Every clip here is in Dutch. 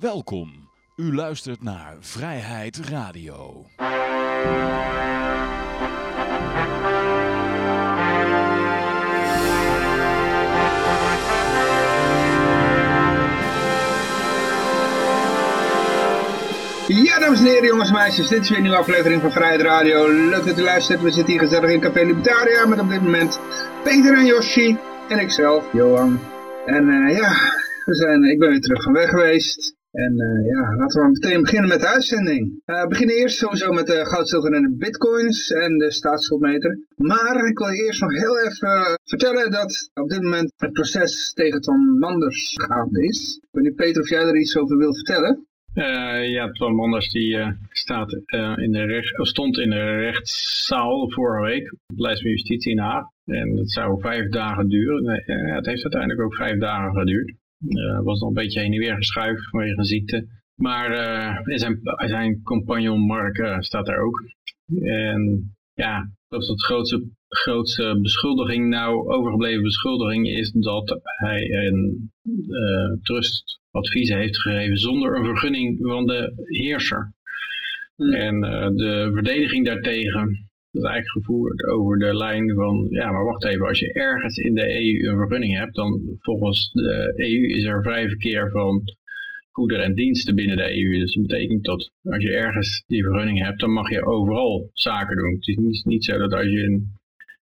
Welkom. U luistert naar Vrijheid Radio. Ja, dames en heren, jongens en meisjes, dit is weer een nieuwe aflevering van Vrijheid Radio. Leuk dat u luistert. We zitten hier gezellig in Café Libertaria met op dit moment Peter en Yoshi en ikzelf, Johan. En eh, ja, we zijn, ik ben weer terug van weg geweest. En uh, ja, laten we meteen beginnen met de uitzending. Uh, we beginnen eerst sowieso met de goud, zilver en de bitcoins en de staatsschuldmeter. Maar ik wil eerst nog heel even vertellen dat op dit moment het proces tegen Tom Manders gaande is. Ik weet niet Peter of jij er iets over wilt vertellen? Ja, Tom Manders die staat, in de recht, stond in de rechtszaal vorige week, het lijst van justitie Haag. En het zou vijf dagen duren. het heeft uiteindelijk ook vijf dagen geduurd. Het was nog een beetje heen en weer geschuift vanwege een ziekte. Maar zijn, zijn compagnon Mark staat daar ook. En ja, dat is het grootste, grootste beschuldiging nou, overgebleven beschuldiging, is dat hij een trust adviezen heeft gegeven zonder een vergunning van de heerser. Hmm. En uh, de verdediging daartegen eigenlijk gevoerd over de lijn van, ja maar wacht even, als je ergens in de EU een vergunning hebt, dan volgens de EU is er vrij verkeer van goederen en diensten binnen de EU. Dus dat betekent dat als je ergens die vergunning hebt, dan mag je overal zaken doen. Het is niet, niet zo dat als je een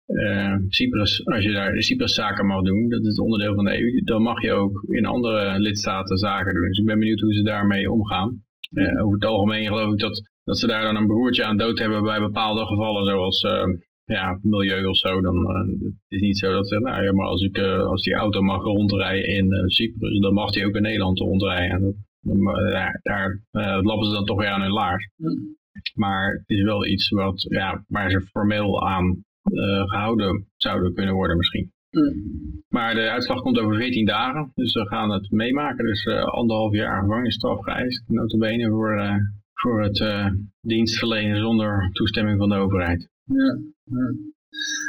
uh, Cyprus, als je daar Cyprus zaken mag doen, dat is onderdeel van de EU, dan mag je ook in andere lidstaten zaken doen. Dus ik ben benieuwd hoe ze daarmee omgaan. Uh, over het algemeen geloof ik dat, dat ze daar dan een broertje aan dood hebben bij bepaalde gevallen, zoals uh, ja, milieu of zo. Dan, het is niet zo dat ze, nou ja, maar als, ik, als die auto mag rondrijden in Cyprus, dan mag die ook in Nederland rondrijden. Dat, dan, daar daar lappen ze dan toch weer aan hun laars. Maar het is wel iets wat, ja, waar ze formeel aan gehouden zouden kunnen worden misschien. Mm. Maar de uitslag komt over 14 dagen, dus we gaan het meemaken. Dus anderhalf jaar gevangenisstraf geëist, notabene voor, voor het dienstverlenen zonder toestemming van de overheid. Ja, ja.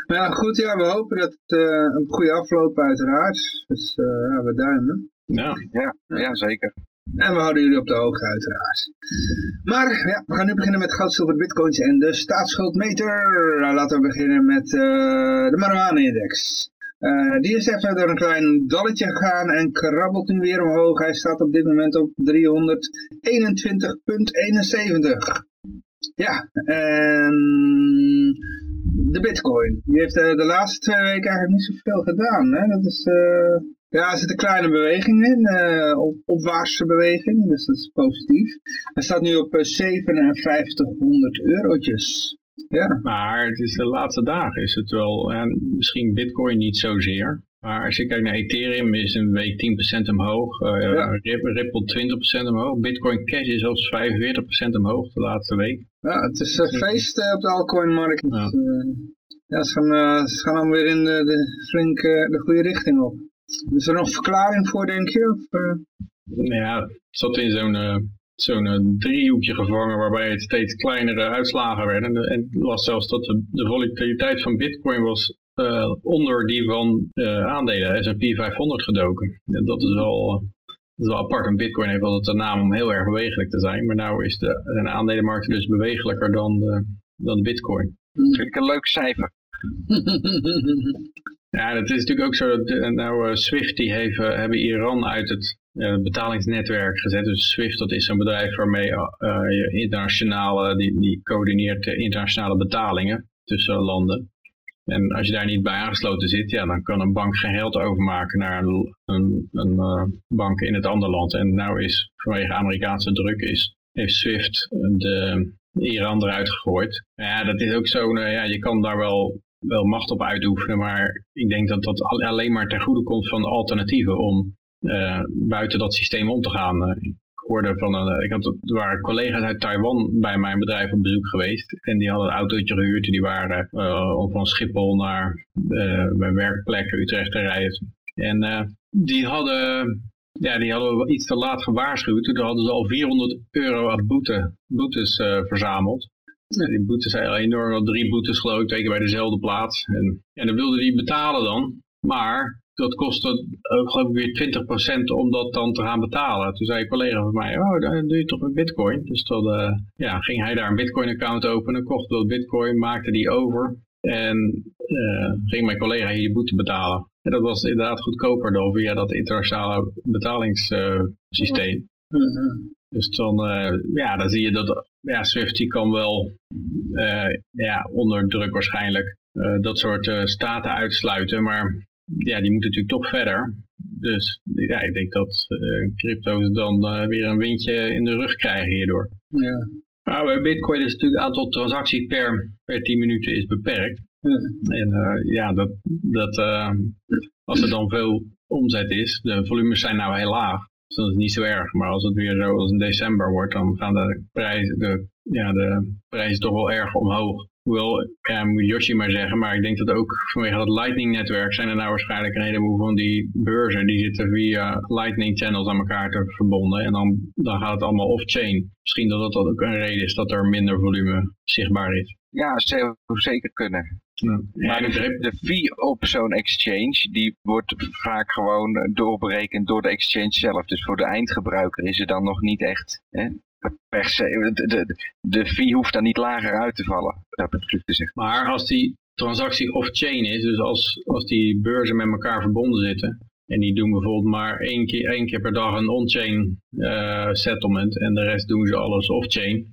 Maar ja, goed, ja, we hopen dat het een goede afloop uiteraard. Dus ja, we duimen. Ja, ja, ja zeker. En we houden jullie op de hoogte uiteraard. Maar ja, we gaan nu beginnen met goud, zilver, bitcoins en de staatsschuldmeter. Nou, laten we beginnen met uh, de marijuana-index. Uh, die is even door een klein dalletje gegaan en krabbelt nu weer omhoog. Hij staat op dit moment op 321,71. Ja, en de bitcoin. Die heeft uh, de laatste twee weken eigenlijk niet zoveel gedaan. Hè? Dat is... Uh, ja, er zit een kleine beweging in, uh, op, opwaartse beweging, dus dat is positief. Hij staat nu op 5700 eurotjes. Ja. Maar het is de laatste dagen is het wel, en misschien bitcoin niet zozeer. Maar als je kijkt naar Ethereum is een week 10% omhoog, uh, ja. Ripple 20% omhoog, Bitcoin Cash is zelfs 45% omhoog de laatste week. Ja, het is uh, feest op de altcoin-markt. Ja. ja, ze gaan, ze gaan dan weer in de, de flink de goede richting op. Is er nog verklaring voor, denk je? Of, uh... Ja, het zat in zo'n uh, zo'n uh, driehoekje gevangen waarbij het steeds kleinere uitslagen werden. En, het was zelfs dat de, de volatiliteit van bitcoin was onder die van aandelen, S&P 500 gedoken. En dat is wel... Dat is wel apart. Een bitcoin heeft altijd de naam om heel erg bewegelijk te zijn. Maar nou is de, de aandelenmarkt dus bewegelijker dan de, dan bitcoin. Dat vind ik een leuk cijfer. Ja, het is natuurlijk ook zo dat eh, nou, uh, Swift die heeft, uh, hebben Iran uit het uh, betalingsnetwerk gezet. Dus Swift dat is zo'n bedrijf waarmee je internationale, die, die coördineert internationale betalingen tussen landen. En als je daar niet bij aangesloten zit, ja, dan kan een bank geen geld overmaken naar een, een, een bank in het andere land. En nou is vanwege Amerikaanse druk is, heeft Swift de, Iran eruit gegooid. Ja, dat is ook zo, ja, je kan daar wel wel macht op uitoefenen, maar ik denk dat dat alleen maar ten goede komt van alternatieven om buiten dat systeem om te gaan. Uh, ik hoorde van een, ik had, er waren collega's uit Taiwan bij mijn bedrijf op bezoek geweest en die hadden een autootje gehuurd en die waren om van Schiphol naar mijn werkplek Utrecht te rijden. En die hadden ja, die hadden iets te laat gewaarschuwd. Toen hadden ze al 400 euro aan boete, boetes verzameld. Die boetes zijn enorm, al drie boetes geloof ik, twee keer bij dezelfde plaats. En, en dan wilde die betalen dan. Maar dat kostte ook geloof ik weer 20% om dat dan te gaan betalen. Toen zei een collega van mij, oh, dan doe je toch een bitcoin. Dus dan uh, ja, ging hij daar een bitcoin account openen, kocht dat bitcoin, maakte die over. En uh, ging mijn collega hier de boete betalen. En dat was inderdaad goedkoper dan via dat internationale betalingssysteem. Uh, Dus dan, ja, dan zie je dat ja, Swift die kan wel ja, onder druk waarschijnlijk dat soort staten uitsluiten. Maar ja, die moeten natuurlijk toch verder. Dus ja, ik denk dat crypto's dan weer een windje in de rug krijgen hierdoor. Ja. Maar bij Bitcoin is natuurlijk het aantal transacties per, per 10 minuten is beperkt. En uh, ja, dat, dat, als er dan veel omzet is, de volumes zijn nou heel laag. Dus dat is niet zo erg. Maar als het weer zo als in december wordt, dan gaan de prijzen, de, ja, de prijzen toch wel erg omhoog. Hoewel, ja, moet Yoshi maar zeggen, maar ik denk dat ook vanwege dat Lightning-netwerk zijn er nou waarschijnlijk een heleboel van die beurzen, die zitten via Lightning-channels aan elkaar te verbonden en dan, dan gaat het allemaal off-chain. Misschien dat dat ook een reden is dat er minder volume zichtbaar is. Ja, zou zeker kunnen. Ja. Maar de, de fee op zo'n exchange, die wordt vaak gewoon doorberekend door de exchange zelf. Dus voor de eindgebruiker is het dan nog niet echt hè, per se. De, de, de fee hoeft dan niet lager uit te vallen, dat bedoel te zeggen. Maar als die transactie off-chain is, dus als, als die beurzen met elkaar verbonden zitten, en die doen bijvoorbeeld maar één keer, één keer per dag een on-chain uh, settlement en de rest doen ze alles off-chain,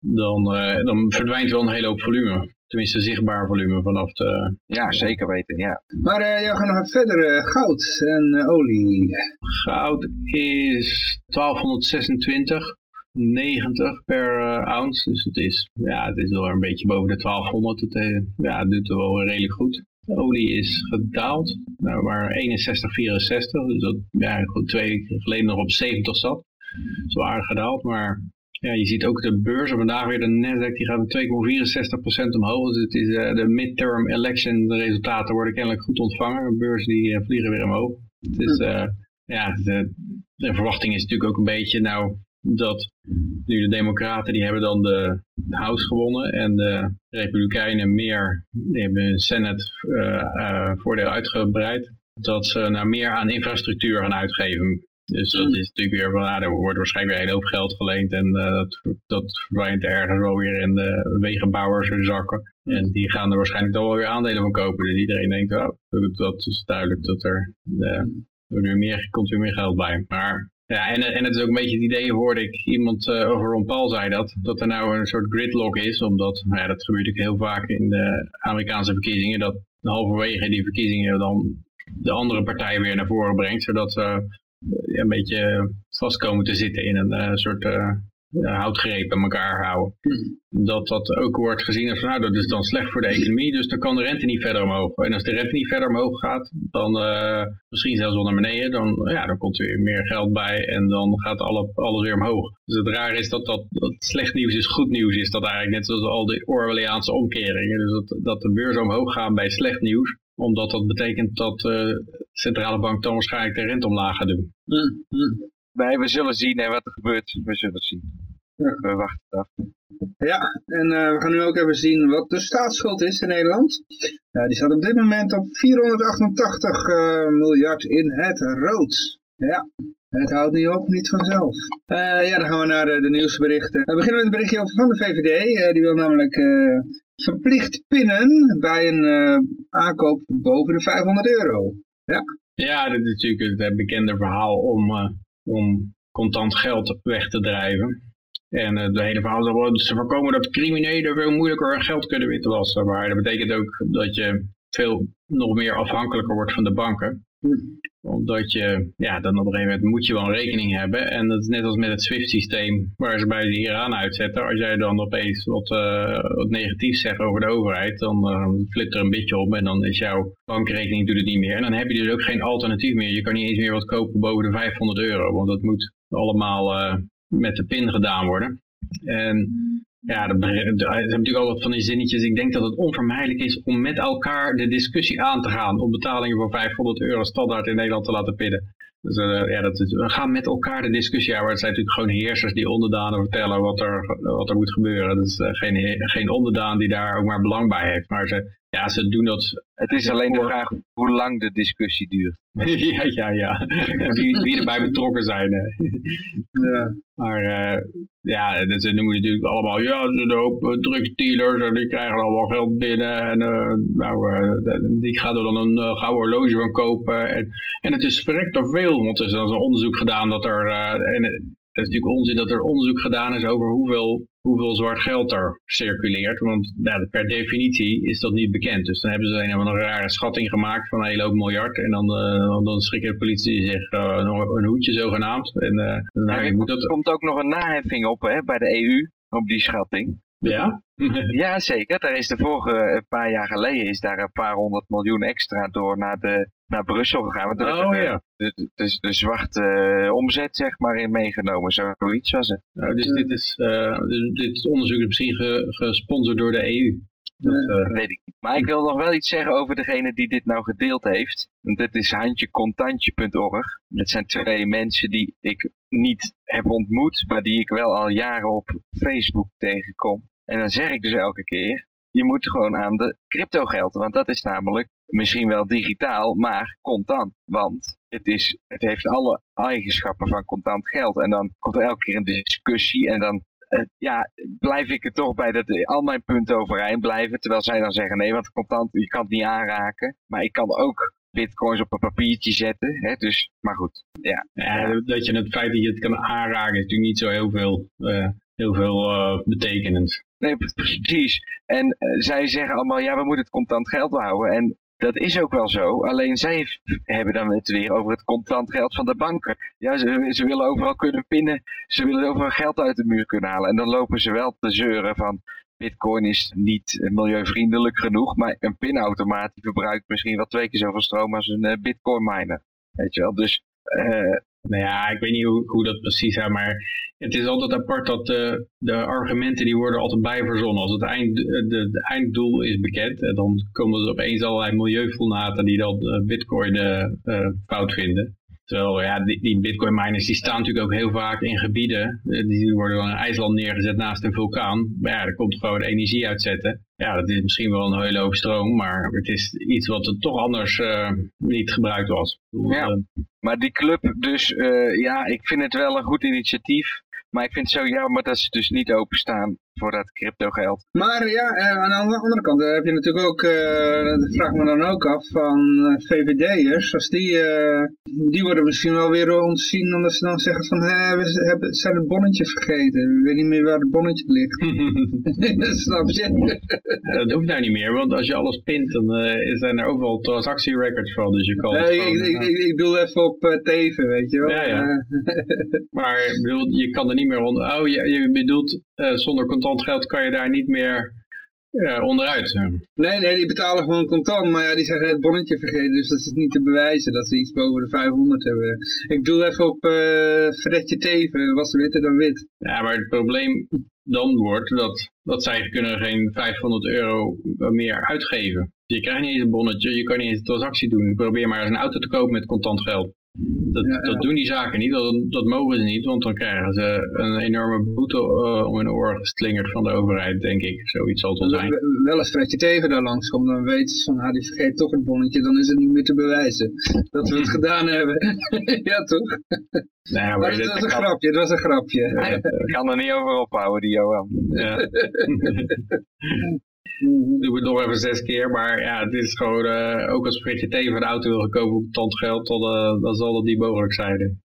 dan, uh, dan verdwijnt wel een hele hoop volume. Tenminste zichtbaar volume vanaf de... Ja, zeker weten, ja. Maar uh, ja, gaan nog verder. goud en olie. Goud is 1226 90 per uh, ounce. Dus het is, ja, het is wel een beetje boven de 1200. Het, uh, ja, het doet er wel redelijk goed. De olie is gedaald naar waar 61,64. Dus dat ja, goed, twee weken geleden nog op 70 zat. Zwaar gedaald, maar ja, je ziet ook de beurs vandaag weer, de Nasdaq, die gaat met 2,64% omhoog. Dus het is uh, de midterm election de resultaten worden kennelijk goed ontvangen. De beurs die vliegen weer omhoog. Het is, ja, de, de verwachting is natuurlijk ook een beetje, nou, dat nu de democraten die hebben dan de, de House gewonnen en de republikeinen meer, die hebben hun Senate uh, uh, voordeel uitgebreid, dat ze nou meer aan infrastructuur gaan uitgeven. Dus dat is natuurlijk weer van, ah, er wordt waarschijnlijk weer een hoop geld geleend en uh, dat, dat verdwijnt ergens wel weer in de wegenbouwers zakken. En die gaan er waarschijnlijk dan wel weer aandelen van kopen. Dus iedereen denkt, oh, dat is duidelijk dat er, er nu meer, komt weer meer geld bij. Maar ja, en, en het is ook een beetje het idee, hoorde ik iemand uh, over Ron Paul zei dat, dat er nou een soort gridlock is, omdat, nou ja, dat gebeurt natuurlijk heel vaak in de Amerikaanse verkiezingen, dat halverwege die verkiezingen dan de andere partij weer naar voren brengt, zodat ze uh, een beetje vastkomen te zitten in een uh, soort houtgrepen elkaar houden. Hmm. Dat dat ook wordt gezien als, nou dat is dan slecht voor de economie, dus dan kan de rente niet verder omhoog. En als de rente niet verder omhoog gaat, dan uh, misschien zelfs wel naar beneden, dan, ja, dan komt er weer meer geld bij en dan gaat alle, alles weer omhoog. Dus het raar is dat, dat, dat slecht nieuws is goed nieuws is, dat eigenlijk net zoals al die Orwelliaanse omkeringen. Dus dat, dat de beurs omhoog gaan bij slecht nieuws, omdat dat betekent dat uh, de centrale bank dan waarschijnlijk de rente omlaag gaat doen. Mm, mm. Nee, we zullen zien hè, wat er gebeurt. We zullen zien. Ja. We wachten af. Ja, en uh, we gaan nu ook even zien wat de staatsschuld is in Nederland. Uh, die staat op dit moment op 488 uh, eh, miljard in het rood. Ja, het houdt niet op, niet vanzelf. ja, dan gaan we naar de nieuwsberichten. We beginnen met een berichtje over van de VVD. die wil namelijk verplicht pinnen bij een aankoop boven de 500 euro. Ja. Ja, dat is natuurlijk het bekende verhaal om om contant geld weg te drijven. En uh, de hele verhaal is wel ze voorkomen dat criminelen veel moeilijker geld kunnen witwassen. Maar dat betekent ook dat je veel nog meer afhankelijker wordt van de banken omdat je, ja, dan op een gegeven moment moet je wel een rekening hebben. En dat is net als met het SWIFT-systeem waar ze bij de Iran uitzetten. Als jij dan opeens wat, uh, wat negatiefs zegt over de overheid, dan uh, flipt er een beetje op en dan is jouw bankrekening doet het niet meer. En dan heb je dus ook geen alternatief meer. Je kan niet eens meer wat kopen boven de 500 euro, want dat moet allemaal uh, met de pin gedaan worden. En ja, dat, is natuurlijk al wat van die zinnetjes. Ik denk dat het onvermijdelijk is om met elkaar de discussie aan te gaan om betalingen van 500 euro standaard in Nederland te laten pinnen. Dus uh, ja, dat we gaan met elkaar de discussie houden. Het zijn natuurlijk gewoon heersers die onderdanen vertellen wat er, wat er moet gebeuren. Dat is uh, geen, geen onderdaan die daar ook maar belang bij heeft. Maar ze ja, ze doen dat... Het is alleen de vraag hoe lang de discussie duurt. ja, ja, ja. Wie, wie erbij betrokken zijn. ja. Maar uh, ja, ze noemen natuurlijk allemaal, ja, de hoop drugsdealers en die krijgen allemaal geld binnen. En uh, nou, uh, die gaan er dan een uh, gouden horloge van kopen. En, en het is verrekt er veel, want er is dan zo'n onderzoek gedaan dat er, en het is natuurlijk onzin dat er onderzoek gedaan is over hoeveel, hoeveel zwart geld er circuleert. Want ja, per definitie is dat niet bekend. Dus dan hebben ze een, een rare schatting gemaakt van een hele hoop miljard. En dan, uh, dan schrikken de politie zich uh, een hoedje zogenaamd. En, uh, nou, je moet dat... Er komt ook nog een naheffing op hè, bij de EU op die schatting. Ja? ja, zeker. Daar is de vorige, een paar jaar geleden, is daar een paar honderd miljoen extra door naar, de, naar Brussel gegaan. Want oh de, ja. De, de, de zwarte uh, omzet, zeg maar, in meegenomen. Zoiets was het. Nou, dus dit, is, uh, dit onderzoek is misschien ge, gesponsord door de EU. Dat uh, weet ik niet. Maar ik wil nog wel iets zeggen over degene die dit nou gedeeld heeft. Want dit is handjecontantje.org. Dat zijn twee mensen die ik niet heb ontmoet, maar die ik wel al jaren op Facebook tegenkom. En dan zeg ik dus elke keer, je moet gewoon aan de crypto geld, want dat is namelijk misschien wel digitaal, maar contant. Want het, is, het heeft alle eigenschappen van contant geld. En dan komt er elke keer een discussie en dan uh, ja, blijf ik er toch bij dat al mijn punten overeind blijven. Terwijl zij dan zeggen, nee, want contant, je kan het niet aanraken. Maar ik kan ook bitcoins op een papiertje zetten. Hè? Dus, maar goed, ja. Dat je het feit dat je het kan aanraken is natuurlijk niet zo heel veel, uh, heel veel uh, betekenend. Nee, precies. En zij zeggen allemaal, ja, we moeten het contant geld houden. En dat is ook wel zo. Alleen zij hebben dan het weer over het contant geld van de banken. Ja, ze, willen overal kunnen pinnen. Ze willen overal geld uit de muur kunnen halen. En dan lopen ze wel te zeuren van... Bitcoin is niet milieuvriendelijk genoeg, maar een pinautomaat verbruikt misschien wel twee keer zoveel stroom als een uh, bitcoin miner. Weet je wel, dus... nou ja, ik weet niet hoe, hoe dat precies is, maar het is altijd apart dat de, de argumenten die worden altijd bijverzonnen. Als het eind, de, de einddoel is bekend, dan komen er opeens allerlei milieuvolnaten die dat bitcoin uh, fout vinden. Terwijl ja, die, die bitcoin miners die staan natuurlijk ook heel vaak in gebieden. Die worden dan in IJsland neergezet naast een vulkaan. Maar ja, er komt gewoon energie uitzetten. Ja, dat is misschien wel een hele hoop stroom, maar het is iets wat er toch anders uh, niet gebruikt was. Ja, maar die club dus, uh, ja, ik vind het wel een goed initiatief. Maar ik vind het zo jammer dat ze dus niet openstaan voor dat crypto geld. Maar ja, aan de andere kant heb je natuurlijk ook, uh, dat vraag me dan ook af, van VVD'ers. Als die, uh, die worden misschien wel weer ontzien omdat ze dan zeggen van, hé, we hebben, zijn het bonnetje vergeten. We weten niet meer waar het bonnetje ligt. Snap je? dat hoeft nou niet meer, want als je alles pint, dan uh, zijn er overal transactierecords van. Dus je kan nee, ik, ik, ik, ik, bedoel even op uh, teven, weet je wel. Ja, ja. maar bedoel, je kan er niet meer onder... Oh, je, je bedoelt zonder contact contant geld kan je daar niet meer uh, onderuit. Nee, nee, die betalen gewoon contant, maar ja, die zijn het bonnetje vergeten, dus dat is niet te bewijzen dat ze iets boven de 500 hebben. Ik doe even op uh, Fredje Teven, was witter dan wit. Ja, maar het probleem dan wordt dat, dat zij kunnen geen 500 euro meer uitgeven. Je krijgt niet eens een bonnetje, je kan niet eens een transactie doen. Probeer maar eens een auto te kopen met contant geld. Dat, ja, dat doen die zaken niet, dat, dat, mogen ze niet, want dan krijgen ze een enorme boete uh, om hun oor geslingerd van de overheid, denk ik. Zoiets zal het wel zijn. Wel eens Fredje Teven daar langskomt, dan weet ze van, ah, die vergeet toch het bonnetje, dan is het niet meer te bewijzen dat we het gedaan hebben. ja, toch? Nou, maar, dat, was een grapje, dat was een grapje. ik kan er niet over ophouden, die Johan. Ja. Doe het nog even zes keer, maar ja, het is gewoon, uh, ook als Fritje tegen van de auto wil gekomen op tand geld, dan, uh, dan zal dat niet mogelijk zijn.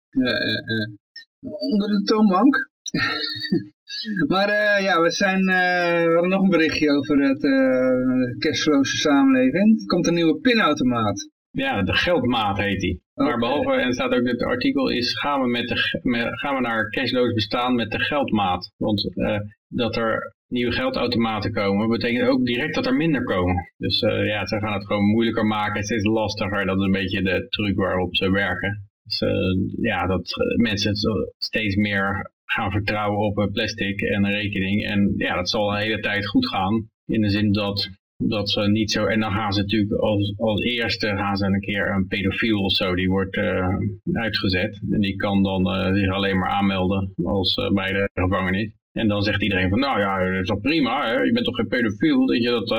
onder de toonbank. maar uh, ja, we, zijn, we hadden nog een berichtje over het cashflowse samenleving. Er komt een nieuwe pinautomaat. Ja, de geldmaat heet die. Maar behalve, en staat ook het artikel, is gaan we, met de, met, gaan we naar cashloos bestaan met de geldmaat. Want dat er nieuwe geldautomaten komen, betekent ook direct dat er minder komen. Dus uh, ja, ze gaan het gewoon moeilijker maken, steeds lastiger. Dat is een beetje de truc waarop ze werken. Dus uh, ja, dat uh, mensen steeds meer gaan vertrouwen op plastic en rekening. En ja, dat zal een hele tijd goed gaan. In de zin dat, dat ze niet zo... En dan gaan ze natuurlijk als, als eerste gaan ze een keer een pedofiel of zo. Die wordt uitgezet. En die kan dan zich alleen maar aanmelden als bij de gevangenis. En dan zegt iedereen van, nou ja, dat is toch prima, hè? je bent toch geen pedofiel, dat je dat...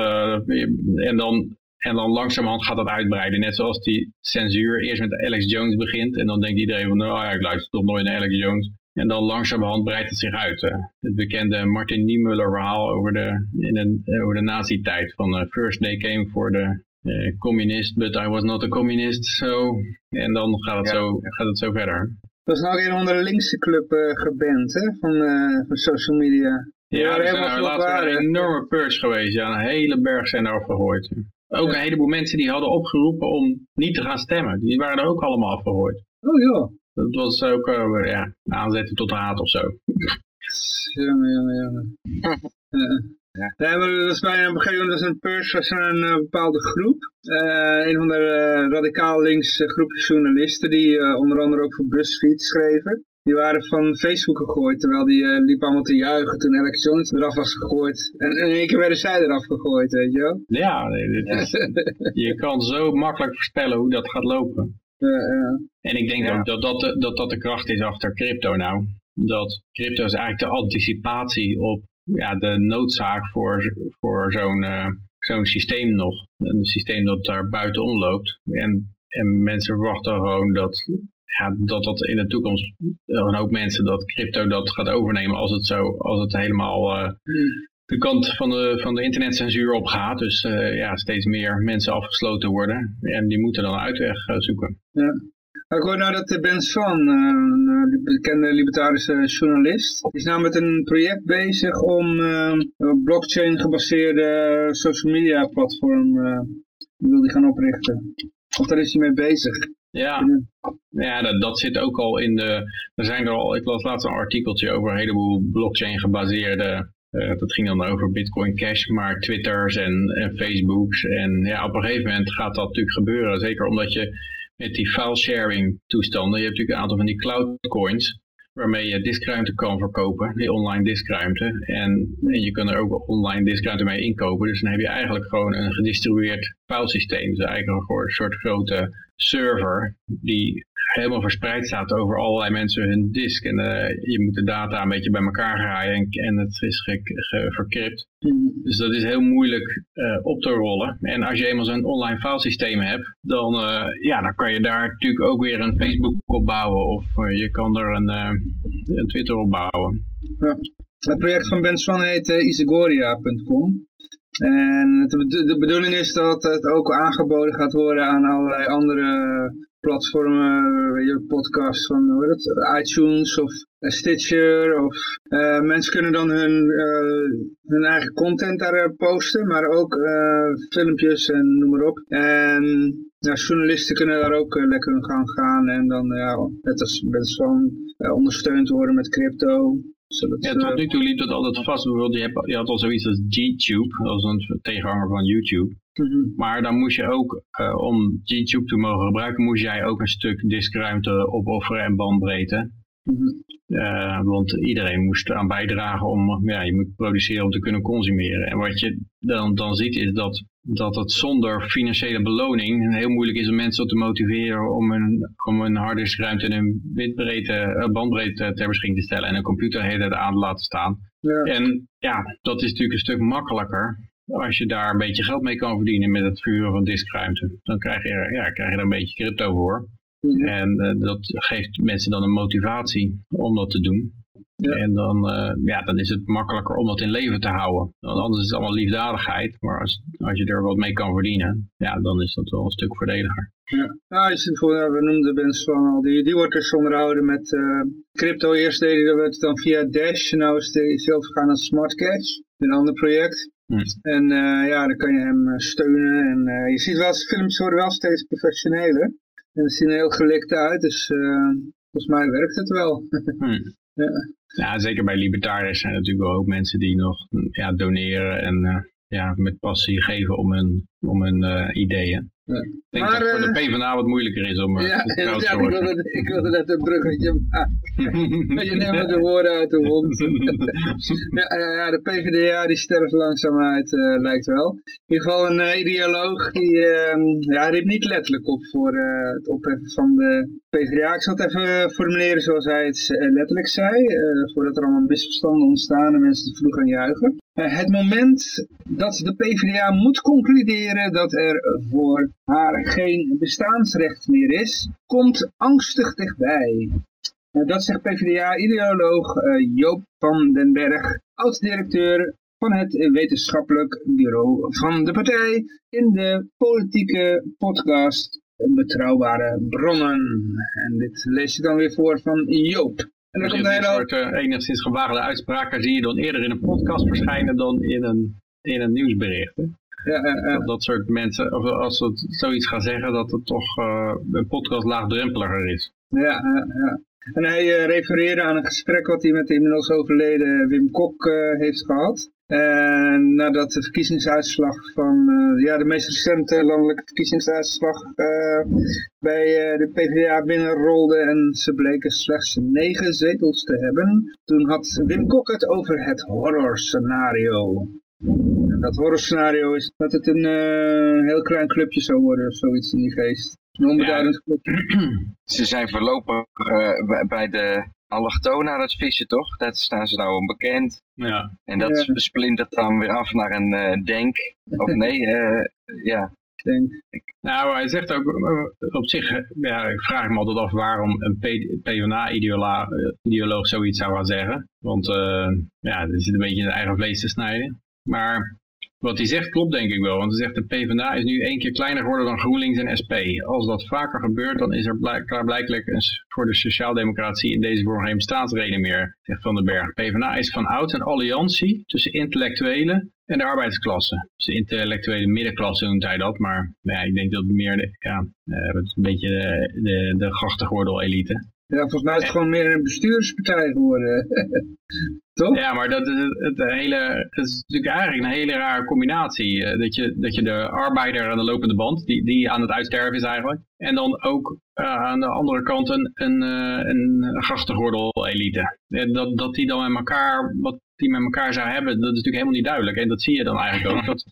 en dan en dan langzamerhand gaat dat uitbreiden. Net zoals die censuur eerst met Alex Jones begint. En dan denkt iedereen van, nou ja, ik luister toch nooit naar Alex Jones. En dan langzamerhand breidt het zich uit. Het bekende Martin Niemöller verhaal over de, in de, over de nazi-tijd. Van uh, first day came for the uh, communist, but I was not a communist. So. En dan gaat het, zo, gaat het zo verder. Dat is nog een onder de linkse club uh, geband, hè? Van, van social media. Ja, er zijn laatst een enorme purge geweest. Ja, een hele berg zijn daar gegooid. Ook een heleboel mensen die hadden opgeroepen om niet te gaan stemmen. Die waren er ook allemaal afgegooid. Oh ja. Dat was ook uh, ja, aanzetten tot haat of zo. Jammer, jammer, jammer. Ja. Ja. maar dat is bij een gegeven moment een purge van een uh, bepaalde groep. Uh, een van de radicaal links groepje journalisten die onder andere ook voor BuzzFeed schreven. Die waren van Facebook gegooid, terwijl die uh, liep allemaal te juichen toen Alex Jones eraf was gegooid. En in één keer werden zij eraf gegooid, weet je wel? Ja, dit is, je kan zo makkelijk voorspellen hoe dat gaat lopen. En ik denk ook dat dat, de, dat dat de kracht is achter crypto nou. Dat crypto is eigenlijk de anticipatie op ja, de noodzaak voor, voor zo'n uh, zo'n systeem nog. Een systeem dat daar buitenom loopt. En, en mensen verwachten gewoon dat ja, dat dat in de toekomst een hoop mensen dat crypto dat gaat overnemen als het zo, als het helemaal uh, de kant van de, van de internetcensuur opgaat. Dus uh, ja, steeds meer mensen afgesloten worden en die moeten dan een uitweg zoeken. Ja. Ik hoor nou dat Ben Swan, een bekende libertarische journalist, is nou met een project bezig om een blockchain gebaseerde social media platform wil die gaan oprichten. Of daar is hij mee bezig. Ja, ja dat, dat zit ook al in de... Er zijn er al, ik las laatst een artikeltje over een heleboel blockchain gebaseerde... Uh, dat ging dan over Bitcoin Cash, maar Twitters en, en Facebooks. En ja, op een gegeven moment gaat dat natuurlijk gebeuren. Zeker omdat je met die file sharing toestanden, je hebt natuurlijk een aantal van die cloud coins waarmee je diskruimte kan verkopen, die online diskruimte. En, je kan er ook online diskruimte mee inkopen. Dus dan heb je eigenlijk gewoon een gedistribueerd filesysteem. Dus eigenlijk gewoon een soort grote server die helemaal verspreid staat over allerlei mensen hun disk. En uh, je moet de data een beetje bij elkaar graaien en, en het is verkript. Mm. Dus dat is heel moeilijk uh, op te rollen. En als je eenmaal zo'n online filesysteem hebt, dan, uh, ja, dan kan je daar natuurlijk ook weer een Facebook op bouwen. Of je kan er een, een Twitter op bouwen. Ja. Het project van Ben Swan heet isagoria.com. En de, bedoeling is dat het ook aangeboden gaat worden aan allerlei andere platformen, je, podcasts van hoe het, iTunes of Stitcher. Of, uh, mensen kunnen dan hun, uh, hun eigen content daar eh, posten, maar ook filmpjes en noem maar op. En ja, journalisten kunnen daar ook lekker in gaan gaan en dan ja, net als best gewoon ondersteund worden met crypto ja, tot nu toe liep dat altijd vast. Bijvoorbeeld, je, hebt, je had al zoiets als G-Tube, als een tegenhanger van YouTube. Mhm. Maar dan moest je ook, uh, om G-Tube te mogen gebruiken, moest jij ook een stuk diskruimte opofferen en bandbreedte. Mm want iedereen moest aan bijdragen om, ja, je moet produceren om te kunnen consumeren. En wat je dan, dan ziet is dat dat het zonder financiële beloning heel moeilijk is om mensen te motiveren om een, om een harddiskruimte en een witbreedte, eh, bandbreedte ter beschikking te stellen en een computer hele aan te laten staan. Ja. En ja, dat is natuurlijk een stuk makkelijker als je daar een beetje geld mee kan verdienen met het vuren van diskruimte. Dan krijg je, ja, krijg je er een beetje crypto voor. En uh, dat geeft mensen dan een motivatie om dat te doen. En dan, uh, ja, dan is het makkelijker om dat in leven te houden. Want anders is het allemaal liefdadigheid. Maar als, als je er wat mee kan verdienen, ja, dan is dat wel een stuk voordeliger. Ja, ja je ziet voor, we noemden Ben Swan al, die, die wordt dus onderhouden met uh, crypto. Eerst deden we het dan via Dash, nou is hij zelf gegaan naar Smart Cash, een ander project. Hm. En uh, ja, dan kan je hem steunen. En je ziet wel, films worden wel steeds professioneler. En ze zien er heel gelikt uit, dus volgens mij werkt het wel. Hm. ja. Ja, zeker bij libertariërs zijn er natuurlijk wel ook mensen die nog ja, doneren en uh, ja, met passie geven om hun om hun ideeën. Ja. Ik denk maar, dat het voor de PvdA wat moeilijker is om ja, te ja, ik wilde, ik wilde net een bruggetje maken. je neemt de woorden uit de mond. ja, ja, de PvdA die sterft langzaamheid, uh, lijkt wel. In ieder geval een uh, ideoloog die uh, ja, riep niet letterlijk op voor het opheffen van de PvdA. Ik zal het even formuleren zoals hij het letterlijk zei, voordat er allemaal misverstanden ontstaan en mensen te vroeg gaan juichen. het moment dat de PvdA moet concluderen dat er voor haar geen bestaansrecht meer is, komt angstig dichtbij. Uh, dat zegt PvdA-ideoloog uh, Joop van den Berg, oud-directeur van het wetenschappelijk bureau van de partij in de politieke podcast Betrouwbare Bronnen. En dit lees je dan weer voor van Joop. En dan komt een soort uh, enigszins gewaagde uitspraken zie je dan eerder in een podcast verschijnen dan in een, in een nieuwsbericht. Ja, dat, dat soort mensen, of als ze zoiets gaan zeggen, dat het toch uh, een podcast laagdrempeliger is. Ja, ja. En hij uh, refereerde aan een gesprek wat hij met de inmiddels overleden Wim Kok uh, heeft gehad. En nadat de verkiezingsuitslag van, ja, de meest recente landelijke verkiezingsuitslag bij de PvdA binnenrolde en ze bleken slechts negen zetels te hebben. Toen had Wim Kok het over het horrorscenario. Dat horrorscenario is dat het een uh, heel klein clubje zou worden of zoiets in die geest. Een onbeduidend clubje. Ze zijn voorlopig uh, bij de allochtonen aan het vissen, toch? Dat staan ze nou onbekend. Ja. En dat ja. splintert dan weer af naar een uh, denk. Of nee, ja. Denk. Nou, hij zegt ook op zich, ja, ik vraag me altijd af waarom een PvdA-ideoloog zoiets zou gaan zeggen. Want ja, er zit een beetje in eigen vlees te snijden. Maar wat hij zegt klopt denk ik wel. Want hij zegt de PvdA is nu één keer kleiner geworden dan GroenLinks en SP. Als dat vaker gebeurt, dan is er klaarblijkelijk voor de sociaaldemocratie in deze vorm geen bestaansreden meer, zegt Van den Berg. PvdA is van oud een alliantie tussen intellectuelen en de arbeidsklasse. Dus de intellectuele middenklasse noemt hij dat, maar ja, ik denk dat meer de, ja, het een beetje de, de, de grachtengordel-elite. Ja, volgens mij is het gewoon meer een bestuurspartij geworden. Toch? Ja, maar dat is het, hele, het is natuurlijk eigenlijk een hele rare combinatie. Eh, dat je, dat je de arbeider aan de lopende band, die, die aan het uitsterven is eigenlijk. En dan ook uh, aan de andere kant een, een, uh, een grachtengordel-elite. Dat, dat die dan met elkaar, wat die met elkaar zou hebben, dat is natuurlijk helemaal niet duidelijk. En dat zie je dan eigenlijk ook. Dat,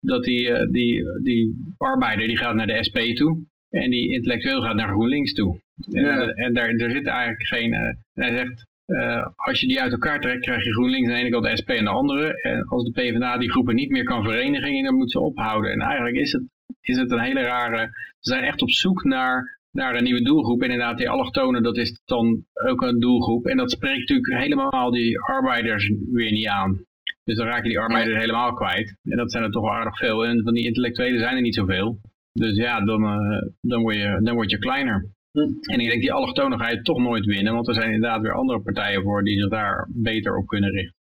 dat die, die, die arbeider die gaat naar de SP toe. En die intellectueel gaat naar GroenLinks toe. En, en daar, er zit eigenlijk geen... hij zegt, uh, als je die uit elkaar trekt, krijg je GroenLinks aan de ene kant de SP aan de andere. En als de PvdA die groepen niet meer kan verenigen, dan moet ze ophouden. En eigenlijk is het, is het een hele rare... Ze zijn echt op zoek naar, naar een nieuwe doelgroep. En inderdaad, die allochtonen, dat is dan ook een doelgroep. En dat spreekt natuurlijk helemaal die arbeiders weer niet aan. Dus dan raken die arbeiders helemaal kwijt. En dat zijn er toch aardig veel. En van die intellectuelen zijn er niet zoveel. Dus ja, dan, uh, dan, word, je, dan word je kleiner. En ik denk die allochtonen ga je toch nooit winnen, want er zijn inderdaad weer andere partijen voor die zich daar beter op kunnen richten.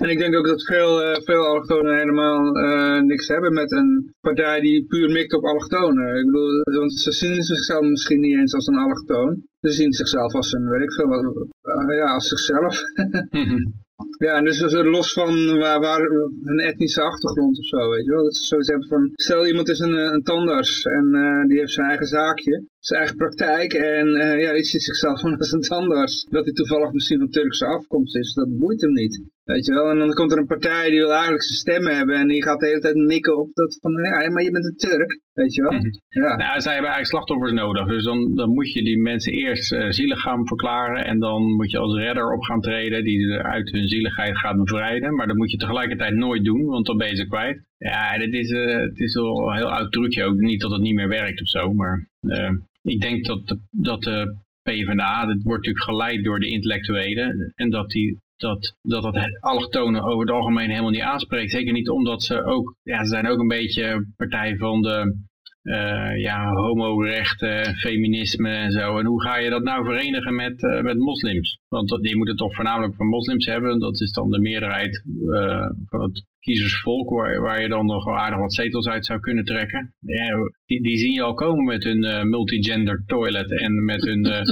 En ik denk ook dat veel, uh, veel allochtonen helemaal uh, niks hebben met een partij die puur mikt op allochtonen. Ik bedoel, want ze zien zichzelf misschien niet eens als een allochtoon. Ze zien zichzelf als een, weet ik veel, wat, uh, ja, als zichzelf. Ja, en dus, dus los van waar, waar een etnische achtergrond of zo, weet je wel. Dat ze zoiets hebben van, stel iemand is een, een tandarts en uh, die heeft zijn eigen zaakje, zijn eigen praktijk en uh, ja, die ziet zichzelf van als een tandarts. Dat hij toevallig misschien van Turkse afkomst is, dat boeit hem niet. Weet je wel, en dan komt er een partij die wil eigenlijk zijn stemmen hebben en die gaat de hele tijd mikken op dat van, ja, maar je bent een Turk, weet je wel. Mhm. Ja. Nou, zij hebben eigenlijk slachtoffers nodig, dus dan, dan moet je die mensen eerst uh, zielig gaan verklaren en dan moet je als redder op gaan treden die ze uit hun zieligheid gaat bevrijden, maar dat moet je tegelijkertijd nooit doen, want dan ben je ze kwijt. Ja, dit is, uh, het is wel een heel oud trucje ook, niet dat het niet meer werkt of zo, maar uh, ik denk dat de, dat de PvdA, dat wordt natuurlijk geleid door de intellectuelen en dat die dat, dat dat allochtonen over het algemeen helemaal niet aanspreekt. Zeker niet omdat ze ook, ja, ze zijn ook een beetje partij van de uh, ja, homorechten, feminisme en zo. En hoe ga je dat nou verenigen met, uh, met moslims? Want die moeten toch voornamelijk van moslims hebben. Dat is dan de meerderheid uh, van het kiezersvolk, waar, waar je dan nog wel aardig wat zetels uit zou kunnen trekken. Ja, die, die zien je al komen met hun multigender toilet en met hun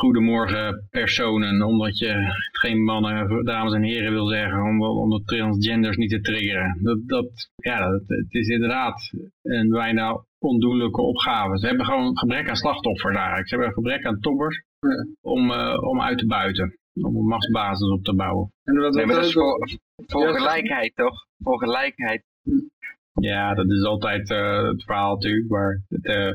goedemorgen personen, omdat je geen mannen, dames en heren wil zeggen, om, om de transgenders niet te triggeren. Dat, dat, ja, dat, het is inderdaad een bijna ondoenlijke opgave. Ze hebben gewoon gebrek aan slachtoffers eigenlijk. Ze hebben gebrek aan toppers om, uh, om uit te buiten. Om een machtsbasis op te bouwen. En wat, nee, dat is voor, voor gelijkheid toch? Voor gelijkheid. Ja, dat is altijd uh, het verhaal natuurlijk. Maar het, uh,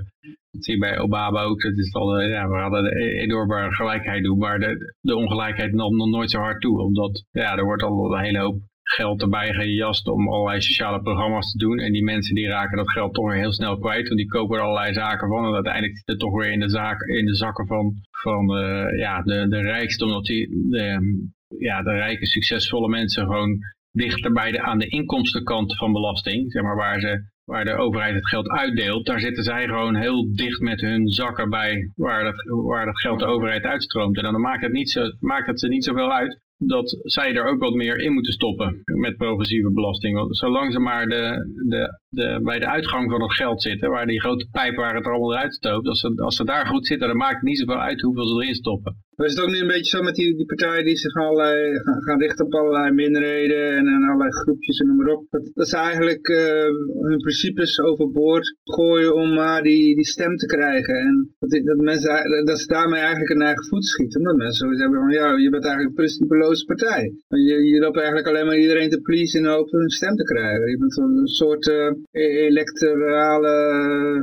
dat zie je bij Obama ook. Het is al, ja, we hadden de enorme gelijkheid doen. Maar de, de ongelijkheid nam nog nooit zo hard toe. Omdat ja, er wordt al een hele hoop geld erbij gejast om allerlei sociale programma's te doen. En die mensen die raken dat geld toch weer heel snel kwijt. Want die kopen er allerlei zaken van. En uiteindelijk zit het toch weer in de, zaak, in de zakken van, van uh, ja, de, de rijkste. Omdat die, de, ja, de rijke, succesvolle mensen gewoon dichter bij de, aan de inkomstenkant van belasting. Zeg maar waar ze waar de overheid het geld uitdeelt, daar zitten zij gewoon heel dicht met hun zakken bij waar dat, waar dat geld de overheid uitstroomt. En dan maakt het, niet zo, maakt het ze niet zoveel uit dat zij er ook wat meer in moeten stoppen met progressieve belasting. Want zolang ze maar de, de, de, bij de uitgang van het geld zitten, waar die grote pijp waar het allemaal eruit stoopt, als ze, als ze daar goed zitten, dan maakt het niet zoveel uit hoeveel ze erin stoppen. Maar is het ook niet een beetje zo met die, die partijen die zich allerlei, gaan, gaan richten op allerlei minderheden en, en allerlei groepjes en noem maar op. Dat, dat ze eigenlijk uh, hun principes overboord gooien om maar die, die stem te krijgen. En dat, dat, mensen, dat ze daarmee eigenlijk een eigen voet schieten. Omdat mensen zoiets hebben van, ja, je bent eigenlijk een principeloze partij. Je, je loopt eigenlijk alleen maar iedereen te pleasen in hoop hun stem te krijgen. Je bent een soort uh, electorale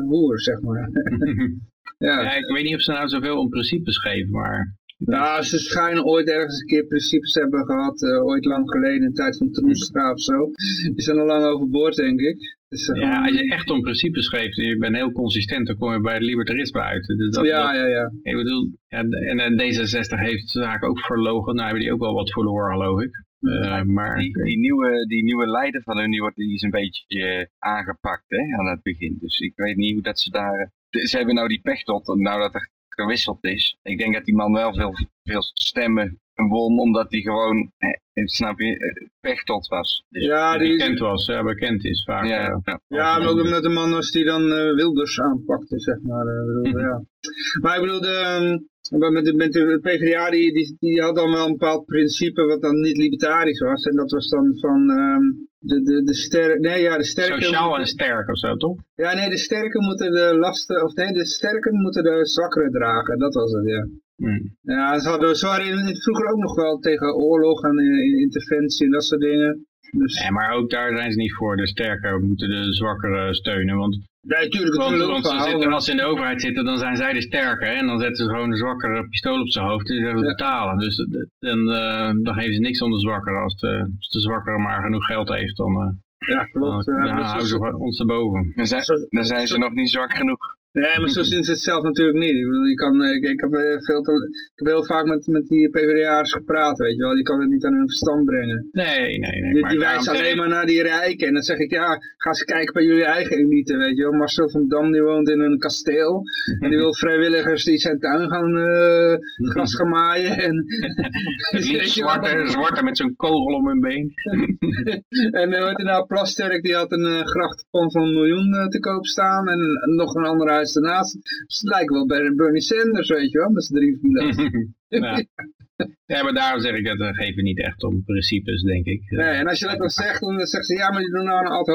hoer, zeg maar. ja. ja. ik weet niet of ze nou zoveel om principes geven, maar nou, ze schijnen ooit ergens een keer principes hebben gehad, uh, ooit lang geleden, in de tijd van Troelstra of zo. Die zijn al lang overboord, denk ik. Dus, uh, ja, als je echt om principes geeft en je bent heel consistent, dan kom je bij het libertarisme uit. Dus dat, ja, ja, ja. Ik bedoel, ja, en D66 heeft de zaak ook verlogen. Nou hebben die ook wel wat verloren, geloof ik. Uh, maar... Die, die, nieuwe, die nieuwe leider van hun die wordt, die is een beetje aangepakt hè, aan het begin. Dus ik weet niet hoe dat ze daar... Ze hebben nou die pechtot, nou dat er gewisseld is. Ik denk dat die man wel veel, veel stemmen won, omdat hij gewoon, eh, snap je, eh, pechtot was. Dus ja, die bekend was, ja, bekend is vaak. Ja, ja. ja maar ook met een man als die dan uh, Wilders aanpakte, zeg maar. Bedoel, ja. Maar ik bedoel, de, met de, met de PvdA, die, die, die had dan wel een bepaald principe wat dan niet libertarisch was. En dat was dan van, um, de, de, de sterke, nee ja, de sterke... Sociaal en sterk of zo, toch? Ja, nee, de sterken moeten de lasten, of nee, de sterken moeten de zwakkeren dragen, dat was het, ja. Hmm. Ja, ze, hadden, ze waren vroeger ook nog wel tegen oorlog en uh, interventie en dat soort dingen. Dus... Nee, maar ook daar zijn ze niet voor. De sterker moeten de zwakkere steunen. Want, ja, natuurlijk, want, want ze zitten, als ze in de overheid zitten, dan zijn zij de sterke. En dan zetten ze gewoon de zwakkere pistool op zijn hoofd en die zeggen betalen. Dus dan, uh, dan geven ze niks om de zwakkere. Als de, als de zwakkere maar genoeg geld heeft, dan, uh, ja, klopt. dan, dan houden ze ons erboven. Dan zijn, dan zijn ze nog niet zwak genoeg. Nee, maar zo zien ze het zelf natuurlijk niet. Ik, bedoel, je kan, ik, ik, heb eh, veel te, ik heb heel vaak met, met die PvdA'ers gepraat, weet je wel. Die kan het niet aan hun verstand brengen. Nee, nee, nee. Die, die wijzen alleen maar naar die rijken. En dan zeg ik, ja, ga eens kijken bij jullie eigen elite, weet je wel. Marcel van Dam, die woont in een kasteel. En die wil vrijwilligers die zijn tuin gaan uh, gras gaan maaien. En, zwarte, zwarte met zo'n kogel om hun been. en uh, nou, Plasterk, die had een uh, van een miljoen te koop staan. En nog een ander huis daarnaast. Dus het lijkt wel bij Bernie Sanders, weet je wel, met z'n drie files. ja. ja, maar daarom zeg ik dat we geven niet echt om principes, denk ik. Nee, en als je dat dan zegt, dan zegt ze, ja, maar je doet nou een ad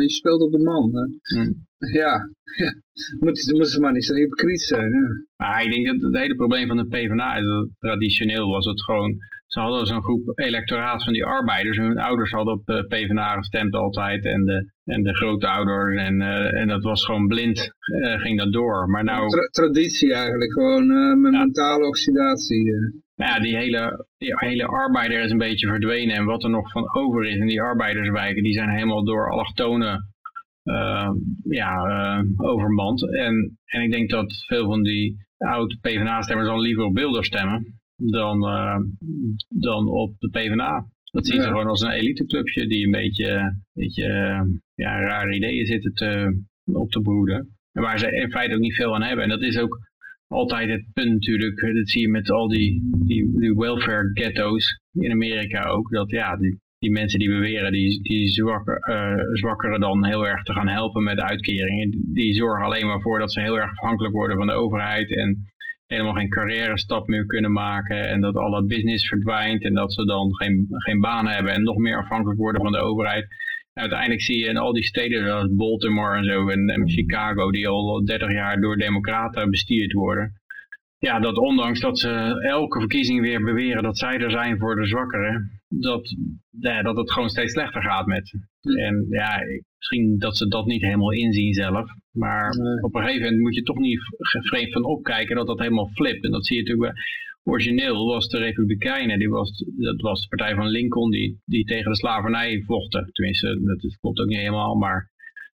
je speelt op de man. Hmm. Ja, ja. Moeten, moeten ze maar niet zo hypocriet zijn. Ja. Maar ik denk dat het hele probleem van de PvdA is dat traditioneel was het gewoon ze hadden zo'n groep electoraat van die arbeiders. Hun ouders hadden op de PvdA gestemd altijd. En de, en de grote ouders. En, uh, en dat was gewoon blind. Uh, ging dat door. Maar nou... Tra traditie eigenlijk. Gewoon uh, met ja. mentale oxidatie. Nou ja, die hele, die hele arbeider is een beetje verdwenen. En wat er nog van over is in die arbeiderswijken. Die zijn helemaal door allochtonen ja, overmand. En, en ik denk dat veel van die oude PvdA-stemmers dan liever op beelden stemmen dan, uh, dan op de PvdA. Dat zien ze gewoon als een eliteclubje die een beetje, beetje ja, rare ideeën zitten te, op te broeden. En waar ze in feite ook niet veel aan hebben. En dat is ook altijd het punt natuurlijk. Dat zie je met al die, die, die welfare ghetto's in Amerika ook. Dat ja, die, die mensen die beweren die, die zwakker, uh, zwakkeren dan heel erg te gaan helpen met uitkeringen. Die zorgen alleen maar voor dat ze heel erg afhankelijk worden van de overheid. En helemaal geen carrière stap meer kunnen maken en dat alle business verdwijnt en dat ze dan geen, geen baan hebben en nog meer afhankelijk worden van de overheid. Uiteindelijk zie je in al die steden zoals Baltimore en zo en, en Chicago die al 30 jaar door democraten bestuurd worden ja, dat ondanks dat ze elke verkiezing weer beweren dat zij er zijn voor de zwakkeren, dat, ja, dat het gewoon steeds slechter gaat met ze. En ja, misschien dat ze dat niet helemaal inzien zelf, maar op een gegeven moment moet je toch niet vreemd van opkijken dat dat helemaal flipt. En dat zie je natuurlijk bij, origineel was de Republikeinen, die was, dat was de partij van Lincoln die, die tegen de slavernij vochten. Tenminste, dat klopt ook niet helemaal, maar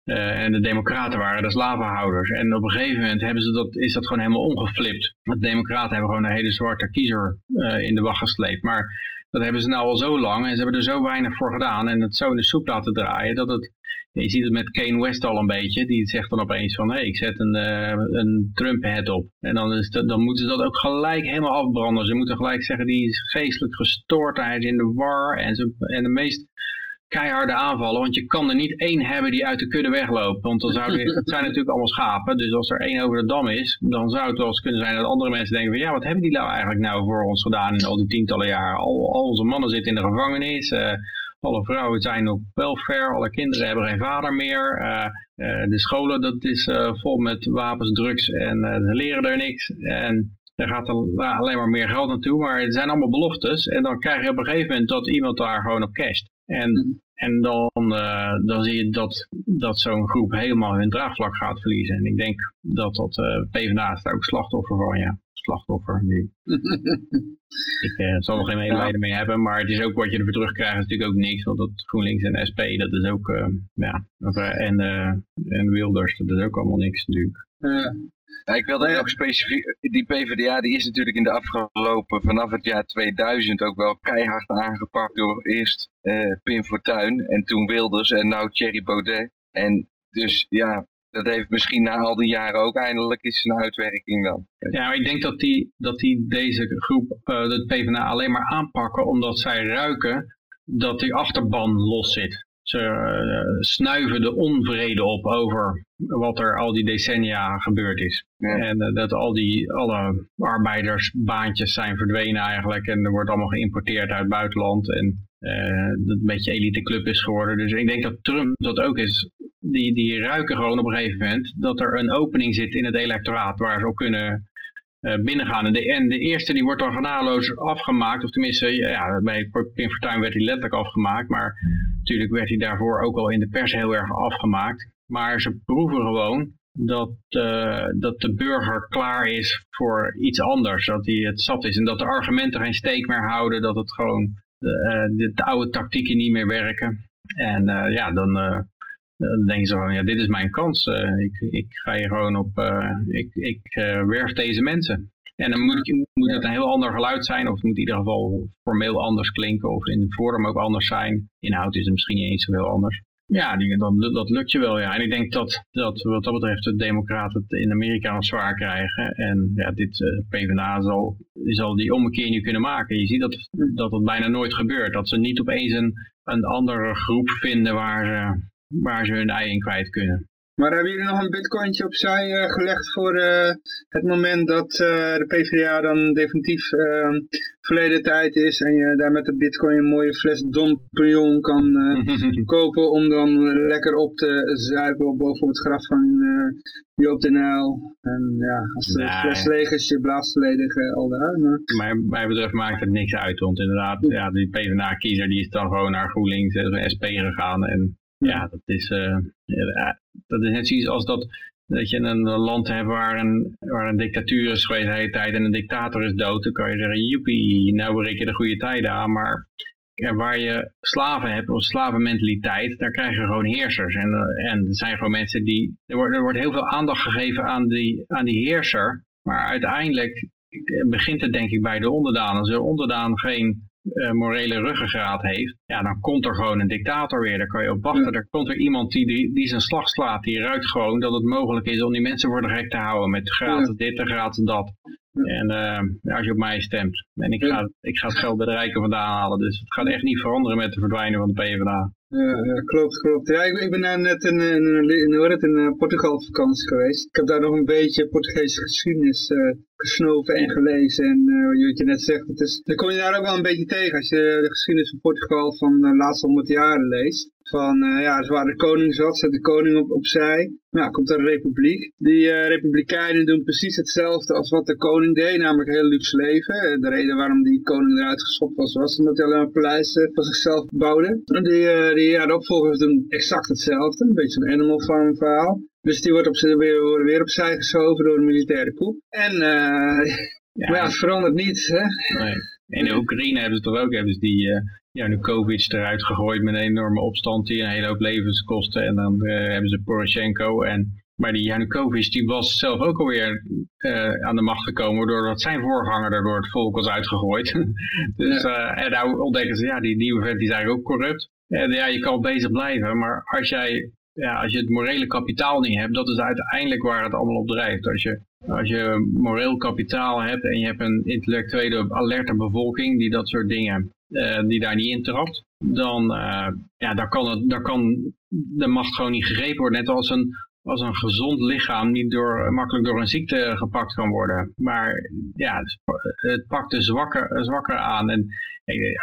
uh, en de democraten waren de slavenhouders. En op een gegeven moment hebben ze dat, is dat gewoon helemaal omgeflipt. De democraten hebben gewoon een hele zwarte kiezer uh, in de wacht gesleept. Maar dat hebben ze nou al zo lang en ze hebben er zo weinig voor gedaan en het zo in de soep laten draaien dat het, je ziet het met Kane West al een beetje, die zegt dan opeens van hé hey, ik zet een, uh, een Trump head op. En dan, dan moeten ze dat ook gelijk helemaal afbranden. Ze moeten gelijk zeggen die is geestelijk gestoord, hij is in de war en, en de meest keiharde aanvallen. Want je kan er niet één hebben die uit de kudde wegloopt. Want dan het zijn natuurlijk allemaal schapen. Dus als er één over de dam is, dan zou het wel eens kunnen zijn dat andere mensen denken van ja, wat hebben die nou eigenlijk nou voor ons gedaan in al die tientallen jaar? Al, al onze mannen zitten in de gevangenis. Uh, alle vrouwen zijn op welfare, alle kinderen hebben geen vader meer. Uh, uh, de scholen, dat is vol met wapens, drugs en ze leren er niks. En daar gaat er alleen maar meer geld naartoe, maar het zijn allemaal beloftes. En dan krijg je op een gegeven moment dat iemand daar gewoon op casht. En, mhm. en dan, uh, dan zie je dat, dat zo'n groep helemaal hun draagvlak gaat verliezen. En ik denk dat dat uh, PvdA is daar ook slachtoffer van, ja. Slachtoffer nu. ik uh, zal er geen medelijden mee hebben, maar het is ook wat je ervoor terugkrijgt, is natuurlijk ook niks. Want dat GroenLinks en SP, dat is ook, ja, en, en Wilders, dat is ook allemaal niks natuurlijk. Ja, ik wilde nog specifiek, die PvdA die is natuurlijk in de afgelopen, vanaf het jaar 2000 ook wel keihard aangepakt door eerst uh, Pim Fortuyn en toen Wilders en nou Thierry Baudet. En dus ja, dat heeft misschien na al die jaren ook eindelijk eens een uitwerking dan. Ja, maar ik denk dat die, dat die deze groep, uh, de PvdA, alleen maar aanpakken omdat zij ruiken dat die achterban los zit. Ze uh, snuiven de onvrede op over wat er al die decennia gebeurd is. En uh, dat al die, alle arbeidersbaantjes zijn verdwenen eigenlijk. En er wordt allemaal geïmporteerd uit het buitenland. En uh, dat een beetje elite club is geworden. Dus ik denk dat Trump dat ook is. Die, die ruiken gewoon op een gegeven moment dat er een opening zit in het electoraat waar ze ook kunnen binnengaan. En de, en de eerste die wordt dan genadeloos afgemaakt. Of tenminste, ja, bij Pim Fortuyn werd hij letterlijk afgemaakt. Maar natuurlijk werd hij daarvoor ook al in de pers heel erg afgemaakt. Maar ze proeven gewoon dat, uh, dat de burger klaar is voor iets anders. Dat hij het zat is. En dat de argumenten geen steek meer houden. Dat het gewoon de, de oude tactieken niet meer werken. En ja, dan, dan denken ze van, ja, dit is mijn kans. ik, ik ga hier gewoon op, ik, ik werf deze mensen. En dan moet, moet het een heel ander geluid zijn, of het moet in ieder geval formeel anders klinken, of in de vorm ook anders zijn. Inhoud is het misschien niet eens zoveel anders. Ja, dan, dat lukt je wel, ja. En ik denk dat, dat wat dat betreft de democraten het in Amerika nog zwaar krijgen. En ja, dit uh, PvdA zal, zal die ommekeer nu kunnen maken. Je ziet dat, dat dat bijna nooit gebeurt. Dat ze niet opeens een, een andere groep vinden waar ze, waar ze hun ei in kwijt kunnen. Maar hebben jullie nog een bitcointje opzij uh, gelegd voor uh, het moment dat uh, de PvdA dan definitief verleden tijd is en je daar met de bitcoin een mooie fles Dom Perignon kan kopen om dan lekker op te zuipen boven het graf van Joop de Nijl. En ja, als de nee. fles leeg is, je blaast volledig al daar. Maar... mij betreft maakt het niks uit, want inderdaad, ja, die PvdA-kiezer die is dan gewoon naar GroenLinks en SP gegaan en ja, dat is, uh, dat is net zoiets als dat, dat je een land hebt waar een, waar een dictatuur is geweest de hele tijd en een dictator is dood. Dan kan je zeggen, joepie, nou breek je de goede tijden aan. Maar waar je slaven hebt, of slavenmentaliteit, daar krijg je gewoon heersers. En, uh, en er zijn gewoon mensen die, er wordt, er wordt heel veel aandacht gegeven aan die, aan die heerser. Maar uiteindelijk begint het denk ik bij de onderdanen. Als de onderdaan geen uh, morele ruggengraat heeft, ja, dan komt er gewoon een dictator weer. Daar kan je op wachten. Er komt er iemand die, die, die zijn slag slaat. Die ruikt gewoon dat het mogelijk is om die mensen voor de gek te houden. Met gratis dit en gratis dat. En uh, als je op mij stemt. En ik ga, ik ga het geld bij de rijken vandaan halen. Dus het gaat echt niet veranderen met de verdwijnen van de PvdA. Ja, klopt, klopt. Ja, ik, ik ben daar net in, in, in, in, in Portugal vakantie geweest. Ik heb daar nog een beetje Portugese geschiedenis uh, gesnoven en gelezen. En uh, wat je net zegt, het is, dan kom je daar ook wel een beetje tegen als je de geschiedenis van Portugal van de laatste honderd jaren leest. Van, uh, ja, dus waar de koning zat, zet de koning op, opzij. Nou, komt er een republiek. Die uh, republikeinen doen precies hetzelfde als wat de koning deed, namelijk een heel luxe leven. De reden waarom die koning eruit geschopt was, was omdat hij alleen maar paleizen voor zichzelf bouwde. En die, die, ja, de opvolgers doen exact hetzelfde, een beetje een animal farm verhaal. Dus die wordt op, weer, weer opzij geschoven door een militaire coup. En, uh, ja, maar ja, het verandert niet, hè? Nee. In de Oekraïne hebben ze toch ook hebben ze die uh, Janukovic eruit gegooid met een enorme opstand die een hele hoop levens kostte. En dan uh, hebben ze Poroshenko en... Maar die Janukovic die was zelf ook alweer uh, aan de macht gekomen doordat zijn voorganger er door het volk was uitgegooid. dus, ja. en nou ontdekken ze, ja, die nieuwe vent die is eigenlijk ook corrupt. En ja, je kan bezig blijven, maar als jij ja, als je het morele kapitaal niet hebt, dat is uiteindelijk waar het allemaal op drijft. Als je, als je moreel kapitaal hebt en je hebt een intellectuele alerte bevolking die dat soort dingen, die daar niet in trapt, dan, uh, ja, daar kan, het, daar kan de macht gewoon niet gegrepen worden. Net als een, als een gezond lichaam niet door, makkelijk door een ziekte gepakt kan worden. Maar ja, het pakt de zwakker, zwakker aan. En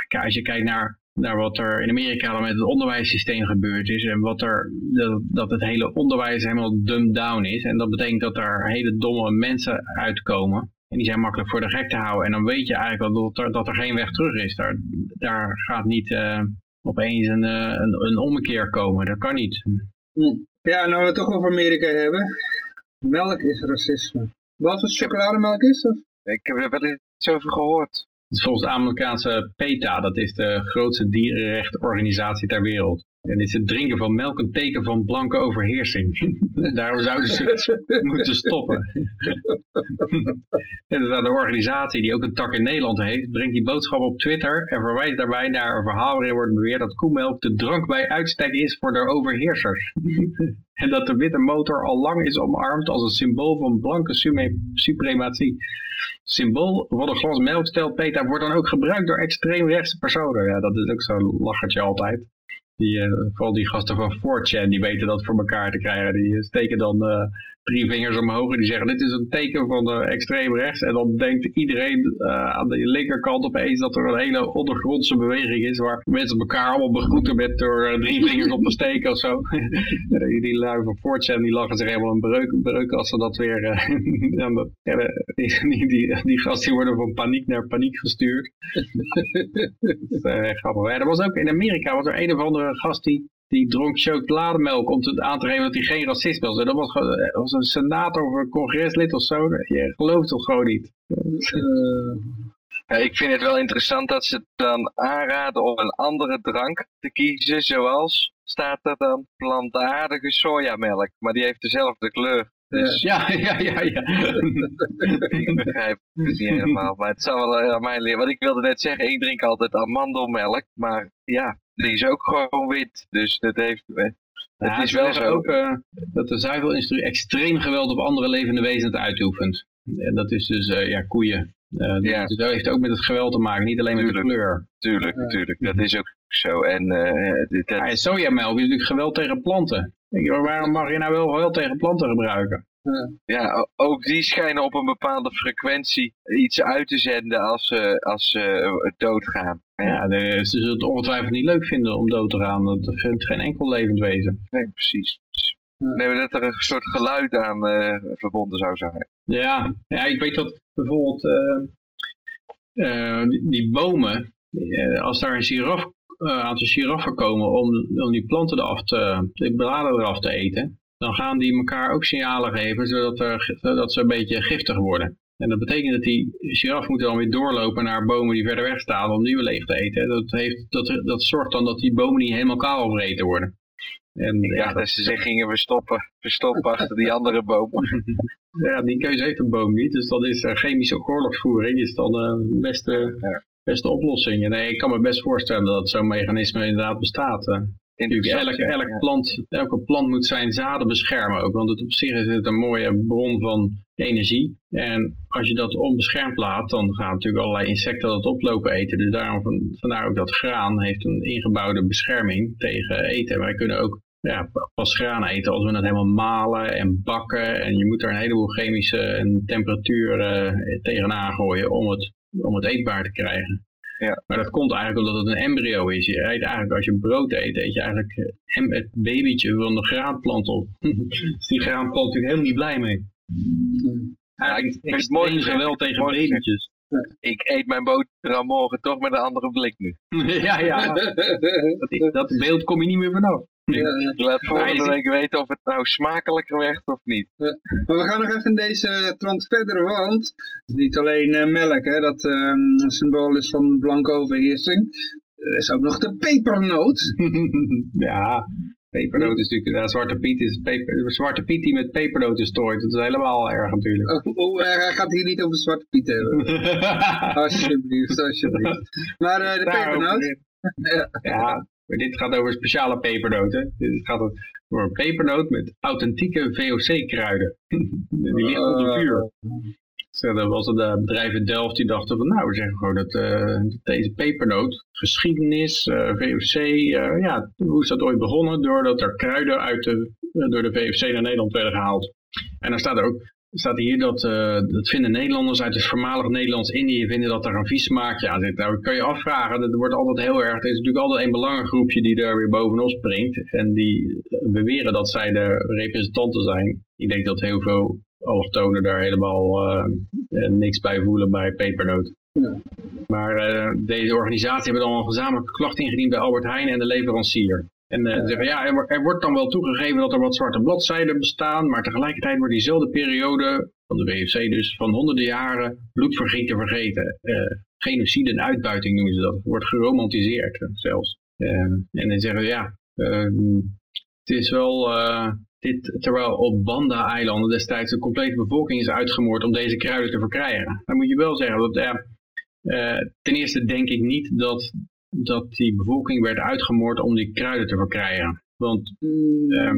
als je kijkt naar naar wat er in Amerika dan met het onderwijssysteem gebeurd is. En wat er, dat, dat het hele onderwijs helemaal dumbed down is. En dat betekent dat er hele domme mensen uitkomen. En die zijn makkelijk voor de gek te houden. En dan weet je eigenlijk wel dat er, dat er geen weg terug is. Daar, daar gaat niet uh, opeens een, uh, een, een, ommekeer komen. Dat kan niet. Hm. Ja, nou we het toch over Amerika hebben. Melk is racisme. Wat voor chocolademelk is dat? Ik heb er wel iets over gehoord volgens de Amerikaanse PETA, dat is de grootste dierenrechtenorganisatie ter wereld. En is het drinken van melk een teken van blanke overheersing. Daarom zouden ze het moeten stoppen. en de organisatie die ook een tak in Nederland heeft, brengt die boodschap op Twitter en verwijst daarbij naar een verhaal waarin wordt beweerd dat koemelk de drank bij uitstek is voor de overheersers. en dat de witte motor al lang is omarmd als een symbool van blanke suprematie. Symbool van een glas melk, stelt Peter, wordt dan ook gebruikt door extreemrechtse personen. Ja, dat is ook zo'n lachertje altijd. Die, uh, vooral die gasten van 4chan, die weten dat voor elkaar te krijgen. Die steken dan uh, drie vingers omhoog en die zeggen dit is een teken van de extreem rechts. En dan denkt iedereen uh, aan de linkerkant opeens dat er een hele ondergrondse beweging is waar mensen elkaar allemaal begroeten met door drie vingers op te steken of zo. die, die lui van 4chan die lachen zich helemaal een breuk, breuk als ze dat weer... dat, die, die, die, gasten worden van paniek naar paniek gestuurd. dat is grappig. Ja, er was ook in Amerika was er een of andere gast die die dronk chocolademelk om te, aan te geven dat hij geen racist was. En dat was, eh, was een senator of een congreslid of zo. Je gelooft toch gewoon niet. Uh, ja, ik vind het wel interessant dat ze dan aanraden om een andere drank te kiezen, zoals staat er dan plantaardige sojamelk, maar die heeft dezelfde kleur. Dus... Ja, ja, ja, ja. ik begrijp het niet helemaal, maar het zou wel aan mij leren. Want ik wilde net zeggen, ik drink altijd amandelmelk, maar ja, die is ook gewoon wit. Dus dat heeft... Het is wel zo ook uh, dat de zuivelindustrie extreem geweld op andere levende wezens uitoefent. En dat is dus uh, ja, koeien. Uh, ja. Dus dat heeft ook met het geweld te maken, niet alleen met de kleur. Tuurlijk, tuurlijk. Dat is ook zo. En, dat... ja, sojamelk is natuurlijk geweld tegen planten. Je, waarom mag je nou wel geweld tegen planten gebruiken? Ja, ook die schijnen op een bepaalde frequentie iets uit te zenden als ze, als ze doodgaan. Ja, ze zullen het ongetwijfeld niet leuk vinden om dood te gaan. Dat vindt geen enkel levend wezen. Nee, precies. Nee, dat er een soort geluid aan uh, verbonden zou zijn. Ja, ja, ik weet dat bijvoorbeeld uh, uh, die, die, bomen, als daar een giraf, aantal giraffen komen om, om die planten eraf te, de bladen eraf te eten, dan gaan die elkaar ook signalen geven, zodat, er, zodat ze een beetje giftig worden. En dat betekent dat die giraf moet dan weer doorlopen naar bomen die verder weg staan om nieuwe leeg te eten. Dat, heeft, dat, dat zorgt dan dat die bomen niet helemaal kaal overeten worden. En, ja, dat ze zich gingen verstoppen, verstoppen achter die andere bomen. ja, die keuze heeft een boom niet. Dus dan is chemische oorlogsvoering is dan de beste, beste oplossing. En nee, ik kan me best voorstellen dat zo'n mechanisme inderdaad bestaat. Elke, elke plant, elke plant moet zijn zaden beschermen ook. Want het op zich is het een mooie bron van energie. En als je dat onbeschermd laat, dan gaan natuurlijk allerlei insecten dat oplopen eten. Dus daarom vandaar ook dat graan heeft een ingebouwde bescherming tegen eten. Wij kunnen ook ja, pas graan eten als we het helemaal malen en bakken. En je moet er een heleboel chemische en temperatuur uh, tegenaan gooien om het, om het eetbaar te krijgen. Ja. Maar dat komt eigenlijk omdat het een embryo is. Je eet eigenlijk als je brood eet, eet je eigenlijk eh, het babytje van de graanplant op. dus die graanplant natuurlijk helemaal niet blij mee. Ja, ik, het mooi geweld tegen babytjes. Ik eet mijn boterham morgen toch met een andere blik nu. ja, ja. dat, dat beeld kom je niet meer vanaf. Ik laat volgende week weten of het nou smakelijker werd of niet. Maar we gaan nog even in deze trant verder, want het is niet alleen uh, melk, hè, dat een symbool is van blanke overheersing. Er is ook nog de pepernoot. ja, pepernoot is natuurlijk, zwarte piet is peper, zwarte piet die met pepernoten strooit. Dat is helemaal erg natuurlijk. Oh, oh hij gaat hier niet over zwarte piet hebben. alsjeblieft, alsjeblieft. Maar uh, de pepernoot. ja, dit gaat over speciale pepernoten. Dit gaat over een pepernoot met authentieke VOC-kruiden. die liggen onder vuur. Zo, dat was het uh, bedrijf in Delft die dachten van nou, we zeggen gewoon dat, uh, deze pepernoot, geschiedenis, eh, VOC, ja, hoe is dat ooit begonnen? Doordat er kruiden uit de, door de VOC naar Nederland werden gehaald. En dan staat er ook, staat hier dat, uh, dat vinden Nederlanders uit het voormalig Nederlands-Indië vinden dat er een vies smaakje aan zit. Nou, kan je afvragen, dat wordt altijd heel erg, er is natuurlijk altijd een belangengroepje die daar weer bovenop springt en die beweren dat zij de representanten zijn. Ik denk dat heel veel allochtonen daar helemaal uh, niks bij voelen bij pepernoot. Ja. Maar uh, deze organisatie hebben dan een gezamenlijke klacht ingediend bij Albert Heijn en de leverancier. En uh, zeggen, ja, er, wordt dan wel toegegeven dat er wat zwarte bladzijden bestaan, maar tegelijkertijd wordt diezelfde periode, van de WFC dus, van honderden jaren bloedvergeten vergeten. Uh, genocide en uitbuiting noemen ze dat. Wordt geromantiseerd uh, zelfs. en dan zeggen we, ja, ehm, het is wel, dit, terwijl op Banda-eilanden destijds de complete bevolking is uitgemoord om deze kruiden te verkrijgen. Dan moet je wel zeggen, dat, ten eerste denk ik niet dat dat die bevolking werd uitgemoord om die kruiden te verkrijgen. Want uh,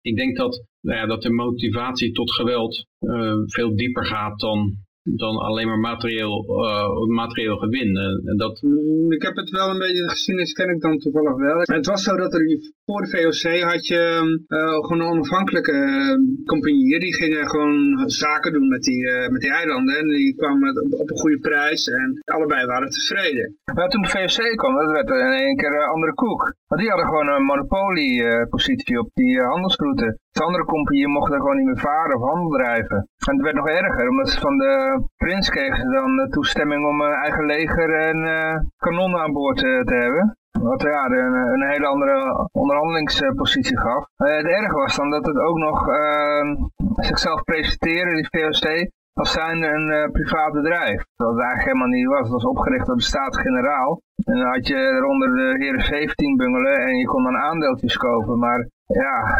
ik denk dat, nou ja, dat de motivatie tot geweld uh, veel dieper gaat dan dan alleen maar materieel, uh, materieel gewin. en dat... Mm, ik heb het wel een beetje, de geschiedenis ken ik dan toevallig wel. het was zo dat er voor de VOC had je uh, gewoon een onafhankelijke uh, compagnieën. Die gingen gewoon zaken doen met die, met die eilanden. En die kwamen op, op, een goede prijs en allebei waren tevreden. Maar toen de VOC kwam, dat werd in één keer een andere koek. Want die hadden gewoon een monopoliepositie op die handelsroute. De andere compagnieën mochten er gewoon niet meer varen of handel drijven. En het werd nog erger, omdat ze van de prins kregen dan de toestemming om een eigen leger en uh, kanonnen aan boord te, hebben. Wat ja, een, een, hele andere onderhandelingspositie gaf. Het erg was dan dat het ook nog uh, zichzelf presenteren, die VOC, als zijn een privaat bedrijf. Dat het eigenlijk helemaal niet was. Het was opgericht door de Staten-Generaal. En dan had je eronder de heren 17 bungelen en je kon dan aandeeltjes kopen. Maar ja,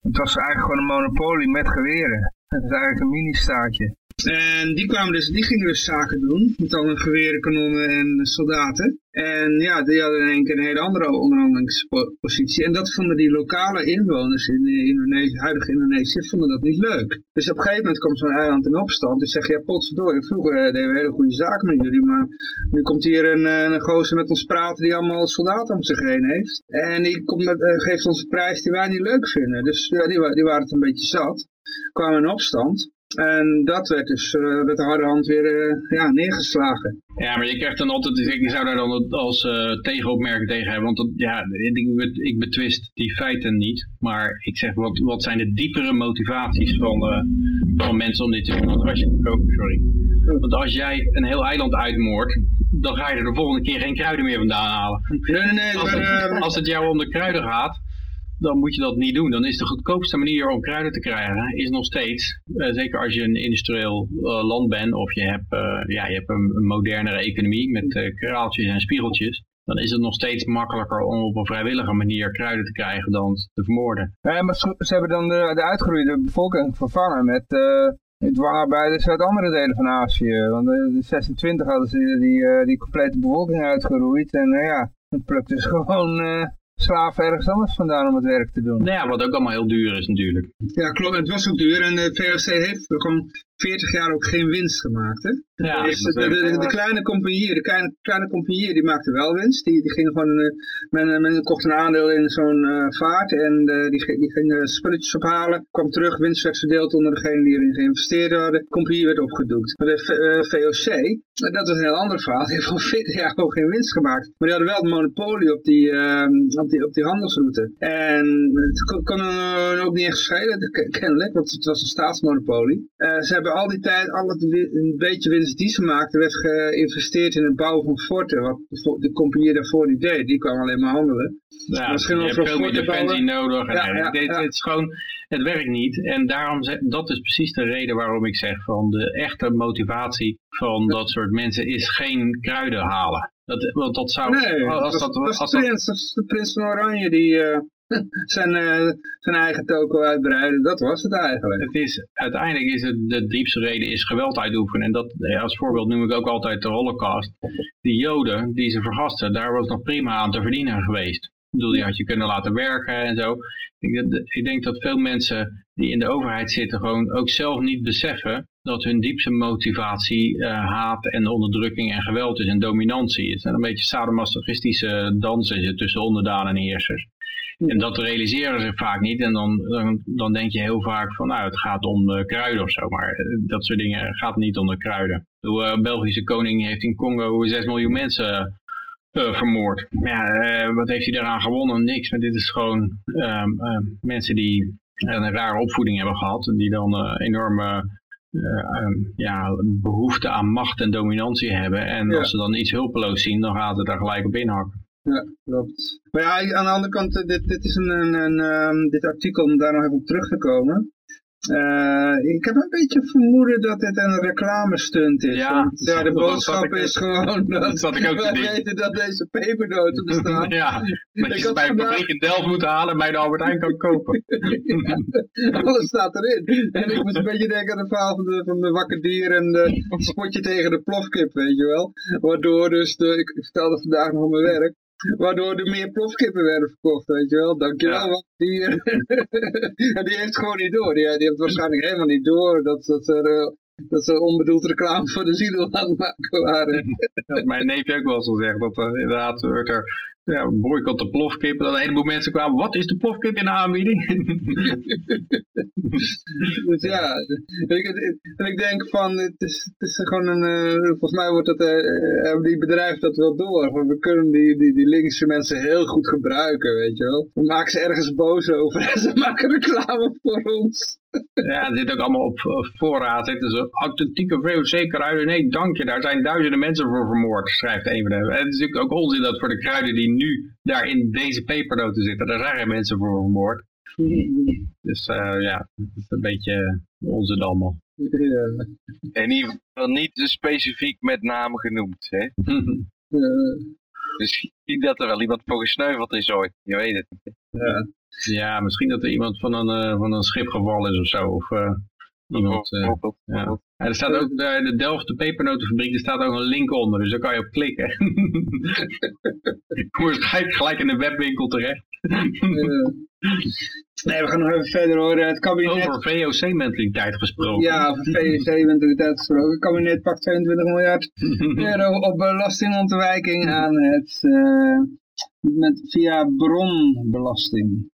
het was eigenlijk gewoon een monopolie met geweren. Het is eigenlijk een mini-staatje. En die, kwamen dus, die gingen dus zaken doen, met al hun geweren, kanonnen en soldaten. En ja, die hadden in één keer een hele andere onderhandelingspositie. En dat vonden die lokale inwoners in de Indonesië, huidige Indonesië, vonden dat niet leuk. Dus op een gegeven moment komt zo'n eiland in opstand. En zeggen, ja potverdorie, vroeger uh, deden we hele goede zaken met jullie. Maar nu komt hier een, uh, een gozer met ons praten die allemaal soldaten om zich heen heeft. En die komt met, geeft ons een prijs die wij niet leuk vinden. Dus ja, die, die waren het een beetje zat. Kwamen in opstand. En dat werd dus uh, met de harde hand weer uh, ja, neergeslagen. Ja, maar je krijgt dan altijd, ik zou daar dan als uh, tegenopmerking tegen hebben, want dat, ja, ik, ik betwist die feiten niet, maar ik zeg, wat, wat zijn de diepere motivaties van, van mensen om dit te doen? Want als, je, oh, sorry. Want als jij een heel eiland uitmoordt, dan ga je er de volgende keer geen kruiden meer vandaan halen. Nee, nee, nee. Als, het, als het jou om de kruiden gaat, dan moet je dat niet doen. Dan is de goedkoopste manier om kruiden te krijgen, is nog steeds, uh, zeker als je een industrieel uh, land bent of je hebt, uh, ja, je hebt een, modernere economie met kraaltjes en spiegeltjes, dan is het nog steeds makkelijker om op een vrijwillige manier kruiden te krijgen dan te vermoorden. Ja, maar ze, hebben dan de, de uitgeroeide bevolking vervangen met dwangarbeiders uit andere delen van Azië. Want in 26 hadden ze die, die, complete bevolking uitgeroeid en ja, dan plukten ze gewoon slaven ergens anders vandaan om het werk te doen. Nou ja, wat ook allemaal heel duur is natuurlijk. Ja, klopt. Het was ook duur en de VOC heeft gewoon 40 jaar ook geen winst gemaakt. Hè? Ja, Dus de, de, de kleine compagnieën, de kleine, kleine compagnieën, die maakten wel winst. Die, die gingen gewoon, uh, men, men kocht een aandeel in zo'n uh, vaart en uh, die, die gingen spulletjes ophalen. Kwam terug, winst werd verdeeld onder degene die erin geïnvesteerd hadden. De compagnie werd opgedoekt. Maar de VOC, dat was een heel ander verhaal. Die heeft gewoon 40 jaar ook geen winst gemaakt. Maar die hadden wel het monopolie op die, op die, op die handelsroute. En het kon, kon ook niet echt schelen, kennelijk, want het was een staatsmonopolie. ze hebben al die tijd al het een beetje winst die ze maakten, werd geïnvesteerd in het bouwen van forten. Wat de, compagnie daarvoor niet deed. Die kwam alleen maar handelen. Ja, Misschien je hebt veel meer defensie nodig. En ja, ja, dit, Het, is gewoon, het werkt niet. En daarom, dat is precies de reden waarom ik zeg van de echte motivatie van dat soort mensen is geen kruiden halen. Dat, want dat zou... Nee, als dat, dat, als dat, prins, dat is de prins van Oranje die... Uh, zijn, uh, zijn eigen toko uitbreiden. Dat was het eigenlijk. Het is, uiteindelijk is het de diepste reden is geweld uitoefenen. En dat, ja, als voorbeeld noem ik ook altijd de holocaust. Die joden die ze vergasten, daar was nog prima aan te verdienen geweest. Ik bedoel, die had je kunnen laten werken en zo. Ik, ik denk dat veel mensen die in de overheid zitten gewoon ook zelf niet beseffen dat hun diepste motivatie uh, haat en onderdrukking en geweld is en dominantie. Het zijn een beetje sadomasochistische dansen tussen onderdanen en heersers. En dat realiseren ze vaak niet. En dan, dan, dan, denk je heel vaak van, nou, het gaat om de kruiden of zo. Maar dat soort dingen gaat niet om de kruiden. De uh, Belgische koning heeft in Congo 6 miljoen mensen uh, vermoord. Ja, uh, wat heeft hij daaraan gewonnen? Niks. Maar dit is gewoon um, mensen die een rare opvoeding hebben gehad. Die dan enorme um, ja, behoefte aan macht en dominantie hebben. En ja. als ze dan iets hulpeloos zien, dan gaat het daar gelijk op inhakken. Ja, klopt. Maar ja, aan de andere kant, dit, dit is een, een, een um, dit artikel, om daar nog even op terug te komen. Uh, ik heb een beetje vermoeden dat dit een reclamestunt is. Ja, want, ja de boodschap is gewoon dat, dat ik ook weten dat deze pepernoten bestaan. ja, dat je ze bij een fabriek in Delft moet halen en bij de Albert Heijn kan kopen. ja, alles staat erin. En ik moet een beetje denken aan het verhaal van de, van de wakker dier en de spotje tegen de plofkip, weet je wel. Waardoor dus, de, ik vertelde vandaag nog op mijn werk, Waardoor er meer plofkippen werden verkocht, weet je wel. Dankjewel, ja. die, en die heeft gewoon niet door. Die, die heeft waarschijnlijk helemaal niet door dat, dat er... dat ze onbedoeld reclame voor de ziel aan het maken waren. mijn neefje ook wel eens gezegd, dat er inderdaad werd er ja, boycott de plofkip. Dat een heleboel mensen kwamen, wat is de plofkip in de aanbieding? dus ja, en ik denk van, het is, het is gewoon een, uh, volgens mij wordt dat, uh, die bedrijf dat wel door. we kunnen die, die, die linkse mensen heel goed gebruiken, weet je wel. We maken ze ergens boos over en ze maken reclame voor ons. Ja, er zit ook allemaal op voorraad. Zitten zo authentieke VOC-kruiden. Nee, dank je. Daar zijn duizenden mensen voor vermoord, schrijft een van hen. En het is natuurlijk ook onzin dat voor de kruiden die nu daar in deze pepernoten zitten, daar zijn geen mensen voor vermoord. Dus uh, ja, het is een beetje onzin allemaal. In ieder geval niet specifiek met naam genoemd, hè? Misschien dat er wel iemand voor gesneuveld is ooit, je weet het niet. Ja. Ja, misschien dat er iemand van een, uh, van een schip gevallen is of zo. Of uh, iemand. Uh, ja. En er staat ook de, de Delft, de pepernotenfabriek, er staat ook een link onder, dus daar kan je op klikken. Kom gelijk, gelijk in de webwinkel terecht. Nee, we gaan nog even verder horen. Het kabinet... Over VOC-mentaliteit gesproken. Ja, over VOC-mentaliteit gesproken. Het kabinet pakt 22 miljard euro op belastingontwijking aan het, uh, met, via bronbelasting.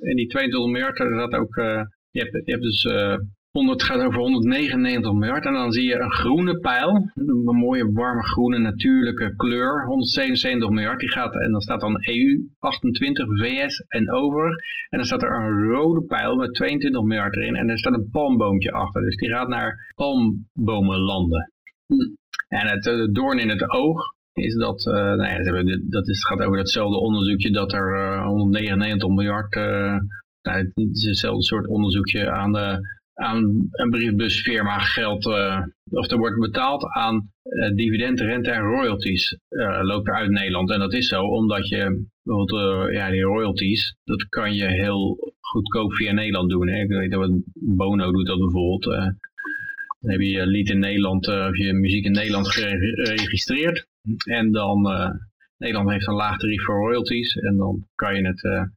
En die 22 miljard, zat ook, uh, je, hebt, je hebt dus... Uh, 100 gaat over 199 miljard. En dan zie je een groene pijl, een mooie warme groene natuurlijke kleur, 177 miljard, die gaat, en dan staat dan EU, 28, VS en over, en dan staat er een rode pijl met 22 miljard erin. En er staat een palmboompje achter, dus die gaat naar palmbomenlanden. En het uh, doorn in het oog is dat, uh, nou ja, dat is, gaat over datzelfde onderzoekje dat er uh, 199 miljard, nou, het is hetzelfde soort onderzoekje aan de aan een briefbusfirma geld, uh, of er wordt betaald aan uh, dividend, rente en royalties, uh, loopt er uit Nederland. En dat is zo omdat je bijvoorbeeld ja, die royalties, dat kan je heel goedkoop via Nederland doen. Hè? Ik weet dat Bono doet dat bijvoorbeeld. dan heb je je lied in Nederland, of je muziek in Nederland geregistreerd. En dan Nederland heeft een laag tarief voor royalties en dan kan je, het,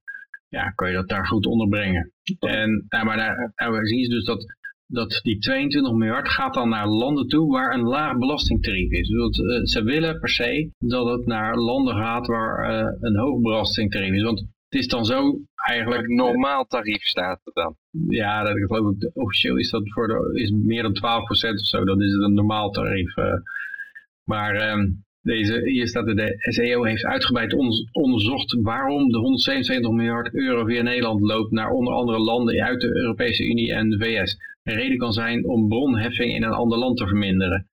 ja, kan je dat daar goed onderbrengen. En, ja, maar daar, nou, zie je dus dat, dat die 22 miljard gaat dan naar landen toe waar een laag belastingtarief is. Dus ze willen per se dat het naar landen gaat waar een hoog belastingtarief is. Want het is dan zo eigenlijk... normaal tarief staat er dan. Ja, dat, ik geloof ik, officieel is dat voor de, is meer dan 12% of zo. Dan is het een normaal tarief. Uh, maar um, deze, hier staat de SEO heeft uitgebreid onderzocht waarom de 177 miljard euro via Nederland loopt naar onder andere landen uit de Europese Unie en de VS. Een reden kan zijn om bronheffing in een ander land te verminderen.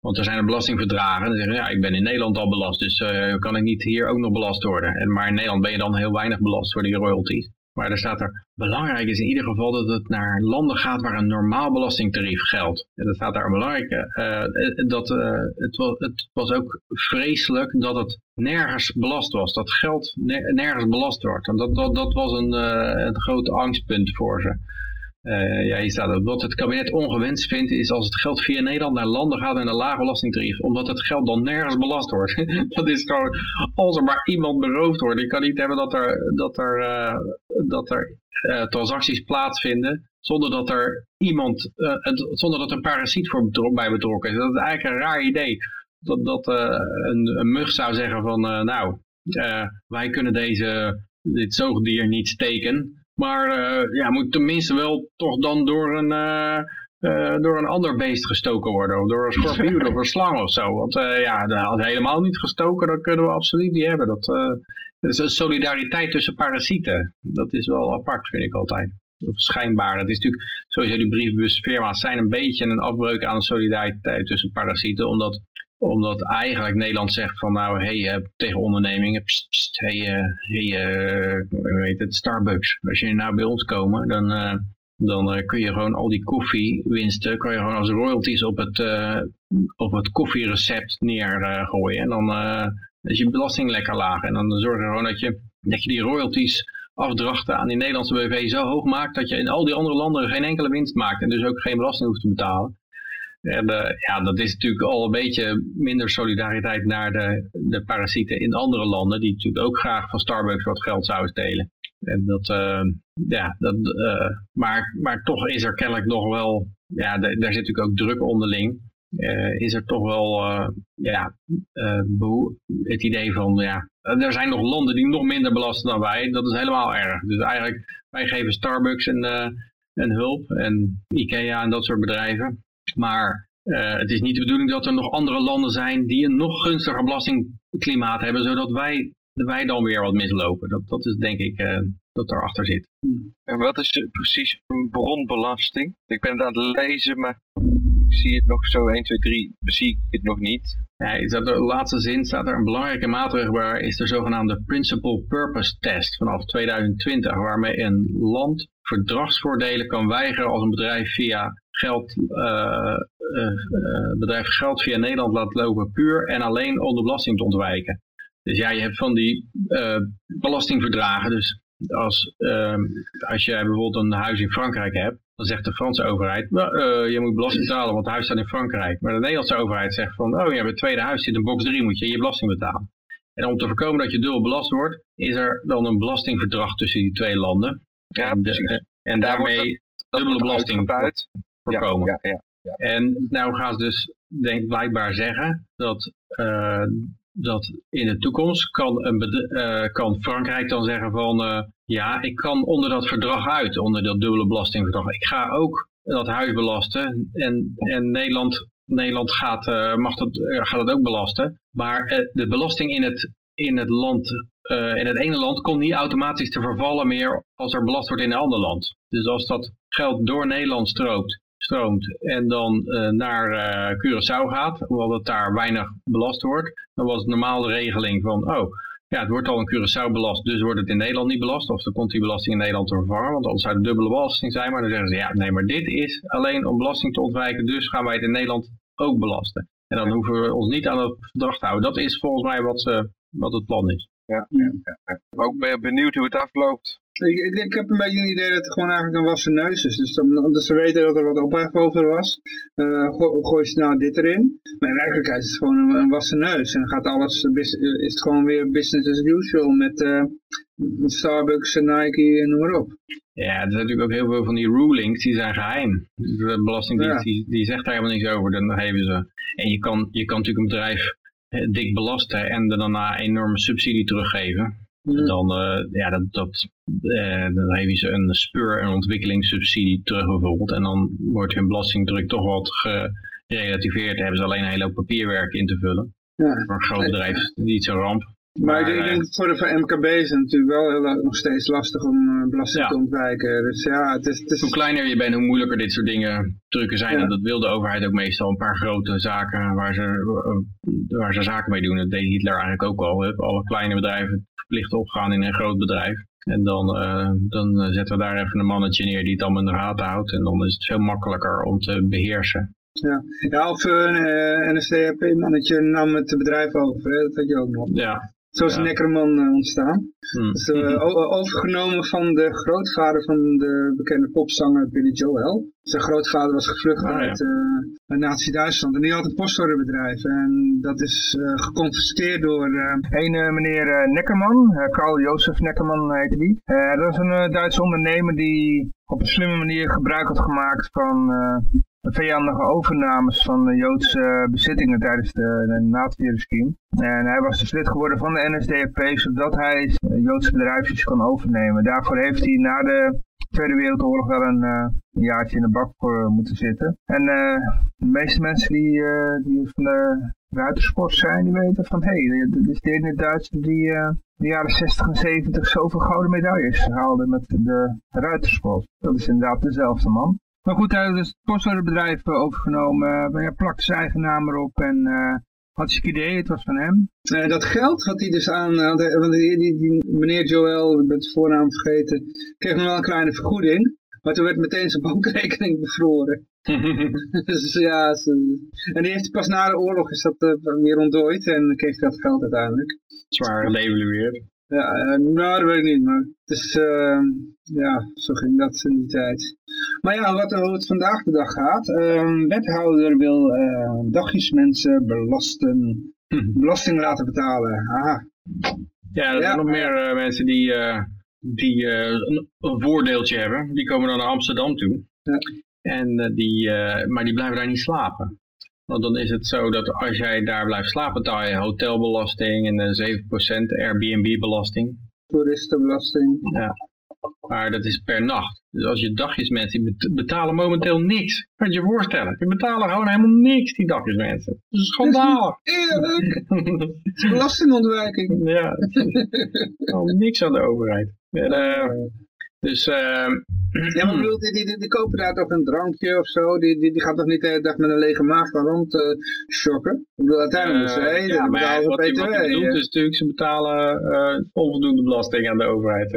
Want er zijn er belastingverdragen. En zeggen, ja, ik ben in Nederland al belast, dus uh, kan ik niet hier ook nog belast worden. En, maar in Nederland ben je dan heel weinig belast voor die royalties. Maar er staat er, belangrijk is in ieder geval dat het naar landen gaat waar een normaal belastingtarief geldt. En dat staat daar belangrijk. Uh, dat, uh, het, was, het was ook vreselijk dat het nergens belast was. Dat geld nergens belast wordt. En dat, dat, dat was een, een groot angstpunt voor ze. Uh, ja. Wat het kabinet ongewenst vindt is als het geld via Nederland naar landen gaat met een laag belastingtarief. Omdat het geld dan nergens belast wordt. dat is gewoon, als er maar iemand beroofd wordt. Je kan niet hebben dat er, dat er, uh, dat er uh, transacties plaatsvinden zonder dat er iemand, zonder dat er een parasiet voor bij betrokken is. Dat is eigenlijk een raar idee. Dat, dat een, een, mug zou zeggen van nou, wij kunnen deze, dit zoogdier niet steken. Maar uh, ja, moet tenminste wel toch dan door een, uh, uh, door een ander beest gestoken worden. Of door een schorpioen of een slang of zo. Want ja, als helemaal niet gestoken, dan kunnen we absoluut niet hebben. Dat, dat is een solidariteit tussen parasieten. Dat is wel apart, vind ik altijd. Of schijnbaar. Het is natuurlijk, sowieso die brievenbusfirma's zijn een beetje een afbreuk aan de solidariteit tussen parasieten. Omdat omdat eigenlijk Nederland zegt van nou, hey, uh, tegen ondernemingen, pst, pst, hey, uh, hey weet het, Starbucks. Als je nou bij ons komen, dan, dan kun je gewoon al die koffiewinsten, kan je gewoon als royalties op het, op het koffierecept neergooien. en dan is je belasting lekker laag. En dan zorg je gewoon dat je, dat je die royalties afdrachten aan die Nederlandse BV zo hoog maakt dat je in al die andere landen geen enkele winst maakt en dus ook geen belasting hoeft te betalen. En uh, ja, dat is natuurlijk al een beetje minder solidariteit naar de, de parasieten in andere landen, die natuurlijk ook graag van Starbucks wat geld zouden stelen. En dat, uh, ja, dat, uh, maar, maar toch is er kennelijk nog wel, ja, daar zit natuurlijk ook druk onderling. is er toch wel, ja, het idee van, ja, er zijn nog landen die nog minder belasten dan wij. Dat is helemaal erg. Dus eigenlijk, wij geven Starbucks een, een hulp en Ikea en dat soort bedrijven. Maar uh, het is niet de bedoeling dat er nog andere landen zijn die een nog gunstiger belastingklimaat hebben, zodat wij, wij dan weer wat mislopen. Dat, dat is denk ik uh, dat erachter zit. En wat is precies een bronbelasting? Ik ben het aan het lezen, maar ik zie het nog zo 1, 2, 3, zie ik het nog niet. Ja, de laatste zin staat er een belangrijke maatregel waar is de zogenaamde Principal Purpose Test vanaf 2020, waarmee een land verdragsvoordelen kan weigeren als een bedrijf via geld, uh, uh, bedrijf geld via Nederland laat lopen puur en alleen om de belasting te ontwijken. Dus ja, je hebt van die belastingverdragen, dus als, als jij bijvoorbeeld een huis in Frankrijk hebt, dan zegt de Franse overheid, nou, je moet belasting betalen, want het huis staat in Frankrijk. Maar de Nederlandse overheid zegt van, oh je hebt het tweede huis zit in box 3, moet je je belasting betalen. En om te voorkomen dat je dubbel belast wordt, is er dan een belastingverdrag tussen die twee landen. Ja, en, de, en daarmee dubbele belasting uit voorkomen. Ja, ja, ja, En nou gaan ze dus denk, blijkbaar zeggen dat, uh, dat in de toekomst kan, een uh, kan Frankrijk dan zeggen van uh, ja, ik kan onder dat verdrag uit, onder dat dubbele belastingverdrag. Ik ga ook dat huis belasten en, en Nederland, Nederland gaat, mag dat, gaat dat ook belasten. Maar de belasting in het, in het land in het ene land komt niet automatisch te vervallen meer als er belast wordt in een ander land. Dus als dat geld door Nederland stroomt stroomt en dan uh, naar uh, Curaçao gaat, omdat het daar weinig belast wordt, dan was het normaal de regeling van, oh, ja, het wordt al in Curaçao belast, dus wordt het in Nederland niet belast, of dan komt die belasting in Nederland te vervangen, want anders zou het dubbele belasting zijn, maar dan zeggen ze, ja, nee, maar dit is alleen om belasting te ontwijken, dus gaan wij het in Nederland ook belasten. En dan hoeven we ons niet aan het verdrag te houden. Dat is volgens mij wat, uh, wat het plan is. Ja, ja, ja. ook ben benieuwd hoe het afloopt Ik, ik, ik, heb een beetje een idee dat het gewoon eigenlijk een wassen neus is. Dus omdat ze weten dat er wat ophef over was, uh, gooi, ze nou dit erin. Maar in werkelijkheid is het gewoon een, een wassen neus. En dan gaat alles, is het gewoon weer business as usual met, uh, Starbucks en Nike en noem maar op. Ja, er zijn natuurlijk ook heel veel van die rulings, die zijn geheim. De Belastingdienst die, die zegt daar helemaal niks over, dan geven ze. En je kan, je kan natuurlijk een bedrijf dik belasten en er daarna enorme subsidie teruggeven. Dan, uh, ja, dat, dat, uh, dan geven ze een speur- en ontwikkelingssubsidie terug bijvoorbeeld. En dan wordt hun belastingdruk toch wat gerelativeerd. Dan hebben ze alleen een hele hoop papierwerk in te vullen. Ja. Voor een groot bedrijf niet zo'n ramp. Maar, ik denk eh, voor de voor MKB is het natuurlijk wel heel, nog steeds lastig om belasting te ontwijken. Dus ja, het is, het is... Hoe kleiner je bent, hoe moeilijker dit soort dingen drukken zijn. En dat wil de overheid ook meestal. Een paar grote zaken waar ze, waar ze zaken mee doen. Dat deed Hitler eigenlijk ook al. Alle kleine bedrijven verplicht opgaan in een groot bedrijf. En dan, uh, dan zetten we daar even een mannetje neer die het allemaal in de gaten houdt. En dan is het veel makkelijker om te beheersen. Ja, ja of een uh, NSDAP-mannetje nam het bedrijf over. Hè? Dat had je ook nog. Ja, zo is ja. Neckerman uh, ontstaan. Hmm. Dus, uh, overgenomen van de grootvader van de bekende popzanger Billy Joel. Zijn grootvader was gevlucht ah, uit uh, Nazi-Duitsland. En die had een postorderbedrijf. En dat is geconfiskeerd door een meneer Neckerman. Karl Jozef Neckerman heette die. dat was een Duitse ondernemer die op een slimme manier gebruik had gemaakt van vijandige overnames van Joodse bezittingen tijdens de, de nazi-regime. En hij was dus lid geworden van de NSDAP, zodat hij Joodse bedrijfjes kon overnemen. Daarvoor heeft hij na de Tweede Wereldoorlog wel een, een jaartje in de bak voor moeten zitten. En de meeste mensen die, die van de ruitersport zijn, die weten van, hé, hey, dit is de ene Duitser die in de jaren 60 en 70 zoveel gouden medailles haalde met de ruitersport. Dat is inderdaad dezelfde man. Maar goed, hij heeft dus het postorderbedrijf overgenomen. Hij plakte zijn eigen naam erop en had je idee, het was van hem. Uh, dat geld had hij dus aan, uh, want die, die, die, meneer Joel, ik ben het voornaam vergeten, kreeg nog wel een kleine vergoeding. Maar toen werd meteen zijn bankrekening bevroren. dus ja, ze, en die heeft pas na de oorlog is dat uh, weer ontdooid en kreeg dat geld uiteindelijk. Zwaar gedevalueerd. Ja, uh, nou dat weet ik niet, maar het is, uh, ja, zo ging dat in die tijd. Maar ja, wat, hoe het vandaag de dag gaat, uh, wethouder wil uh, dagjesmensen belasten, belasting laten betalen. Aha. Ja, er zijn nog meer mensen die, die een, een, voordeeltje hebben, die komen dan naar Amsterdam toe. Ja. En die, maar die blijven daar niet slapen. Want dan is het zo dat als jij daar blijft slapen, betaal je hotelbelasting en 7% Airbnb-belasting. Toeristenbelasting. Ja. Maar dat is per nacht. Dus als je dagjesmensen, betalen momenteel niks. Kan je je voorstellen. Die betalen gewoon helemaal niks, die dagjesmensen. Dat is schandalig. Eerlijk. is belastingontwijking. Ja. Niks aan de overheid. En, uh, dus, uh, ja, maar bedoel, die, die, die, kopen daar toch een drankje of zo? Die, die, die gaat toch niet de hele dag met een lege maag van rond uh, shocken? Ik bedoel, uiteindelijk uh, ze, ja, maar wat, BTW, wat doet is natuurlijk, ze betalen uh, onvoldoende belasting aan de overheid.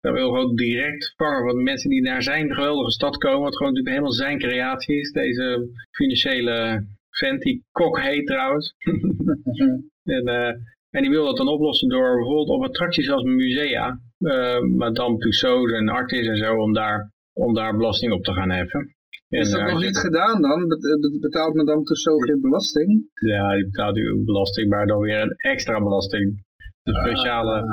Dat wil gewoon direct vangen van de mensen die naar zijn geweldige stad komen, wat gewoon natuurlijk helemaal zijn creatie is. Deze financiële vent, die kok heet trouwens. en, en die wil dat dan oplossen door bijvoorbeeld op attracties als musea Madame Tussauds en Artis en zo, om daar, om daar belasting op te gaan heffen. Is dat nog niet gedaan dan? Betaalt Madame Tussauds geen belasting? Ja, die betaalt u belasting, maar dan weer een extra belasting. De speciale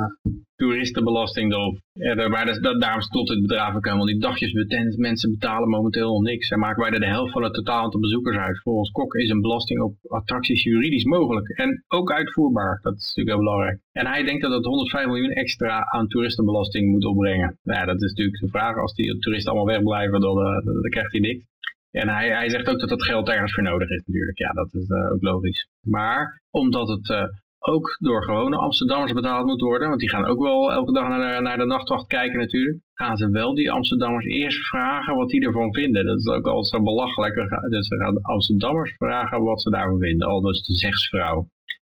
toeristenbelasting erop. Ja, maar dat, dat, daarom stopt het bedrijf ook helemaal die dagjes betent. Mensen betalen momenteel nog niks. En maken wij er de helft van het totaal aantal bezoekers uit. Volgens Kok is een belasting op attracties juridisch mogelijk. En ook uitvoerbaar. Dat is natuurlijk heel belangrijk. En hij denkt dat het 105 miljoen extra aan toeristenbelasting moet opbrengen. Nou, ja, dat is natuurlijk de vraag. Als die toeristen allemaal wegblijven, dan, uh, dan krijgt hij niks. En hij, hij zegt ook dat dat geld ergens voor nodig is natuurlijk. Ja, dat is uh, ook logisch. Maar omdat het uh, ook door gewone Amsterdammers betaald moet worden, want die gaan ook wel elke dag naar de, naar de nachtwacht kijken natuurlijk, gaan ze wel die Amsterdammers eerst vragen wat die ervan vinden. Dat is ook altijd zo belachelijk. Dus ze gaan Amsterdammers vragen wat ze daarvan vinden, al dus de zegsvrouw.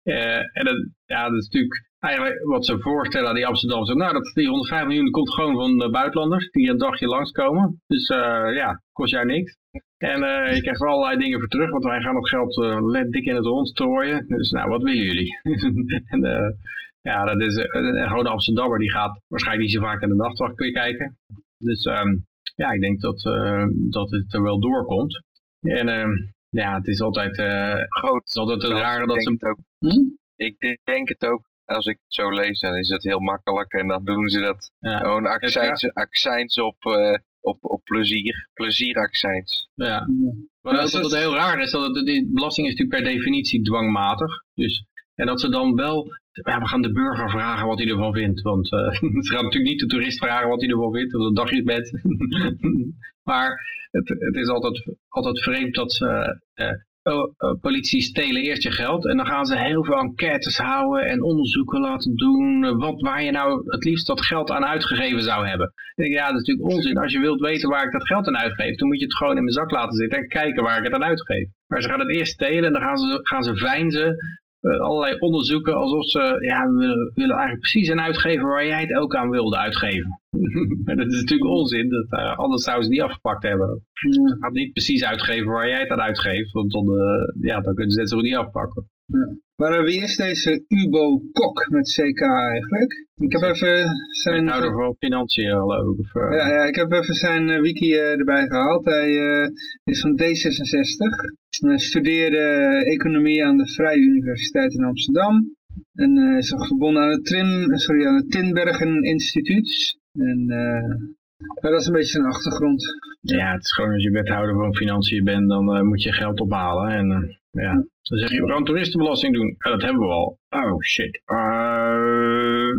Uh, en dat, ja, dat is natuurlijk eigenlijk wat ze voorstellen aan die Amsterdammers, nou dat die 105 miljoen komt gewoon van de buitenlanders die een dagje langskomen. Dus ja, kost jou niks. En uh, je krijgt er allerlei dingen voor terug, want wij gaan dat geld uh, dik in het rond strooien. Dus nou, wat willen jullie? en, uh, ja, dat is een gewone Amsterdammer, die gaat waarschijnlijk niet zo vaak in de nachtwacht kun je kijken. Dus um, ja, ik denk dat, dat het er wel doorkomt. En ehm, ja, het is altijd, groot. Het is altijd een rare dat ze... Hm? Ik denk het ook als ik het zo lees, dan is het heel makkelijk. En dan doen ze dat ja. gewoon accijns, accijns op, op, op plezier, plezieraccijns. Ja, maar dat, dat, heel raar is, dat de belasting is natuurlijk per definitie dwangmatig. Dus, en dat ze dan wel, ja, we gaan de burger vragen wat hij ervan vindt. Want uh, ze gaan natuurlijk niet de toerist vragen wat hij ervan vindt, of dat bed. maar het, het is altijd, altijd vreemd dat ze uh, oh, politie stelen eerst je geld en dan gaan ze heel veel enquêtes houden en onderzoeken laten doen eh, wat, waar je nou het liefst dat geld aan uitgegeven zou hebben. Ik ja, dat is natuurlijk onzin. Als je wilt weten waar ik dat geld aan uitgeef, dan moet je het gewoon in mijn zak laten zitten en kijken waar ik het aan uitgeef. Maar ze gaan het eerst stelen en dan gaan ze, gaan ze veinzen allerlei onderzoeken alsof ze ja, willen, willen eigenlijk precies aan uitgeven waar jij het ook aan wilde uitgeven. maar dat is natuurlijk onzin, dat, uh, anders zouden ze die afgepakt hebben. Ze gaat niet precies uitgeven waar jij het aan uitgeeft, want dan, uh, ja, dan kunnen ze het zo niet afpakken. Ja. Maar uh, wie is deze Ubo Kok met CK eigenlijk? Ik heb even zijn... Houder van financiën geloof ik. ja, ja, ik heb even zijn wiki erbij gehaald. Hij is van D66. Hij studeerde economie aan de Vrije Universiteit in Amsterdam. En is verbonden aan het, Trim, sorry, aan het Tinbergen Instituut. En dat is een beetje zijn achtergrond. Ja, het is gewoon als je wethouder van financiën bent, dan moet je geld ophalen. En ja, dan zeg je, we gaan toeristenbelasting doen. Ja, dat hebben we al. Oh shit. Maar,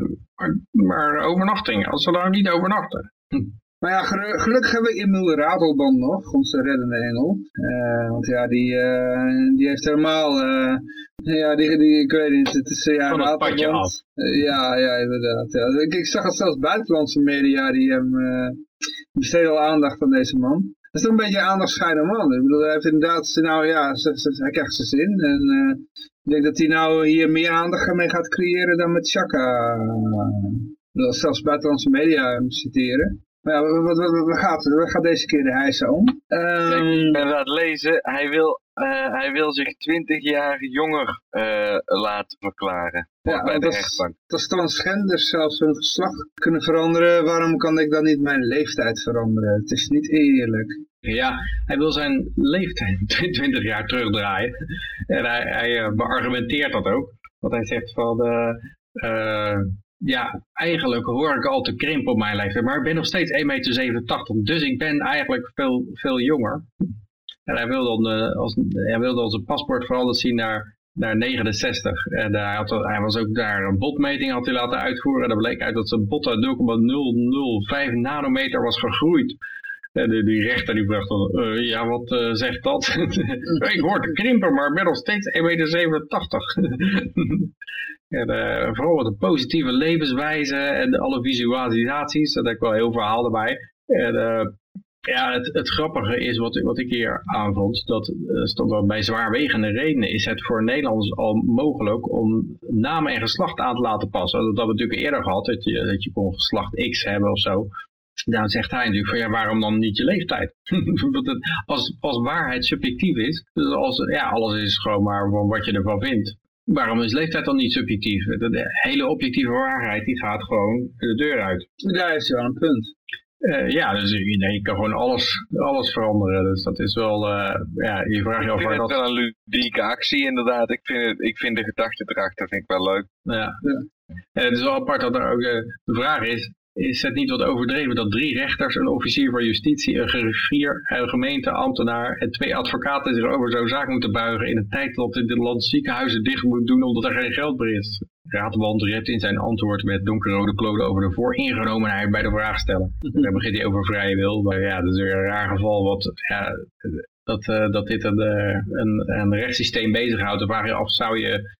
maar, overnachting, als we daar niet overnachten. Hm. Maar ja, gelukkig hebben we Emil Radelband nog, onze reddende engel. Uh, want ja, die, uh, die heeft helemaal... Uh, ja, die, die, ik weet niet, het is... ja, Van het af. ja, ja, inderdaad. Ja. Ik, ik zag het zelfs buitenlandse media, die hem... die besteden al aandacht aan deze man. Dat is toch een beetje een aandachtsscheide man. Ik bedoel, hij heeft inderdaad, nou ja, hij krijgt zijn zin. En ik denk dat hij nou hier meer aandacht mee gaat creëren dan met Chaka. Uh, zelfs buitenlandse media hem citeren. Maar ja, wat, wat, wat, gaat, wat gaat deze keer de hijsen om? Um, ik ben aan het lezen. Hij wil, uh, hij wil zich 20 jaar jonger uh, laten verklaren. Ja, bij de als, rechtbank. Als transgenders zelfs hun geslacht kunnen veranderen, waarom kan ik dan niet mijn leeftijd veranderen? Het is niet eerlijk. Ja, hij wil zijn leeftijd 20 jaar terugdraaien. En hij, hij uh, beargumenteert dat ook. Want hij zegt van... Uh, ja, eigenlijk hoor ik al te krimpen op mijn leeftijd. Maar ik ben nog steeds 1,87 meter. Dus ik ben eigenlijk veel, veel jonger. En hij wilde dan, uh, als, hij wilde paspoort veranderd zien naar, naar 69. En uh, hij, had, hij was ook daar een botmeting had hij laten uitvoeren. En dat bleek uit dat zijn bot uit 0,005 nanometer was gegroeid. En de, die rechter die vraagt dan, uh, ja wat uh, zegt dat? ik hoor te krimpen, maar nog steeds 1,87 meter. En vooral wat de positieve levenswijze en alle visualisaties, daar heb ik wel heel verhaal erbij. En ja, het, het, grappige is wat, wat ik hier aanvond, dat, uh, bij zwaarwegende redenen is het voor Nederlanders al mogelijk om namen en geslacht aan te laten passen. Dat hebben we natuurlijk eerder gehad, dat je, dat je kon geslacht X hebben of zo. Dan zegt hij natuurlijk van ja, waarom dan niet je leeftijd? als, als waarheid subjectief is, dus als, ja, alles is gewoon maar wat je ervan vindt. Waarom is leeftijd dan niet subjectief? De hele objectieve waarheid die gaat gewoon de deur uit. Daar is wel een punt. Uh, ja, dus je, je kan gewoon alles, alles veranderen. Dus dat is wel, uh, ja, je vraagt je af waar dat... Ik vind het wel een ludieke actie inderdaad. Ik vind, het, ik vind de gedachte erachter vind ik wel leuk. Ja. ja. En het is wel apart dat er ook uh, de vraag is, is het niet wat overdreven dat drie rechters, een officier van justitie, een griffier, een gemeenteambtenaar en twee advocaten zich over zo'n zaak moeten buigen in een tijd dat in dit land ziekenhuizen dicht moeten doen omdat er geen geld meer is. Raadwand redt in zijn antwoord met donkerrode kloden over de vooringenomenheid bij de vraag stellen. Daar begint hij over vrije wil, maar ja, dat is weer een raar geval wat, ja, dat, uh, dat dit een, eh, een, een rechtssysteem bezighoudt. Dan vraag je af, zou je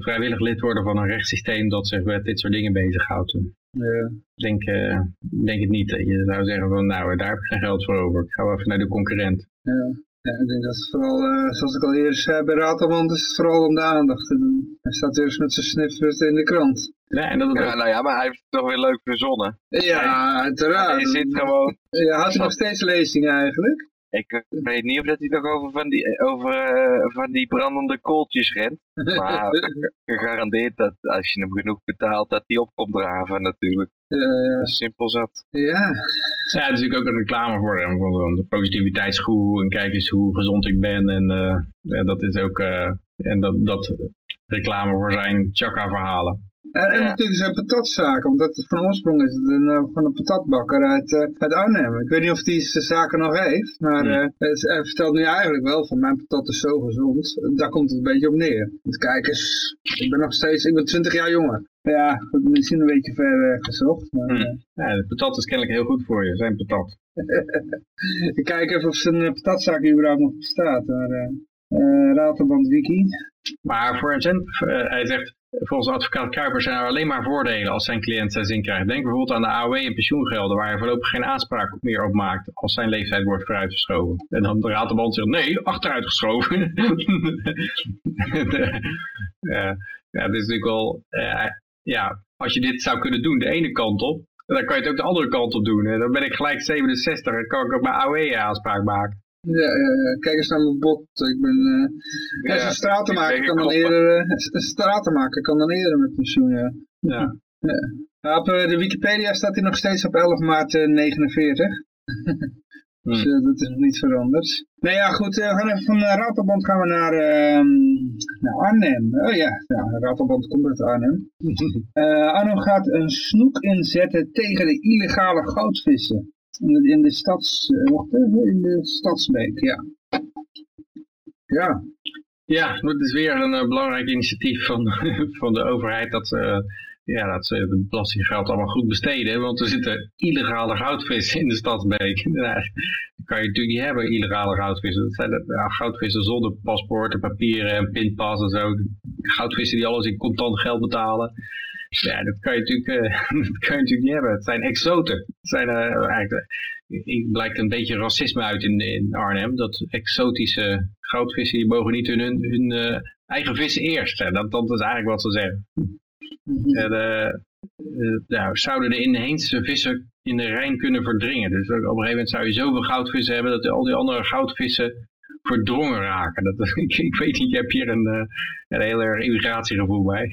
vrijwillig lid worden van een rechtssysteem dat zich met dit soort dingen bezighoudt? Uh, denk, uh, denk het niet. Je zou zeggen van nou, daar heb ik geen geld voor over. Ik ga even naar de concurrent. Ja. Ja, ik denk dat het vooral, uh, zoals ik al eerder zei, bij Ratelband is het vooral om de aandacht te doen. Hij staat weer eens met zijn sniffers in de krant. Nee, en dat ja, nou ja, maar hij heeft het toch weer leuk verzonnen. Ja, uiteraard. Hij zit gewoon... Ja, had hij nog steeds lezingen eigenlijk? Ik weet niet of dat hij nog over van die, over, uh, van die brandende kooltjes rent. Maar gegarandeerd dat als je hem genoeg betaalt, dat hij op komt draven natuurlijk. Uh, simpel zat. Ja. Ja, het is natuurlijk ook een reclame voor hem. Voor de positiviteitsgoe en kijk eens hoe gezond ik ben. En uh, dat is ook en dat, dat reclame voor zijn chakra-verhalen. En, en natuurlijk zijn patatzaken, omdat het van oorsprong is het een, uh, van een patatbakker uit, uh, uit Arnhem. Ik weet niet of hij zijn zaken nog heeft, maar uh, hij vertelt nu eigenlijk wel van mijn patat is zo gezond. Daar komt het een beetje op neer. Want kijk eens, ik ben nog steeds, ik ben 20 jaar jonger. Ja, misschien een beetje ver gezocht. Maar, hmm. Ja, de patat is kennelijk heel goed voor je, zijn patat. ik kijk even of zijn patatzaak überhaupt nog bestaat. Maar, Raterband Wiki. Maar voor een cent, hij zegt, volgens advocaat Kuiper zijn er alleen maar voordelen als zijn cliënt zijn zin krijgt. Denk bijvoorbeeld aan de AOW en pensioengelden waar hij voorlopig geen aanspraak meer op maakt als zijn leeftijd wordt vooruitgeschoven. En dan de band zich, nee, achteruitgeschoven. ja, het is natuurlijk wel, uh, ja, als je dit zou kunnen doen de ene kant op, dan kan je het ook de andere kant op doen. Dan ben ik gelijk 67 en kan ik op mijn AOW aanspraak maken. Ja, kijk eens naar mijn bot. Ik ben, uh, ja, een stratenmaker kan dan eerder, een stratenmaker kan dan eerder met pensioen, ja. Ja. ja. Op uh, de Wikipedia staat hij nog steeds op 11 maart 49. dus hmm. dat is nog niet veranderd. Nee, ja, goed. we gaan even van Ratelband gaan we naar, ehm, naar Arnhem. Oh ja, ja Ratelband komt uit Arnhem. Arnhem gaat een snoek inzetten tegen de illegale goudvissen. In de, stads, even, in de stadsbeek, ja. Ja. Ja, het is weer een uh, belangrijk initiatief van, van de overheid dat, uh, ja, dat ze het belastinggeld allemaal goed besteden. Want er zitten illegale goudvissen in de stadsbeek. Dat kan je natuurlijk niet hebben, illegale goudvissen. Dat zijn goudvissen zonder paspoorten, papieren en pinpas en zo. Goudvissen die alles in contant geld betalen. Ja, dat kan je natuurlijk, uh, dat kan je natuurlijk niet hebben. Het zijn exoten. Het zijn, uh, eigenlijk, uh, blijkt een beetje racisme uit in, in Arnhem. Dat exotische goudvissen, die mogen niet hun, hun uh, eigen vissen eerst. Dat, dat is eigenlijk wat ze zeggen. Mm nou, zouden de inheemse vissen in de Rijn kunnen verdringen. Dus op een gegeven moment zou je zoveel goudvissen hebben dat al die andere goudvissen verdrongen raken. Dat, ik, ik weet niet, je hebt hier een, een heel erg immigratiegevoel bij.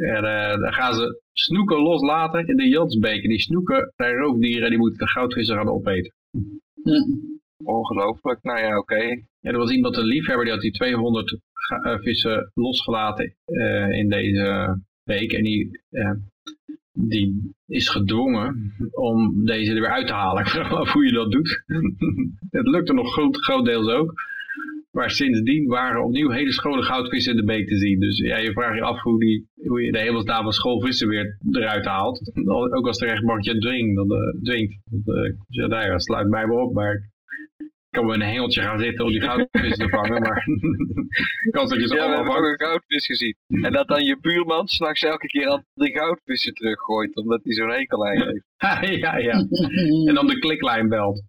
En uh, dan gaan ze snoeken loslaten in de Jansbeek. Die snoeken zijn roofdieren die moeten de goudvissen gaan opeten. Ongelooflijk, nou ja, oké. Ja, er was iemand, een liefhebber, die had die 200 uh, eh, vissen losgelaten uh, in deze week. En die, die is gedwongen om deze er weer uit te halen. Ik vraag me af hoe je dat doet. Het lukte nog groot, grootdeels ook. Maar sindsdien waren opnieuw hele schone goudvissen in de beek te zien. Dus ja, je vraagt je af hoe, die, hoe je de hemelsnaam van schoolvissen weer eruit haalt. Ook als de rechtbank je dwingt. Dan, uh, dwingt. Dat, uh, ja, nou ja, sluit mij maar op. Maar ik kan wel een hengeltje gaan zitten om die goudvissen te vangen. Maar kans dat je ze ja, allemaal vangt. een goudvis gezien. En dat dan je buurman s'nachts elke keer al die goudvissen teruggooit. Omdat hij zo'n hekel aan heeft. ja, ja. En dan de kliklijn belt.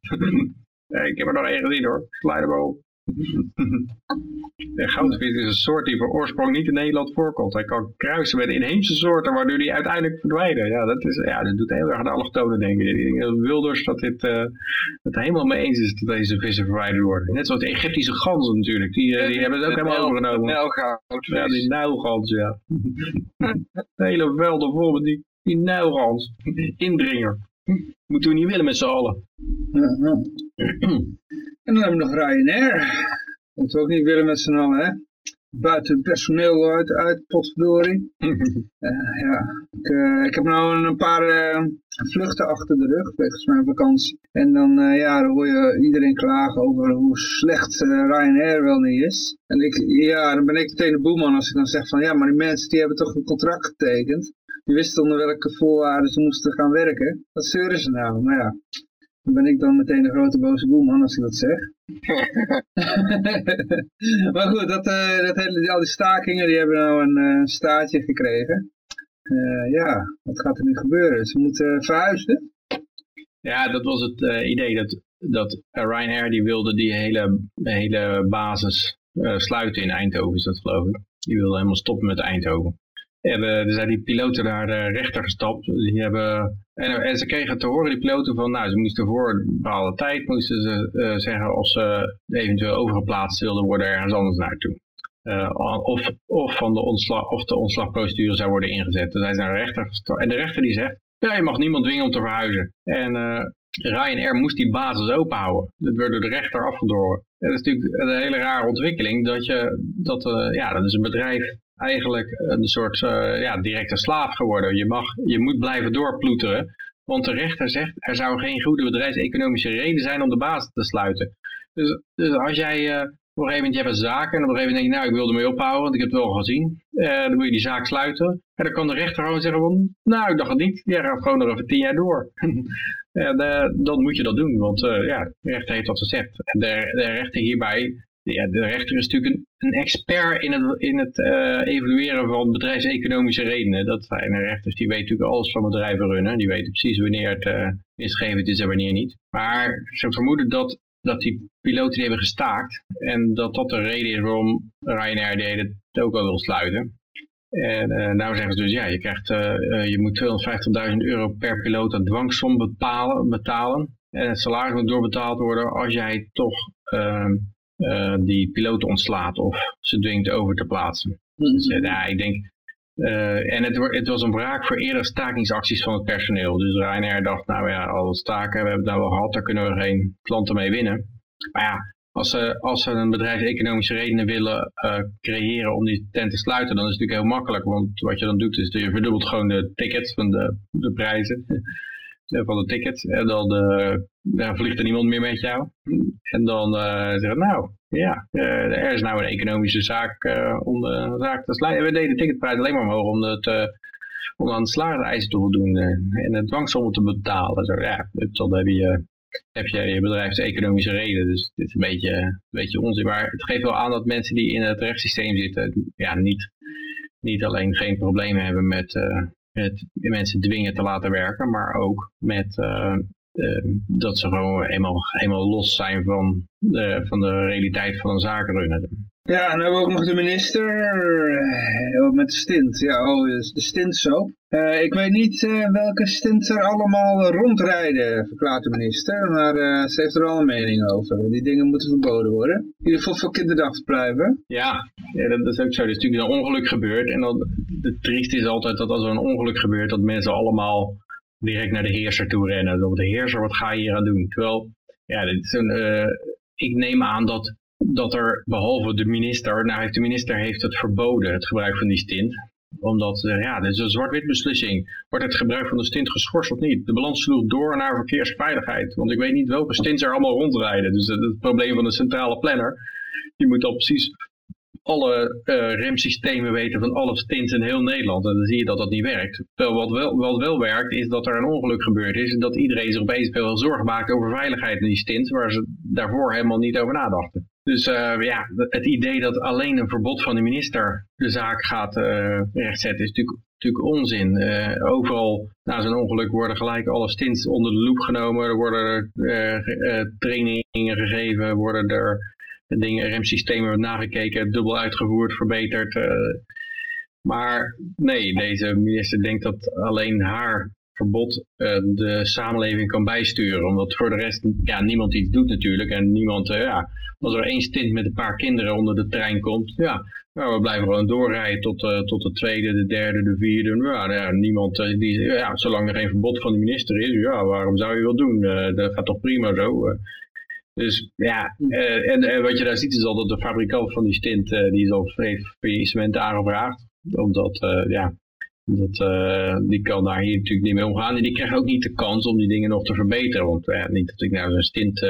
ik heb er nog één gezien hoor. Sluit maar op. De goudvis is een soort die voor oorsprong niet in Nederland voorkomt. Hij kan kruisen met inheemse soorten, waardoor die uiteindelijk verdwijnen. Ja, dat, is, ja, dat doet heel erg aan de allochtonen denken. Ik denk dat Wilders dat dit uh, het helemaal mee eens is dat deze vissen verwijderd worden. Net zoals de Egyptische ganzen natuurlijk. Die, uh, die hebben het ook helemaal overgenomen. Ja, die nuilgans, ja. de hele velden vol met die, die nuilgans. Indringer. Moeten we niet willen met z'n allen. Ja, ja. En dan hebben we nog Ryanair. Dat moeten we ook niet willen met z'n allen, hè. Buiten personeel uit, uit potverdorie. uh, ja, ik, uh, ik, heb nou een paar uh, vluchten achter de rug, wegens mijn vakantie. En dan, ja, dan hoor je iedereen klagen over hoe slecht Ryanair wel niet is. En ik, ja, dan ben ik meteen de boeman als ik dan zeg van, ja, maar die mensen die hebben toch een contract getekend. Die wisten onder welke voorwaarden ze moesten gaan werken. Wat zeuren ze nou? Maar ja, dan ben ik dan meteen de grote boze boeman als ik dat zeg. maar goed, dat, uh, dat hele, al die stakingen die hebben nou een uh, staartje gekregen. Uh, ja, wat gaat er nu gebeuren? Ze moeten verhuizen? Ja, dat was het idee. Dat dat Ryanair die wilde die hele, hele basis sluiten in Eindhoven, is dat geloof ik. Die wilde helemaal stoppen met Eindhoven. En er zijn die piloten naar de rechter gestapt. Die hebben, en, en, ze kregen te horen, die piloten, van nou, ze moesten voor een bepaalde tijd moesten ze zeggen of ze eventueel overgeplaatst wilden worden ergens anders naartoe. Uh, of, of, van de ontslag, of de ontslagprocedure zou worden ingezet. Dus hij is naar rechter En de rechter die zegt, ja, je mag niemand dwingen om te verhuizen. En uh, Ryanair moest die basis openhouden. Dat werd door de rechter afgedrongen. Dat is natuurlijk een hele rare ontwikkeling. Dat, je, dat, ja, dat is een bedrijf eigenlijk een soort ja, directe slaaf geworden. Je, mag, je moet blijven doorploeteren. Want de rechter zegt, er zou geen goede bedrijfseconomische reden zijn om de basis te sluiten. Dus, dus als jij op een gegeven moment, je hebt een zaak en op een gegeven moment denk je, nou, ik wil ermee ophouden, want ik heb het wel gezien. Uh, dan moet je die zaak sluiten. En dan kan de rechter gewoon zeggen van, nou, ik dacht het niet. Jij gaat gewoon nog even tien jaar door. en uh, dan moet je dat doen, want ja, de rechter heeft dat gezegd. En de, de rechter hierbij, ja, de rechter is natuurlijk een, expert in het, in het evalueren van bedrijfseconomische redenen. Dat zijn de rechters, die weten natuurlijk alles van bedrijven runnen. Die weten precies wanneer het winstgevend is en wanneer niet. Maar ze vermoeden dat dat die piloten die hebben gestaakt. En dat dat de reden is waarom Ryanair de hele ook al wil sluiten. En uh, nou zeggen ze dus, ja, je, krijgt, uh, je moet 250.000 euro per piloot aan dwangsom betalen, betalen. En het salaris moet doorbetaald worden als jij toch uh, die piloten ontslaat of ze dwingt over te plaatsen. Mm Dus ja, ik denk, en het, het, was een wraak voor eerdere stakingsacties van het personeel. Dus Ryanair dacht, nou ja, al staken, we hebben het nou wel gehad, daar kunnen we geen klanten mee winnen. Maar ja, als ze, als ze een bedrijf economische redenen willen uh, creëren om die tent te sluiten, dan is het natuurlijk heel makkelijk. Want wat je dan doet is, je verdubbelt gewoon de tickets van de, de prijzen van de tickets. En dan, uh, vliegt er niemand meer met jou. En dan uh, zeggen nou, ja, er is nou een economische zaak om de zaak te sluiten. We deden de ticketprijs alleen maar omhoog om het om aan salariseisen te voldoen en het dwangsommen te betalen. Zo, ja, dan heb je heb je je bedrijfseconomische reden. Dus dit is een beetje, een beetje onzin. Maar het geeft wel aan dat mensen die in het rechtssysteem zitten, ja, niet, niet alleen geen problemen hebben met, met mensen dwingen te laten werken, maar ook met uh, dat ze gewoon eenmaal, eenmaal los zijn van de, van de realiteit van een zakenrunnen. Ja, en dan hebben we ook nog de minister uh, met de stint. Ja, oh, de stint zo. Uh, ik weet niet uh, welke stints er allemaal rondrijden, verklaart de minister. Maar ze heeft er al een mening over. Die dingen moeten verboden worden. In ieder geval voor kinderdagverblijven. Ja, ja, dat is ook zo. Er is natuurlijk een ongeluk gebeurd. En dan, het triest is altijd dat als er een ongeluk gebeurt, dat mensen allemaal direct naar de heerser toe rennen. Dat de heerser, wat ga je hier aan doen? Terwijl, ja, ik neem aan dat dat er behalve de minister, nou heeft de minister heeft het verboden, het gebruik van die stint. Omdat, uh, ja, dit is een zwart-wit beslissing. Wordt het gebruik van de stint geschorst of niet? De balans sloeg door naar verkeersveiligheid. Want ik weet niet welke stints er allemaal rondrijden. Dus het, het probleem van de centrale planner, die moet al precies alle uh, remsystemen weten van alle stints in heel Nederland. En dan zie je dat dat niet werkt. Wat wel, wat wel werkt is dat er een ongeluk gebeurd is. En dat iedereen zich opeens veel zorgen maakt over veiligheid in die stints. Waar ze daarvoor helemaal niet over nadachten. Dus uh, ja, het idee dat alleen een verbod van de minister de zaak gaat uh, rechtzetten is natuurlijk, natuurlijk onzin. Uh, overal na zo'n ongeluk worden gelijk alle stints onder de loep genomen. Er worden trainingen gegeven, worden er dingen, remsystemen nagekeken, dubbel uitgevoerd, verbeterd. maar nee, deze minister denkt dat alleen haar verbod de samenleving kan bijsturen. Omdat voor de rest ja, niemand iets doet natuurlijk. En niemand, ja, als er één stint met een paar kinderen onder de trein komt, ja, nou, we blijven gewoon doorrijden tot, uh, tot de tweede, de derde, de vierde. Nou ja niemand, die, ja, zolang er geen verbod van de minister is, ja, waarom zou je wel doen? Dat gaat toch prima zo. dus ja, en, en, wat je daar ziet is al dat de fabrikant van die stint, die is al faillissement aangevraagd. Omdat, ja, dat, die kan daar hier natuurlijk niet mee omgaan. En die krijgt ook niet de kans om die dingen nog te verbeteren. Want niet dat ik nou een stint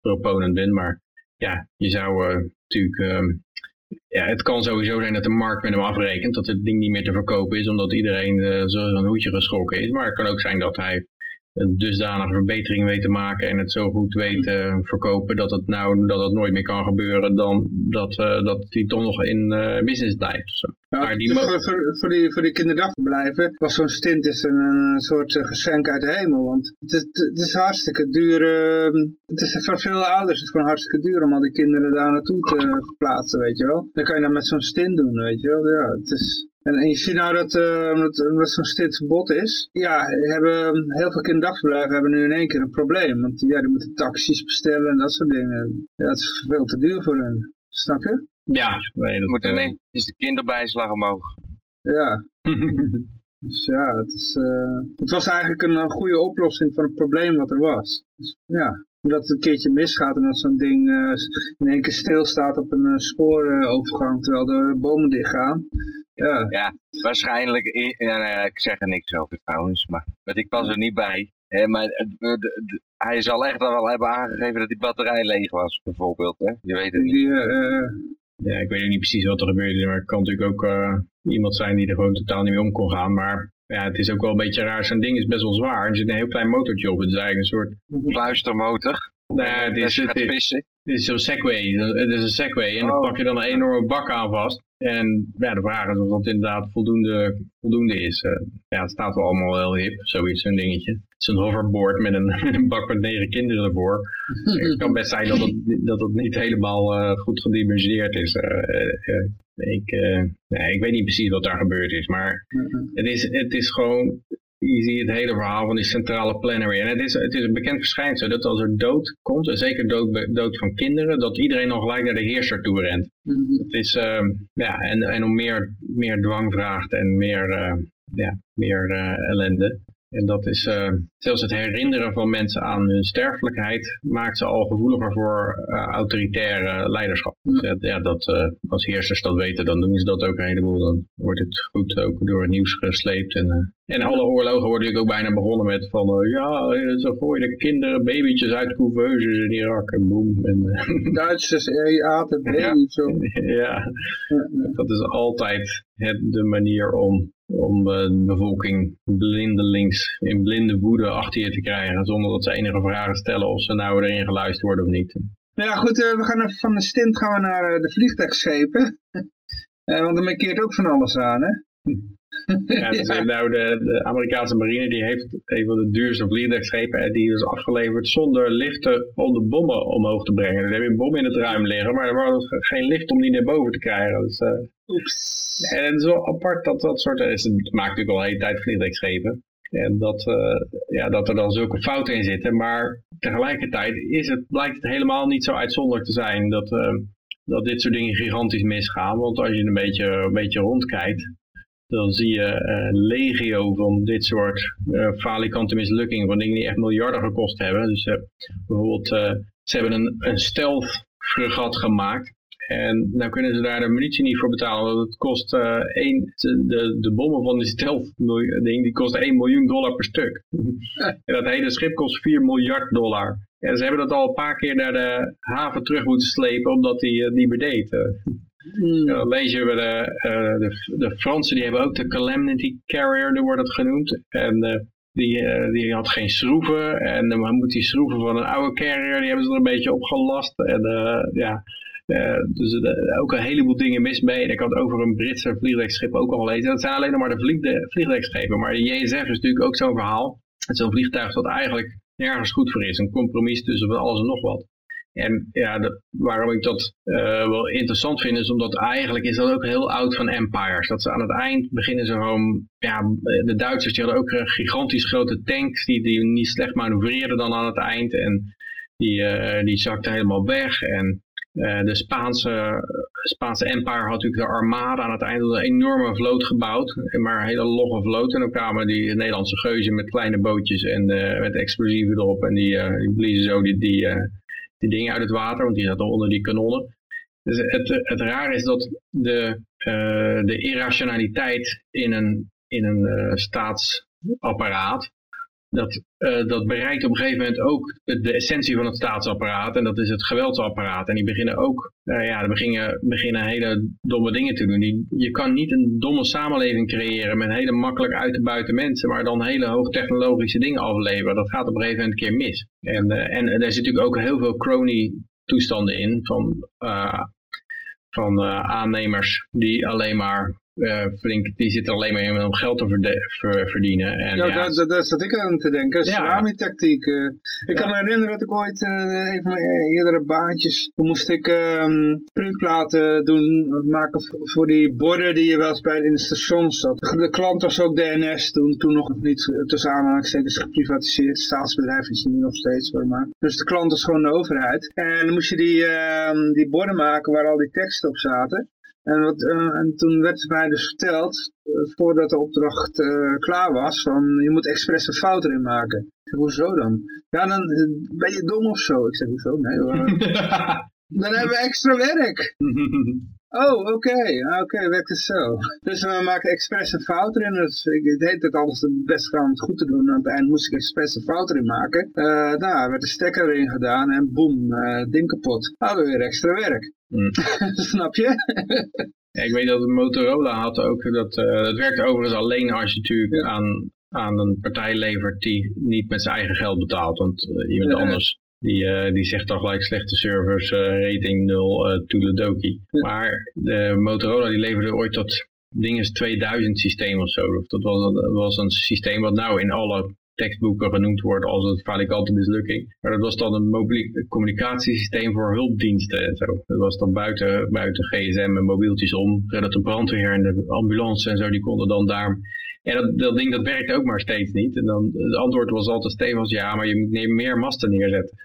proponent ben, maar ja, je zou natuurlijk... Uh, ja, het kan sowieso zijn dat de markt met hem afrekent, dat het ding niet meer te verkopen is, omdat iedereen zo'n hoedje geschrokken is. Maar het kan ook zijn dat hij een dusdanige verbetering weet te maken en het zo goed weet te verkopen dat het nou dat het nooit meer kan gebeuren dan dat, uh, dat die toch nog in uh, business blijft. Ja, maar die voor, voor, die, voor die kinderdagverblijven was zo'n stint is een, een soort geschenk uit de hemel. Want het is, het is hartstikke duur. Uh, het is voor veel ouders is het gewoon hartstikke duur om al die kinderen daar naartoe te verplaatsen, weet je wel. Dan kan je dat met zo'n stint doen, weet je wel. Ja, het is, en, je ziet nou dat, uh, omdat, zo'n stint verbod is, ja, hebben, heel veel kinderdagverblijven hebben nu in één keer een probleem. Want ja, die moeten taxis bestellen en dat soort dingen. Ja, het is veel te duur voor hen. Snap je? Ja, nee, dat moet alleen is de kinderbijslag omhoog. Ja. dus ja, het, is, uh, het was eigenlijk een, goede oplossing van het probleem wat er was. Dus, ja, omdat het een keertje misgaat en dat zo'n ding uh, in één keer stilstaat op een uh, spoorovergang terwijl de bomen dichtgaan. Ja, ja waarschijnlijk, ja, ik zeg er niks over trouwens, maar ik was er niet bij. Hè, maar hij zal echt wel hebben aangegeven dat die batterij leeg was, bijvoorbeeld. Hè? Je weet het niet. Die, ja, ik weet niet precies wat er gebeurde, maar het kan natuurlijk ook uh, iemand zijn die er gewoon totaal niet mee om kon gaan. Maar ja, het is ook wel een beetje raar. Zijn ding is best wel zwaar. Er zit een heel klein motortje op. Het is eigenlijk een soort... Fluistermotor. Nou, het is, het, is, het is zo'n Segway. Het is een Segway. En dan oh. pak je dan een enorme bak aan vast. En ja, de vraag is of dat inderdaad voldoende, voldoende is. Uh, ja, het staat wel allemaal heel hip, zoiets, zo'n dingetje. Het is een hoverboard met een, met een bak met negen kinderen ervoor. het kan best zijn dat het, dat het niet helemaal uh, goed gedimensioneerd is. Uh, ik, nee, ik weet niet precies wat daar gebeurd is, maar het is, het is gewoon je ziet het hele verhaal van die centrale plenary. En het is, het is een bekend verschijnsel dat als er dood komt, en zeker dood, dood van kinderen, dat iedereen nog gelijk naar de heerser toe rent. Mm Het is, uh, ja, en, en om meer, meer dwang vraagt en meer, uh, ja, meer uh, ellende. En dat is uh, zelfs het herinneren van mensen aan hun sterfelijkheid maakt ze al gevoeliger voor uh, autoritaire leiderschap. Dus, ja, dat, uh, als heersers dat weten, dan doen ze dat ook een heleboel. Dan wordt het goed ook door het nieuws gesleept. En, en alle oorlogen worden natuurlijk ook bijna begonnen met van ja, zo gooi je de kinderen, babytjes uit couveuses in Irak en boem. En, Duitsers, aten baby's. Ja, ja, dat is altijd het, de manier om om de bevolking blindelings in blinde woede achter je te krijgen, zonder dat ze enige vragen stellen of ze nou erin geluisterd worden of niet. Nou ja, goed, uh, we gaan van de stint gaan we naar uh, de vliegtuigschepen. want dan keert ook van alles aan, hè? Ja, dus nou de, de, Amerikaanse marine die heeft een van de duurste vliegtuigschepen en die is afgeleverd zonder liften om de bommen omhoog te brengen. Dus er hebben een bom in het ruim liggen, maar er was geen lift om die naar boven te krijgen. Dus, uh, Oeps. En het is wel apart dat dat soort, het maakt natuurlijk al een hele tijd vliegtuigschepen. En dat, uh, ja, dat er dan zulke fouten in zitten. Maar tegelijkertijd is het, blijkt het helemaal niet zo uitzonderlijk te zijn dat, uh, dat dit soort dingen gigantisch misgaan. Want als je een beetje, een beetje rondkijkt, dan zie je uh, legio van dit soort uh, falikante mislukkingen van dingen die echt miljarden gekost hebben. Dus uh, bijvoorbeeld, ze hebben een, een stealth fregat gemaakt. En nou kunnen ze daar de munitie niet voor betalen. Want het kost één, de, de bommen van die stealth ding, die kosten 1 miljoen dollar per stuk. en dat hele schip kost 4 miljard dollar. En ze hebben dat al een paar keer naar de haven terug moeten slepen, omdat die niet meer deed. Hmm. Ja, lees je de, uh, de, de Fransen, die hebben ook de Calamity Carrier, wordt het genoemd. En uh, die, uh, die had geen schroeven. En dan moet die schroeven van een oude carrier, die hebben ze er een beetje opgelast. En ja, dus ook een heleboel dingen mis mee. Ik had over een Britse vliegtuigschip ook al gelezen. Dat zijn alleen nog maar de vlieg, vliegtuigschepen. Maar de JSF is natuurlijk ook zo'n verhaal. Zo'n vliegtuig dat eigenlijk nergens goed voor is. Een compromis tussen alles en nog wat. En ja, waarom ik dat uh, wel interessant vind is omdat eigenlijk is dat ook heel oud van empires. Dat ze aan het eind beginnen ze gewoon, ja, de Duitsers die hadden ook gigantisch grote tanks die, die niet slecht manoeuvreerden dan aan het eind. En die, uh, die zakten helemaal weg. En uh, de Spaanse, Spaanse empire had natuurlijk de armada aan het eind een enorme vloot gebouwd. Maar een hele logge vloot. En dan kwamen die Nederlandse geuzen met kleine bootjes en met explosieven erop. En die, die bliezen zo die... die die dingen uit het water, want die zaten onder die kanonnen. Dus het, het raar is dat de, uh, de irrationaliteit in een, in een uh, staatsapparaat dat, uh, dat bereikt op een gegeven moment ook de, essentie van het staatsapparaat. En dat is het geweldsapparaat. En die beginnen ook, uh, ja, die beginnen, beginnen hele domme dingen te doen. Die, je kan niet een domme samenleving creëren met hele makkelijk uit te buiten mensen, maar dan hele hoogtechnologische dingen afleveren. Dat gaat op een gegeven moment een keer mis. En, uh, en er zit natuurlijk ook heel veel crony toestanden in van, van aannemers die alleen maar uh, flink, die zitten alleen maar in om geld te verdienen. En, ja, ja. Daar, daar zat ik aan te denken. Salami-tactiek. Uh, ik kan me herinneren dat ik ooit uh, een van mijn eerdere baantjes, toen moest ik um, printplaten doen, maken voor die borden die je wel eens bij in de stations zat. De klant was ook DNS toen, toen nog niet tussen aanhalingstekens geprivatiseerd. Staatsbedrijf is nu nog steeds, maar. Dus de klant was gewoon de overheid. En dan moest je die, uh, die borden maken waar al die teksten op zaten. En, wat, uh, en toen werd mij dus verteld, uh, voordat de opdracht uh, klaar was, van je moet expres een fout erin maken. Ik zeg, hoezo dan? Ja, dan ben je dom of zo. Ik zeg, hoezo? Nee hoor. dan hebben we extra werk. Oh, oké. Okay. Oké, okay, werkt het zo. Dus we maken expres een fout erin. Dus ik deed het alles het best gaan om het goed te doen. Aan het eind moest ik expres een fout erin maken. Uh, nou, werd de stekker erin gedaan en boem, uh, ding kapot. Hadden we weer extra werk. Mm. Snap je? ja, ik weet dat Motorola had ook, dat, uh, dat werkt overigens alleen als je natuurlijk aan, aan een partij levert die niet met zijn eigen geld betaalt. Want iemand anders die, uh, die zegt dan gelijk slechte servers, rating 0, uh, Toeledoki. Maar de Motorola die leverde ooit dat dinges 2000 systeem of zo. Dat was, dat was een systeem wat nou in alle tekstboeken genoemd wordt als het falikante mislukking. Maar dat was dan een mobiel communicatiesysteem voor hulpdiensten en zo. Dat was dan buiten, buiten gsm en mobieltjes om. Dat de brandweer en de ambulance en zo, die konden dan daar en dat, dat ding dat werkt ook maar steeds niet. En dan, het antwoord was altijd stevig ja, maar je moet meer masten neerzetten.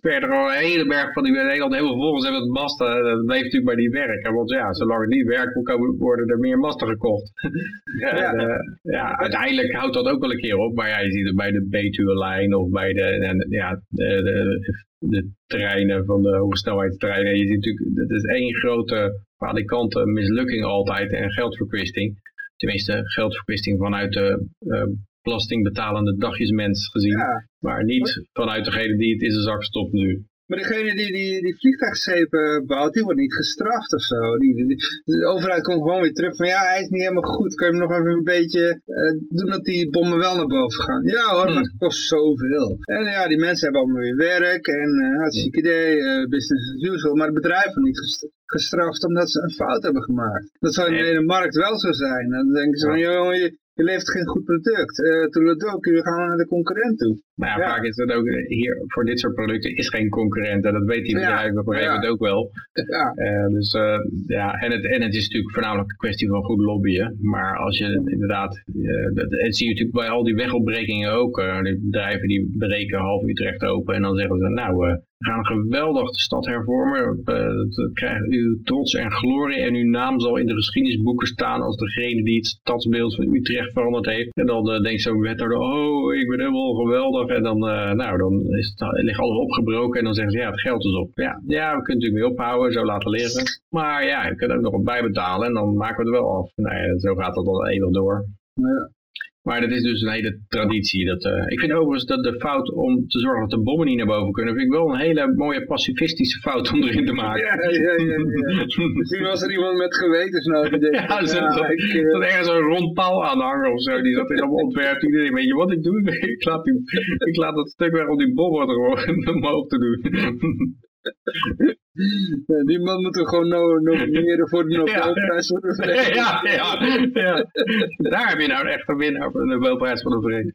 Verder al een hele berg van die Nederland veel volgens hebben het masten. Dat bleef natuurlijk maar niet werken. Want ja, zolang het niet werkt, worden er meer masten gekocht. ja, en, uh, ja, uiteindelijk houdt dat ook wel een keer op. Maar ja, je ziet het bij de Betuwe-lijn of bij de, ja, de, de, de treinen van de hogesnelheidstreinen. Je ziet natuurlijk, dat is één grote falikante mislukking altijd en geldverkwisting. Tenminste, geldverkwisting vanuit de uh, belastingbetalende dagjesmens gezien. Maar niet vanuit degene die het in zijn zak stopt nu. Maar degene die die, die vliegtuigschepen bouwt, die wordt niet gestraft of zo. Die, de overheid komt gewoon weer terug van ja, hij is niet helemaal goed. Kun je hem nog even een beetje uh, doen dat die bommen wel naar boven gaan? Ja hoor, hmm. maar het kost zoveel. En ja, die mensen hebben allemaal weer werk en uh, hartstikke idee, uh, business as usual. Maar het bedrijf wordt niet gestraft omdat ze een fout hebben gemaakt. Dat zou in de hele markt wel zo zijn. Dan denken ze van, jongen, je, je levert geen goed product. Uh, toen het ook, we gaan naar de concurrent toe. Maar ja, vaak is het ook hier voor dit soort producten is geen concurrent. En dat weet die bedrijf op een gegeven moment ook wel. Ja. Uh, dus uh, ja, en het, en het is natuurlijk voornamelijk een kwestie van goed lobbyen. Maar als je inderdaad, dat, en zie je natuurlijk bij al die wegopbrekingen ook. de bedrijven die breken half Utrecht open en dan zeggen ze nou we gaan geweldig de stad hervormen. Uh, krijgt uw trots en glorie. En uw naam zal in de geschiedenisboeken staan als degene die het stadsbeeld van Utrecht veranderd heeft. En dan uh, denkt zo'n wethouder, oh, ik ben helemaal geweldig. En dan, uh, nou, dan is het, ligt alles opgebroken. En dan zeggen ze, ja, het geld is op. Ja, ja we kunnen natuurlijk mee ophouden, zo laten leren. Maar ja, je kunt ook nog wat bijbetalen. En dan maken we het wel af. Nou ja, zo gaat dat al eeuwig door. Ja. Maar dat is dus een hele traditie. Dat, uh, ik vind overigens dat de fout om te zorgen dat de bommen niet naar boven kunnen, vind ik wel een hele mooie pacifistische fout om erin te maken. Ja, ja, ja. ja. Misschien was er iemand met gewetensnood die denkt, ja, ja, ik, uh... ergens een rond paal aanhanger of zo, die zat in op ontwerp. Iedereen, weet je wat ik doe? ik, laat die, ik laat dat stuk weg om die bommen er omhoog te doen. Die man moet er gewoon nomineren voor de Nobelprijs voor de vrede. Ja, ja, ja, Daar heb je nou echt een winnaar voor de Nobelprijs voor de vrede.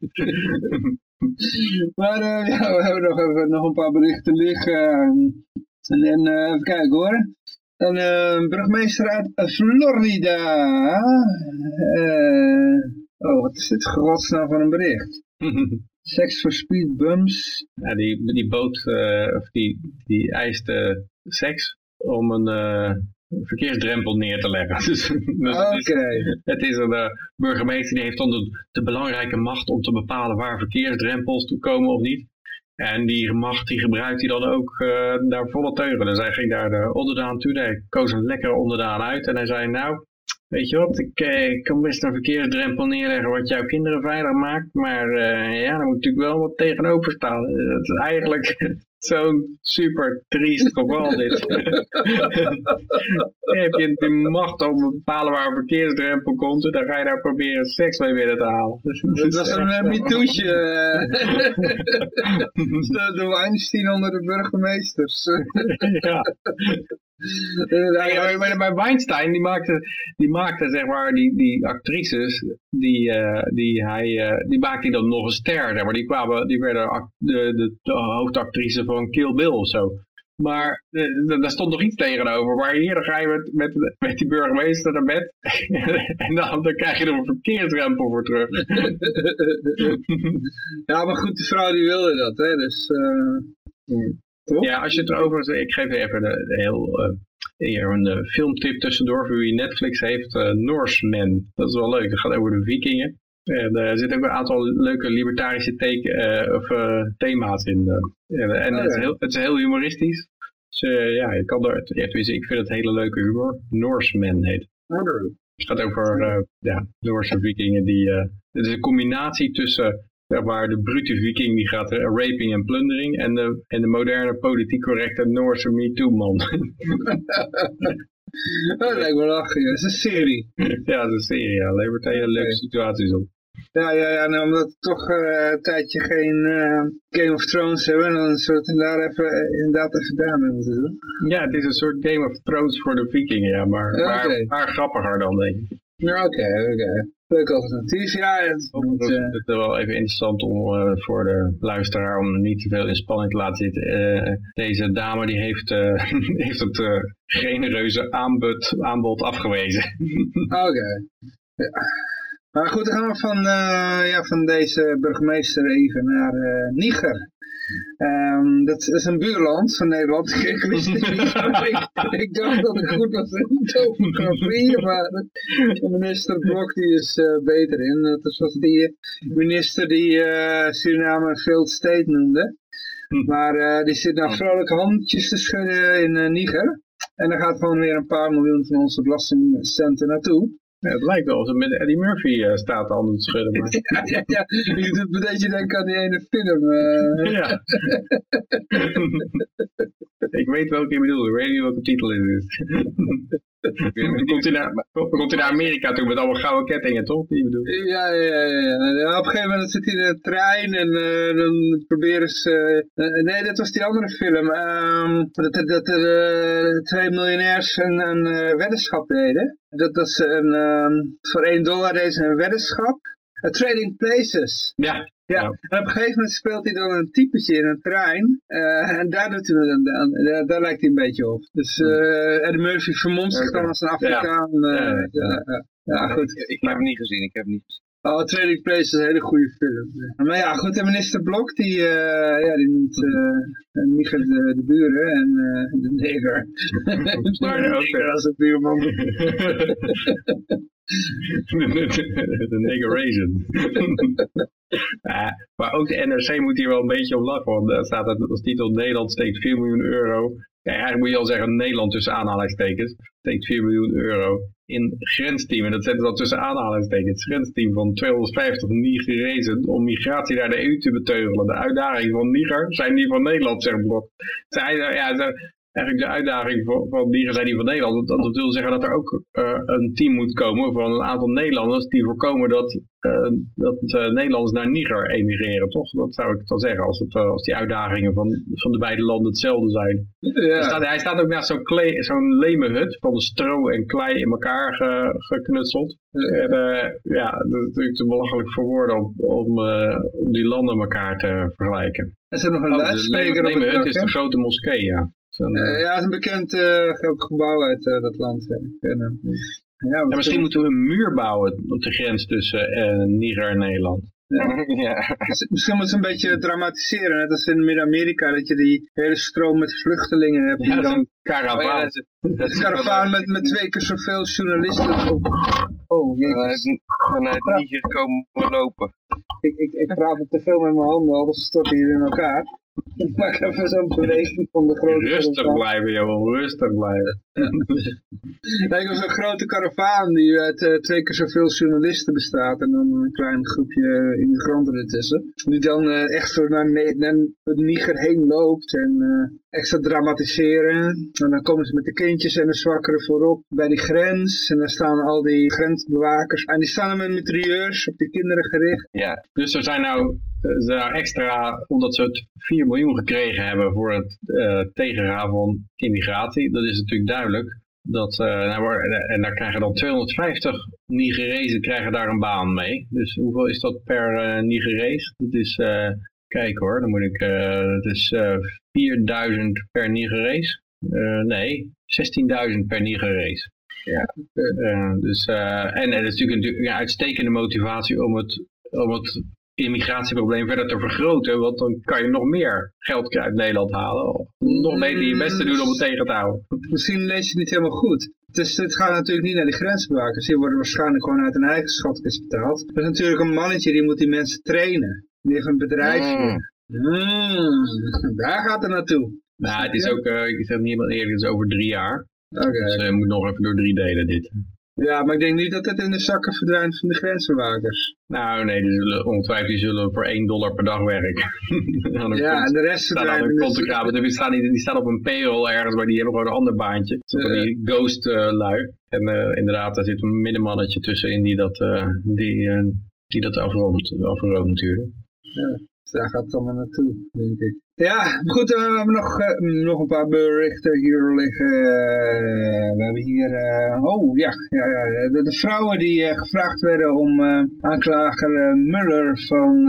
maar uh, ja, we hebben nog, even, nog een paar berichten liggen. En, en uh, even kijken hoor. Een uh, burgemeester uit Florida. oh, wat is dit godsnaam van een bericht? Sex for Speed Bumps. Ja, die, die boot, uh, of die, die eiste seks om een uh, verkeersdrempel neer te leggen. dus, dus okay. het, is, een uh, burgemeester die heeft dan de, de, belangrijke macht om te bepalen waar verkeersdrempels toe komen of niet. En die macht die gebruikt hij dan ook naar volle teugen. Dus hij ging daar de onderdaan toe, hij koos een lekkere onderdaan uit en hij zei nou, weet je wat, ik, ik, kan best een verkeersdrempel neerleggen wat jouw kinderen veilig maakt, maar ja, daar moet natuurlijk wel wat tegenover staan. Dat is eigenlijk zo'n super triest geval dit. heb je de macht om te bepalen waar een verkeersdrempel komt en dan ga je daar proberen seks mee binnen te halen. Dat was een uh, mitoetje. de, de Weinstein onder de burgemeesters. ja. Ja, bij, bij Weinstein, die maakte, die maakte zeg maar, die, die actrices, die, die, hij, die maakte dan nog een ster, maar. Die, kwamen, die werden de, de, hoofdactrice van Kill Bill of zo. Maar daar stond nog iets tegenover. Maar hier dan ga je met, met, die burgemeester naar bed. en dan, dan krijg je er een verkeersrempel voor terug. ja, maar goed, de vrouw die wilde dat. Hè? Dus, uh, ja, als je het erover... Ik geef even de, de heel... Uh, hier een uh, filmtip tussendoor voor wie Netflix heeft. Uh, Norseman. Dat is wel leuk. Dat gaat over de vikingen. En er zitten ook een aantal leuke libertarische of, thema's in. en oh, het, is heel, het is heel humoristisch. Dus ja, je kan er, ja, ik vind het hele leuke humor. Norseman heet het. Het gaat over ja, Noorse vikingen die... het is een combinatie tussen waar de brute viking die gaat uh, raping en plundering en de, en de moderne politiek correcte Noorse MeToo-man. dat lijkt me lachen, dat is een serie. ja, dat is een serie, ja. Levert hele leuke situaties op. Ja, ja, ja, nou, omdat we toch uh, een tijdje geen uh, Game of Thrones hebben, dan zullen we het daar even, inderdaad even daarmee moeten doen. Ja, het is een soort Game of Thrones voor de vikingen, ja, maar, maar, maar grappiger dan, denk ik. Ja, oké, oké. Leuk alternatief, ja. Het, het, het is wel even interessant om uh, voor de luisteraar om niet te veel in spanning te laten zitten. Uh, deze dame die heeft, heeft het genereuze aanbod, aanbod afgewezen. Oké. Ja. Maar goed, dan gaan we van, ja, van deze burgemeester even naar Niger. Um, dat is een buurland van Nederland. Ik wist het niet. ik, dacht dat het goed was in topografie, maar de minister Blok die is uh, beter in. Dat was die minister die uh, Suriname Failed State noemde. Maar uh, die zit nou vrolijke handjes te schudden in Niger. En daar gaat gewoon weer een paar miljoen van onze belastingcenten naartoe. Ja, het lijkt wel alsof met Eddie Murphy uh, staat aan het schudden. Maar... ja, ja, ja, je doet een beetje denken aan die ene film. Uh. Ja. ik weet welke je bedoelt, ik weet niet wat de titel is. Dan komt hij naar, komt hij naar Amerika toe met allemaal gouden kettingen, toch? Die bedoel. Ja, ja, ja, ja. Op een gegeven moment zit hij in de trein en uh, dan proberen ze... Uh, nee, dat was die andere film. Um, dat, dat er uh, twee miljonairs een, een weddenschap deden. Dat, dat ze een, um, voor 1 dollar deden ze een weddenschap. trading Places. Ja. Ja, en op een gegeven moment speelt hij dan een typetje in een trein. Uh, en daar doet hij dan aan. Daar, daar lijkt hij een beetje op. Dus uh, Eddie Murphy vermomt zich dan als een Afrikaan. Ja, ja, ja, goed. Ik, ik, heb hem niet gezien, ik heb hem niet gezien. Oh, Trading Place is een hele goede film. Maar ja, goed, en minister Blok, die, uh, ja, die noemt uh, Michiel de, de, buren en uh, de neger. maar de neger als een buurman. de negeration. ja, maar ook de NRC moet hier wel een beetje op lachen, want daar staat het als titel Nederland steekt 4 miljoen euro. Ja, eigenlijk moet je al zeggen Nederland tussen aanhalingstekens steekt 4 miljoen euro in grensteam. En dat zetten ze dan tussen aanhalingstekens. Grensteam van 250 Nigerezen om migratie naar de EU te beteugelen. De uitdagingen van Niger zijn die van Nederland, zegt Blok. Zij, ja, eigenlijk de uitdaging van, van Niger zijn die van Nederland. Dat, dat wil zeggen dat er ook uh, een team moet komen van een aantal Nederlanders die voorkomen dat, uh, dat uh, Nederlanders naar Niger emigreren, toch? Dat zou ik dan zeggen, als, het, als die uitdagingen van, van de beide landen hetzelfde zijn. Ja. Staat, hij staat ook naast zo'n zo'n leme hut van stro en klei in elkaar ge, geknutseld. En, ja, dat is natuurlijk te belachelijk voor woorden om, om, om die landen elkaar te vergelijken. Is er nog een oh, luidspreker leme hut is de grote moskee, ja. Uh, ja, het is een bekend uh, gebouw uit uh, dat land. En, ja, ja, misschien moeten we een muur bouwen op de grens tussen Niger en Nederland. Ja. ja. Misschien moeten ze een beetje dramatiseren, net als in Midden-Amerika, dat je die hele stroom met vluchtelingen hebt. Ja, dan... karavaan. een karavaan met, met twee keer zoveel journalisten op. Oh, jezus. Vanuit Niger komen lopen. Ik, ik, ik praat te veel met mijn handen, alles stort hier in elkaar. Ik maak even zo'n beweging van de grote Rustig blijven, joh. Rustig blijven. Lijkt wel zo'n grote karavaan die uit uh, twee keer zoveel journalisten bestaat. En dan een klein groepje immigranten ertussen. Die dan uh, echt zo naar, naar het Niger heen loopt en uh, extra dramatiseren. En dan komen ze met de kindjes en de zwakkeren voorop bij die grens. En dan staan al die grensbewakers. En die staan met mitrailleurs op die kinderen gericht. Ja, dus er zijn nou er extra, omdat ze het 4 miljoen gekregen hebben voor het uh, tegengaan van immigratie. Dat is natuurlijk duidelijk. Dat, uh, nou, en daar krijgen dan 250 Nigerezen krijgen daar een baan mee. Dus hoeveel is dat per uh, Nigerees? Dat is, kijk hoor, dan moet ik, het is 4000 per Nigerees. nee, 16.000 per Nigerees. Ja, dus, en, en dat is natuurlijk een, ja, uitstekende motivatie om het, om het immigratieprobleem verder te vergroten, want dan kan je nog meer geld uit Nederland halen. Nog beter je best te doen om het tegen te houden. Misschien lees je het niet helemaal goed. Dus het gaat natuurlijk niet naar die grensbewakers. Die worden waarschijnlijk gewoon uit hun eigen schatkist betaald. Er is natuurlijk een mannetje die moet die mensen trainen. Die heeft een bedrijfje. Mm. Mm, daar gaat het naartoe. Nou, het is ook, uh, ik zeg niet helemaal eerlijk, het is over drie jaar. Okay. Dus je uh, moet nog even door drie delen dit. Ja, maar ik denk niet dat het in de zakken verdwijnt van de grensbewakers. Nou nee, die zullen, ongetwijfeld die zullen voor 1 dollar per dag werken. ja, en de rest verdwijnt... Dus... Die, staan, die, die staan op een payroll ergens, maar die hebben gewoon een ander baantje. Van die ghost uh, lui. En uh, inderdaad, daar zit een middenmannetje tussenin die dat, uh, die, die dat afroomt, afroomt natuurlijk. Ja, dus daar gaat het allemaal naartoe, denk ik. Ja, goed, we hebben nog, uh, nog een paar berichten hier liggen. Uh, we hebben hier, uh, oh ja, ja, ja de, de vrouwen die gevraagd werden om aanklager Muller van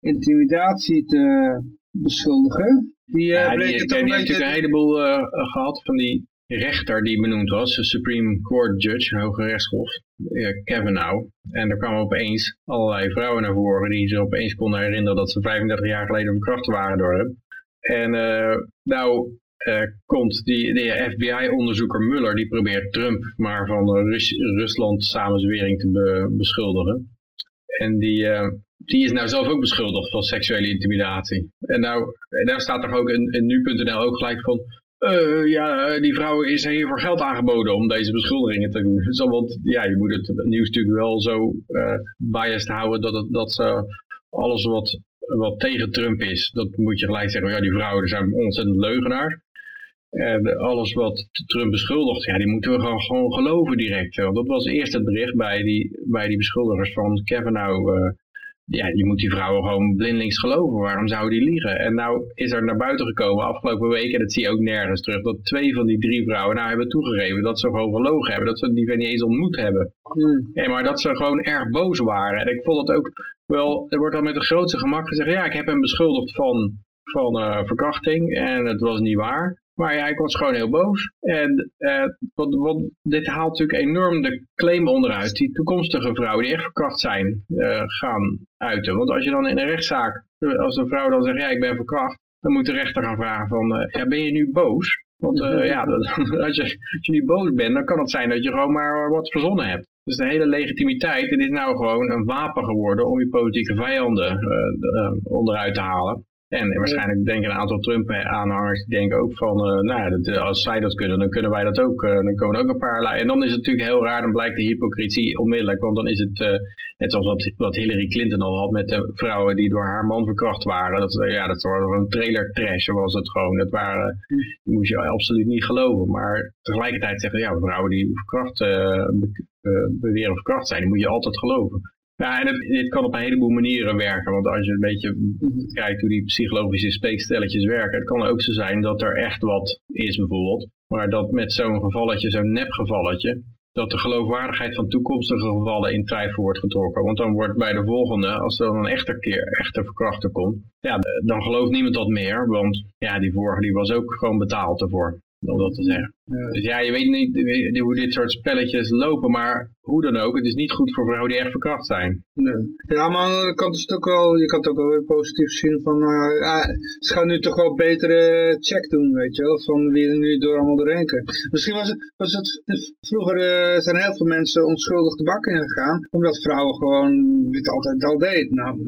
intimidatie te beschuldigen. Die, ja, die, die, die heeft natuurlijk een heleboel gehad van die rechter die benoemd was, de Supreme Court Judge, Hoge Rechtshof, Kavanaugh. En er kwamen opeens allerlei vrouwen naar voren die zich opeens konden herinneren dat ze 35 jaar geleden verkracht waren door hem. En uh, nou uh, komt die, de FBI-onderzoeker Muller, die probeert Trump maar van Rus Rusland samenzwering te be beschuldigen. En die, die is nou zelf ook beschuldigd van seksuele intimidatie. En nou, daar staat toch ook in nu.nl ook gelijk van, uh, ja, die vrouw is hiervoor geld aangeboden om deze beschuldigingen te doen. Zo, want ja, je moet het nieuws natuurlijk wel zo uh, biased houden dat, dat alles wat, wat tegen Trump is, dat moet je gelijk zeggen, ja, die vrouwen zijn ontzettend leugenaars. En alles wat Trump beschuldigt, ja, die moeten we gewoon, gewoon geloven direct. Want dat was eerst het bericht bij die, bij die beschuldigers van Kavanaugh uh, ja, je moet die vrouwen gewoon blindelings geloven. Waarom zou die liegen? En nou is er naar buiten gekomen afgelopen week, en dat zie je ook nergens terug, dat twee van die drie vrouwen nou hebben toegegeven dat ze gewoon gelogen hebben. Dat ze die niet eens ontmoet hebben. Hmm. Ja, maar dat ze gewoon erg boos waren. En ik vond het ook wel, er wordt dan met de grootste gemak gezegd, ja, ik heb hem beschuldigd van, van uh, verkrachting en het was niet waar. Maar ja, ik was gewoon heel boos. En uh, wat, wat, dit haalt natuurlijk enorm de claim onderuit. Die toekomstige vrouwen die echt verkracht zijn, uh, gaan uiten. Want als je dan in een rechtszaak, als een vrouw dan zegt, ja ik ben verkracht. Dan moet de rechter gaan vragen van, uh, ja ben je nu boos? Want ja, dat, als, je, als je niet boos bent, dan kan het zijn dat je gewoon maar wat verzonnen hebt. Dus de hele legitimiteit, het is nou gewoon een wapen geworden om je politieke vijanden onderuit te halen. En waarschijnlijk denken een aantal Trump-aanhangers die denken ook van, uh, nou dat, eh, als zij dat kunnen, dan kunnen wij dat ook. Uh, dan komen ook een paar En dan is het natuurlijk heel raar, dan blijkt de hypocrisie onmiddellijk. Want dan is het net zoals wat, wat, Hillary Clinton al had met de vrouwen die door haar man verkracht waren. Dat, ja, dat was een trailer trash was het gewoon. Dat waren, die moest je absoluut niet geloven. Maar tegelijkertijd zeggen, ja, vrouwen die verkracht, beweren verkracht zijn, die moet je altijd geloven. Ja, en dit kan op een heleboel manieren werken. Want als je een beetje kijkt hoe die psychologische speekstelletjes werken. Het kan ook zo zijn dat er echt wat is bijvoorbeeld. Maar dat met zo'n gevalletje, zo'n nepgevalletje. Dat de geloofwaardigheid van toekomstige gevallen in twijfel wordt getrokken. Want dan wordt bij de volgende, als er dan een echte keer echte verkrachter komt. Ja, dan gelooft niemand dat meer. Want ja, die vorige die was ook gewoon betaald ervoor om dat te zeggen. Dus ja, je weet niet hoe dit soort spelletjes lopen, maar hoe dan ook, het is niet goed voor vrouwen die echt verkracht zijn. Nee. Ja, maar aan de andere kant is het ook wel, je kan het ook wel weer positief zien van, uh, ja, ze gaan nu toch wel betere check doen, weet je wel, van wie er nu door allemaal doorheen kan. Misschien was het, was het vroeger uh, zijn heel veel mensen onschuldig de bak ingegaan, omdat vrouwen gewoon dit altijd al deed. Nou,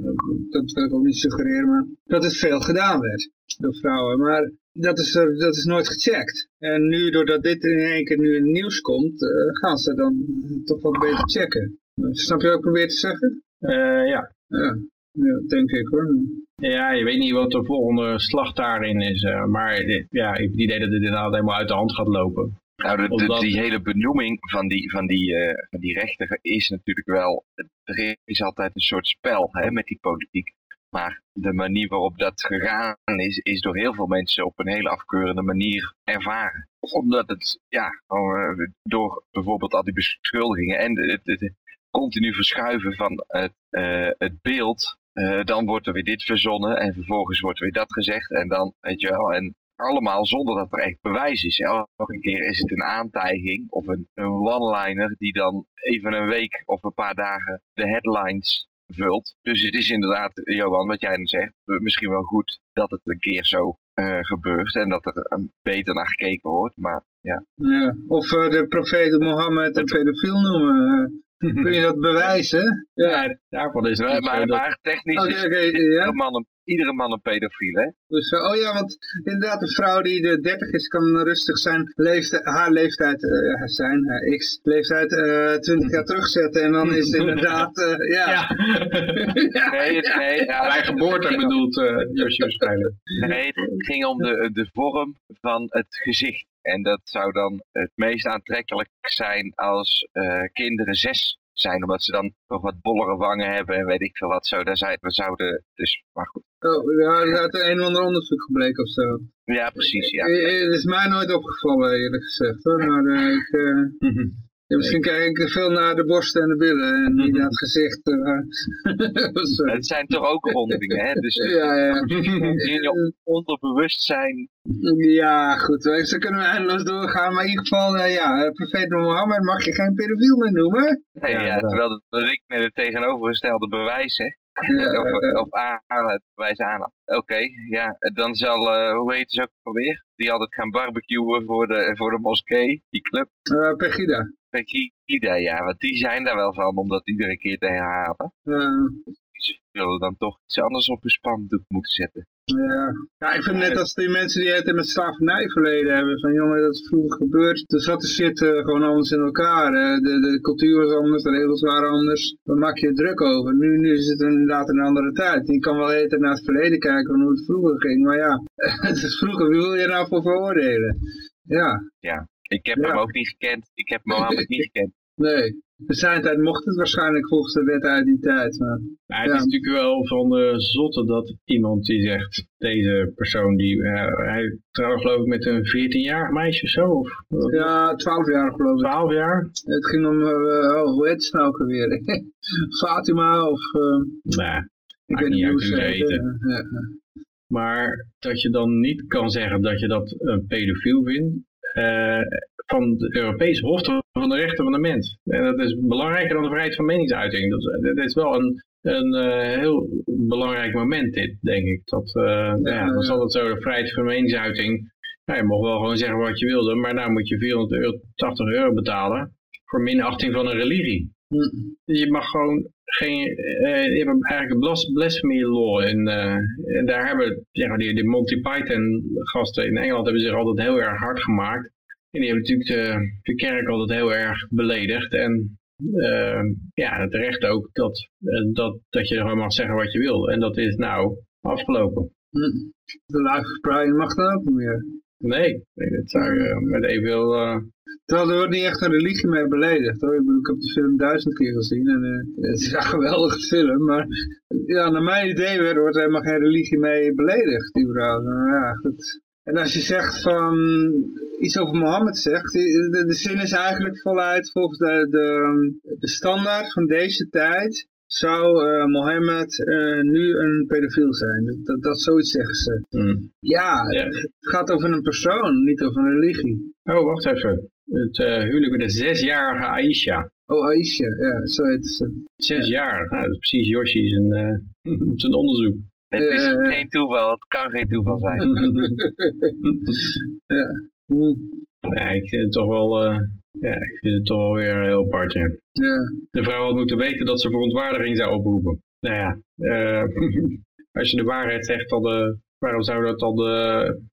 dat wil ik ook niet suggereren, maar dat het veel gedaan werd door vrouwen. Maar dat is, dat is nooit gecheckt. En nu, doordat dit in één keer nu in het nieuws komt, uh, gaan ze dan toch wat beter checken. Snap je wat ik probeer te zeggen? Uh, ja. ja. Ja, denk ik hoor. Ja, je weet niet wat de volgende slag daarin is. Uh, maar ja, ik heb het idee dat het inderdaad helemaal uit de hand gaat lopen. Nou, de, de, die hele benoeming van die, van, die, uh, van die rechter is natuurlijk wel... Er is altijd een soort spel hè, met die politiek. Maar de manier waarop dat gegaan is, is door heel veel mensen op een hele afkeurende manier ervaren. Omdat het, ja, door bijvoorbeeld al die beschuldigingen en het, continu verschuiven van het, uh, het beeld, uh, dan wordt er weer dit verzonnen en vervolgens wordt er weer dat gezegd en dan, weet je wel, en allemaal zonder dat er echt bewijs is. Elke keer is het een aantijging of een, een one-liner die dan even een week of een paar dagen de headlines vult. Dus het is inderdaad, Johan, wat jij zegt, misschien wel goed dat het een keer zo uh, gebeurt en dat er um, beter naar gekeken wordt. Maar ja. ja of uh, de profeet Mohammed een pedofiel noemen. Kun je dat bewijzen? Ja, daarvan is het maar, maar, technisch okay, is okay, ja. man een iedere man een pedofiel, hè? Dus, uh, oh ja, want inderdaad, een vrouw die de 30 is, kan rustig zijn leeftijd, haar leeftijd uh, zijn, haar x leeftijd uh, 20 jaar terugzetten en dan is het inderdaad, ja. ja. nee, nee, ja, bij geboorte bedoelt uh, Josje. Nee, het ging om de, de vorm van het gezicht. En dat zou dan het meest aantrekkelijk zijn als kinderen zes zijn, omdat ze dan nog wat bollere wangen hebben en weet ik veel wat zo. Daar zijn, we zouden, dus, maar goed. Oh, ja, er uit een of ander onderzoek gebleken of zo. Ja, precies, ja. Het is mij nooit opgevallen, eerlijk gezegd, hoor. Maar uh, ik... Uh... Ja, misschien kijk ik veel naar de borsten en de billen en niet naar het gezicht. het zijn toch ook rondingen, hè? Dus ja, ja. in je onderbewustzijn. Ja, goed. Zo kunnen we eindeloos doorgaan. Maar in ieder geval, uh, ja, profeet Mohammed mag je geen pedofiel meer noemen. Nee, ja, ja, terwijl dat ik met het tegenovergestelde bewijs, hè? Ja, of, of aan bewijs aan. Oké, ja, dan zal, uh, hoe heet ze ook alweer? Die altijd gaan barbecuen voor de, voor de moskee, die club. Uh, Pegida. Pegida, ja, want die zijn daar wel van om dat iedere keer te herhalen. Uh. Ze zullen dan toch iets anders op hun spandoek moeten zetten. Ja. ja, ik vind net als die mensen die het met slavernij verleden hebben. Van jongen, dat is vroeger gebeurd. De zat de shit uh, gewoon anders in elkaar. De, de cultuur was anders, de regels waren anders. Daar maak je druk over. Nu, nu is het inderdaad een andere tijd. Je kan wel even naar het verleden kijken van hoe het vroeger ging. Maar ja, het is vroeger. Wie wil je nou voor veroordelen? Ja. Ja, ik heb ja. hem ook niet gekend. Ik heb Mohammed niet gekend. Nee. De zijn tijd mocht het waarschijnlijk volgens de wet uit die tijd. Maar, ja, het is natuurlijk wel van de zotte dat iemand die zegt, deze persoon, die, uh, hij trouwens geloof ik met een 14-jarig meisje of zo? Of, ja, 12 jaar geloof ik. 12 jaar? Het ging om, uh, oh, hoe heet het nou ook weer? Fatima of... Uh, nee, ik weet niet hoe ze weten. Ja. Maar dat je dan niet kan zeggen dat je dat een pedofiel vindt, uh, van het Europese Hof van de Rechten van de Mens. En dat is belangrijker dan de vrijheid van meningsuiting. Dat, dat is wel een, een uh, heel belangrijk moment dit, denk ik. Dat, uh, ja, ja, dan zal het zo, de vrijheid van meningsuiting, nou, je mag wel gewoon zeggen wat je wilde, maar nou moet je 480 euro betalen voor minachting van een religie. Hm. Je mag gewoon geen, uh, je hebt eigenlijk een blasphemy law en, en daar hebben ja, die, die Monty Python gasten in Engeland hebben zich altijd heel erg hard gemaakt en die hebben natuurlijk de, de kerk altijd heel erg beledigd. En uh, ja, terecht ook dat, uh, dat, dat je gewoon mag zeggen wat je wil. En dat is nou afgelopen. Hm. De live Brian mag dat ook niet meer. Nee, nee dat zou je met evenveel... Uh... Terwijl er wordt niet echt een religie mee beledigd hoor. Ik, bedoel, ik heb de film duizend keer gezien en uh, het is een geweldige film. Maar ja, naar mijn idee wordt er helemaal geen religie mee beledigd. Überhaupt. Nou, ja, goed. En als je zegt van iets over Mohammed zegt, de, de zin is eigenlijk voluit volgens de, de, de standaard van deze tijd zou uh, Mohammed uh, nu een pedofiel zijn. Dat, dat, zoiets zeggen ze. Mm. Ja, het gaat over een persoon, niet over een religie. Oh, wacht even. Het uh, huwelijk met de zesjarige Aisha. Oh, Aisha, ja, zo heet ze. Zes jaar, nou, dat is precies Yoshi zijn, zijn onderzoek. Het is geen toeval, het kan geen toeval zijn. ja. ja. ik vind het toch wel, uh, ja, ik vind het toch wel weer heel apart. Ja. ja. De vrouw had moeten weten dat ze verontwaardiging zou oproepen. Nou ja, als je de waarheid zegt, dan, waarom zou dat dan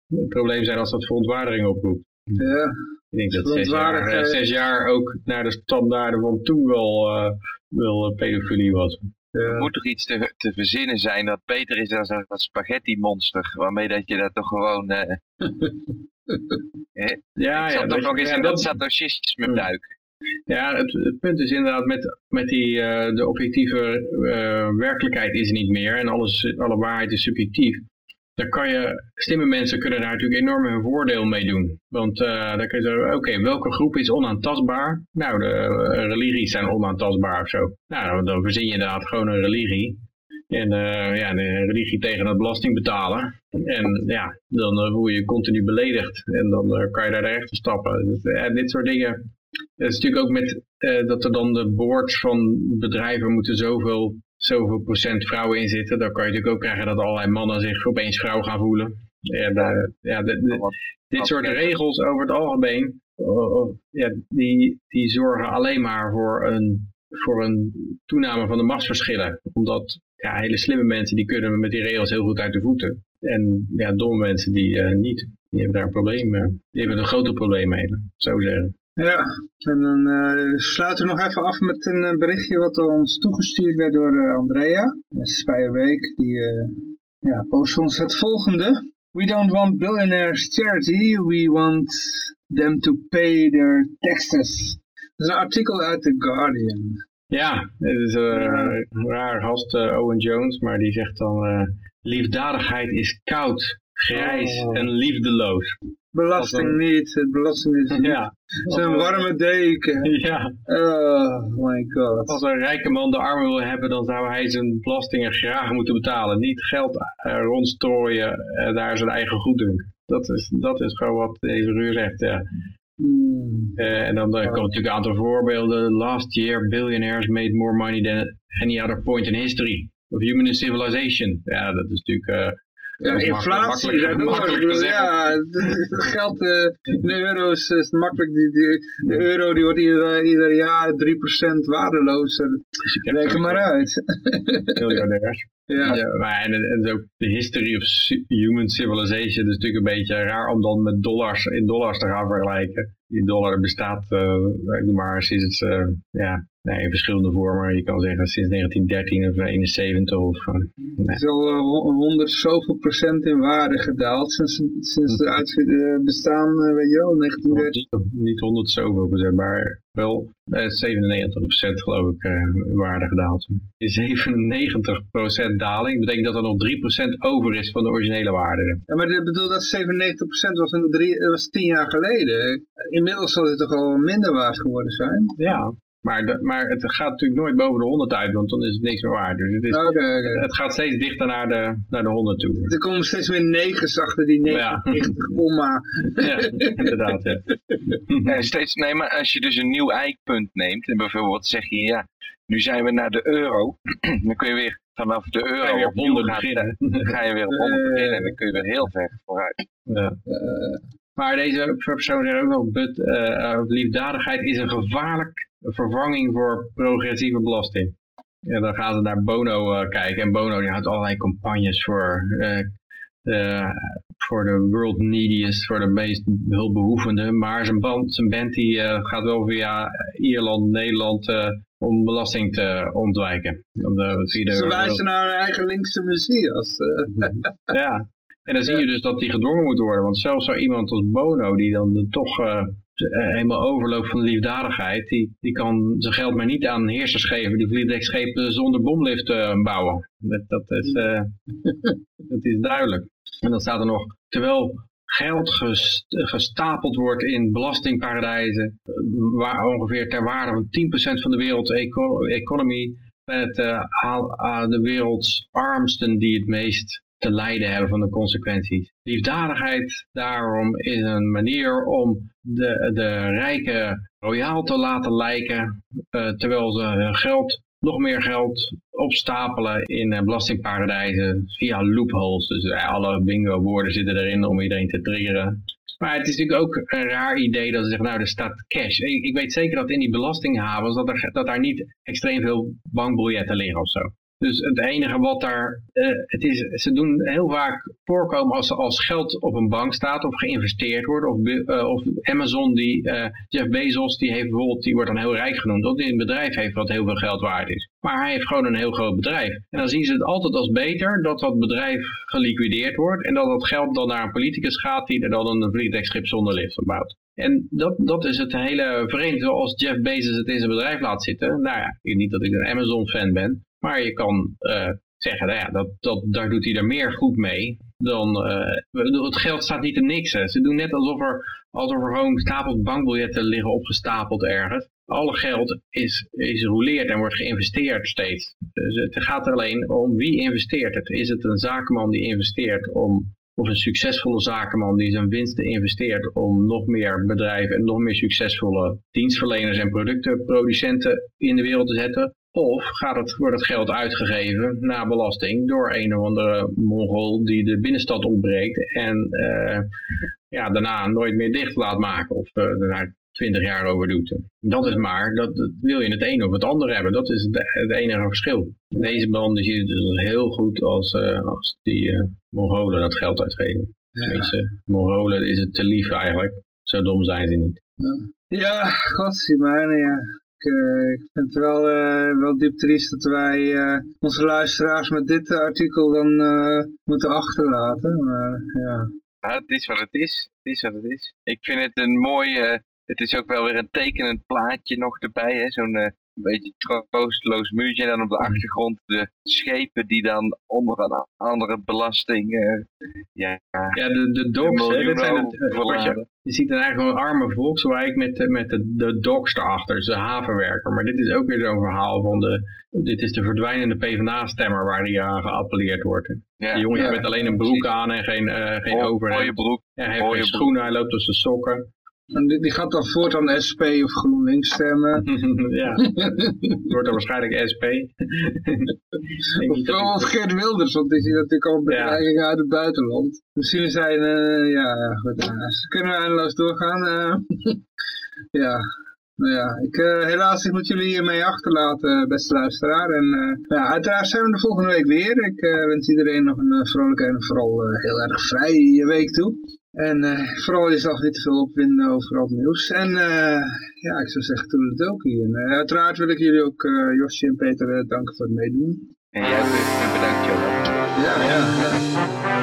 het probleem zijn als dat verontwaardiging oproept? Ja. Ik denk dat zes jaar, zes jaar ook naar de standaarden van toen wel, uh, wel pedofilie was. Er moet toch iets te, te, verzinnen zijn dat beter is dan dat spaghetti monster, waarmee dat je dat toch gewoon... Uh, ja, ja, toch nog eens in dat satoshisme hmm. duiken. Ja, het, het, punt is inderdaad, met, met die, uh, de objectieve uh, werkelijkheid is er niet meer en alles, alle waarheid is subjectief dan kan je, slimme mensen kunnen daar natuurlijk enorm hun voordeel mee doen. Want uh, dan kun je zeggen, oké, welke groep is onaantastbaar? Nou, de uh, religies zijn onaantastbaar of zo. Nou, dan verzin je inderdaad gewoon een religie. En uh, ja, de religie tegen het belasting betalen. En ja, dan voel je continu beledigd. En dan kan je daar recht stappen. Dus, dit soort dingen. Het is natuurlijk ook met dat er dan de boards van bedrijven moeten zoveel zoveel procent vrouwen in zitten, dan kan je natuurlijk ook krijgen dat allerlei mannen zich opeens vrouw gaan voelen. En, uh, ja, dit soort regels over het algemeen, ja, die, die zorgen alleen maar voor een, voor een toename van de machtsverschillen. Omdat ja, hele slimme mensen die kunnen met die regels heel goed uit de voeten. En ja, domme mensen die uh, niet. Die hebben daar een probleem mee. Die hebben een groter probleem mee, zo zeggen. Ja, en dan uh, sluiten we nog even af met een uh, berichtje wat ons toegestuurd werd door uh, Andrea. Spijerweek, die ja, post ons het volgende. We don't want billionaires charity, we want them to pay their taxes. Dat is een artikel uit The Guardian. Ja, het is een raar gast, Owen Jones, maar die zegt dan... liefdadigheid is koud, grijs oh. en liefdeloos. Belasting niet, het belasting is niet. Ja. Zijn warme deken. Ja. Oh my god. Als een rijke man de armen wil hebben, dan zou hij zijn belastingen graag moeten betalen. Niet geld uh, rondstrooien, uh, daar zijn eigen goeddunk. Dat is, dat is gewoon wat deze ruur zegt, ja. Hmm. Uh, en dan uh, komen natuurlijk een aantal voorbeelden. Last year, billionaires made more money than any other point in history of human civilization. Ja, dat is natuurlijk ja, inflatie, makkelijk, makkelijk ja, het geld uh, in euro's is makkelijk. Die, die, de euro die wordt ieder, ieder jaar 3% waardelozer. Reken maar uit. Miljardairs. Ja. ja maar en, en ook de history of human civilization is natuurlijk een beetje raar om dan met dollars in dollars te gaan vergelijken. Die dollar bestaat, uh, maar sinds het, uh, ja, nee, in verschillende vormen. Je kan zeggen sinds 1913 of 71 of... Uh, nee. Het is al honderd zoveel procent in waarde gedaald sinds, sinds de uit, bestaan, weet je wel, 1913. Niet, niet honderd zoveel procent, maar wel 97 procent geloof ik in waarde gedaald. 97 procent daling betekent dat er nog 3 procent over is van de originele waarde. Ja, maar ik bedoel dat 97 procent was, was 10 jaar geleden. Inmiddels zal het toch al minder waard geworden zijn? Ja, maar, de, maar het gaat natuurlijk nooit boven de 100 uit, want dan is het niks meer waard. Dus het, is, okay, okay. het gaat steeds dichter naar de, naar de 100 toe. Er komen steeds meer negens achter die 90 komma. Ja, inderdaad. Ja. ja. steeds, nee, maar als je dus een nieuw eikpunt neemt, en bijvoorbeeld zeg je, ja, nu zijn we naar de euro, dan kun je weer vanaf de euro weer op 100 beginnen. Dan ga je weer op 100 beginnen en dan kun je weer heel ver vooruit. Ja. Uh, maar deze persoon zegt ook nog, but, uh, liefdadigheid is een gevaarlijk vervanging voor progressieve belasting. Ja, dan gaan ze naar Bono uh, kijken. En Bono die houdt allerlei campagnes voor, de, voor de world neediest, voor de meest hulpbehoevenden. Maar zijn band, zijn band die, gaat wel via Ierland, Nederland om belasting te ontwijken. Om de, via de, Ze wijzen naar hun eigen linkse messias. ja, en dan zie je dus dat die gedwongen moet worden. Want zelfs zo iemand als Bono, die dan toch uh, helemaal overloopt van de liefdadigheid, die, die kan zijn geld maar niet aan heersers geven die vliegdekschepen zonder bomlift uh, bouwen. Dat, dat, is, uh, dat is duidelijk. En dan staat er nog, terwijl geld gestapeld wordt in belastingparadijzen, waar ongeveer ter waarde van 10% van de wereldeconomie, met de werelds armsten die het meest te lijden hebben van de consequenties. Liefdadigheid daarom is een manier om de, de rijken royaal te laten lijken, uh, terwijl ze hun geld, nog meer geld opstapelen in uh, belastingparadijzen via loopholes. Dus uh, alle bingo woorden zitten erin om iedereen te triggeren. Maar het is natuurlijk ook een raar idee dat ze zeggen, nou er staat cash. Ik, ik weet zeker dat in die belastinghavens, dat, er, dat daar niet extreem veel bankbiljetten liggen of zo. Dus het enige wat daar, uh, het is, ze doen heel vaak voorkomen als, als geld op een bank staat of geïnvesteerd wordt. Of, uh, of Amazon, die, uh, Jeff Bezos, die heeft bijvoorbeeld, die wordt dan heel rijk genoemd. Dat hij een bedrijf heeft wat heel veel geld waard is. Maar hij heeft gewoon een heel groot bedrijf. En dan zien ze het altijd als beter dat dat bedrijf geliquideerd wordt. En dat dat geld dan naar een politicus gaat die er dan een vliegdekschip zonder lift op bouwt. En dat, dat is het hele vreemd. Zoals Jeff Bezos het in zijn bedrijf laat zitten. Nou ja, niet dat ik een Amazon fan ben. Maar je kan uh, zeggen, nou ja, dat, dat, daar doet hij er meer goed mee dan... Uh, het geld staat niet in niks. Ze doen net alsof er, alsof er gewoon stapels bankbiljetten liggen opgestapeld ergens. Alle geld is, is rouleerd en wordt geïnvesteerd steeds. Dus het gaat alleen om wie investeert het. Is het een zakenman die investeert om of een succesvolle zakenman die zijn winsten investeert om nog meer bedrijven en nog meer succesvolle dienstverleners en productenproducenten in de wereld te zetten. Of gaat het, wordt het geld uitgegeven na belasting door een of andere Mongool die de binnenstad opbreekt en uh, ja, daarna nooit meer dicht laat maken of uh, daar twintig jaar over doet. Dat is maar, dat, dat, wil je het een of het ander hebben. Dat is het, het enige verschil. Deze banden zie je dus heel goed als, uh, als die Mongolen dat geld uitgeven. Ja. Tenminste, Mongolen is het te lief eigenlijk. Zo dom zijn ze niet. Ja, god, maar ja. Ik, ik, vind het wel, uh, wel diep triest dat wij uh, onze luisteraars met dit artikel dan moeten achterlaten. Maar, ja. ja, het is wat het is. Het is wat het is. Ik vind het een mooi, het is ook wel weer een tekenend plaatje nog erbij. Zo'n een beetje troosteloos muurtje. En dan op de achtergrond de schepen die dan onder een andere belasting... Uh, ja, ja, de, de docks, hè, zijn het, je, je, ziet dan eigenlijk een arme volkswijk met, met de, de docks erachter, dus de havenwerker. Maar dit is ook weer zo'n verhaal van de... Dit is de verdwijnende PvdA-stemmer waar die aan geappelleerd wordt. Ja, die jongen ja, heeft met alleen een broek aan en geen, uh, geen overhemd. Mooie broek. Ja, hij heeft geen schoenen, hij loopt op zijn sokken. En die, gaat dan voortaan SP of GroenLinks stemmen. ja, het wordt dan waarschijnlijk SP. of, of Geert Wilders, want die ziet natuurlijk al bedreigingen ja. uit het buitenland. Misschien zijn, uh, ja, goed, uh, ze kunnen eindeloos doorgaan. Uh, ja, nou ja, ik, uh, helaas, ik moet jullie hiermee achterlaten, beste luisteraar. En uh, ja, uiteraard zijn we de volgende week weer. Ik uh, wens iedereen nog een vrolijke en vooral heel erg vrije week toe. En uh, vooral jezelf niet te veel opwinden over al het nieuws. En uh, ja, ik zou zeggen, toen het ook hier. En uh, uiteraard wil ik jullie ook, Josje en Peter, danken voor het meedoen. En jij bedankt, Johan. Ja, ja, ja.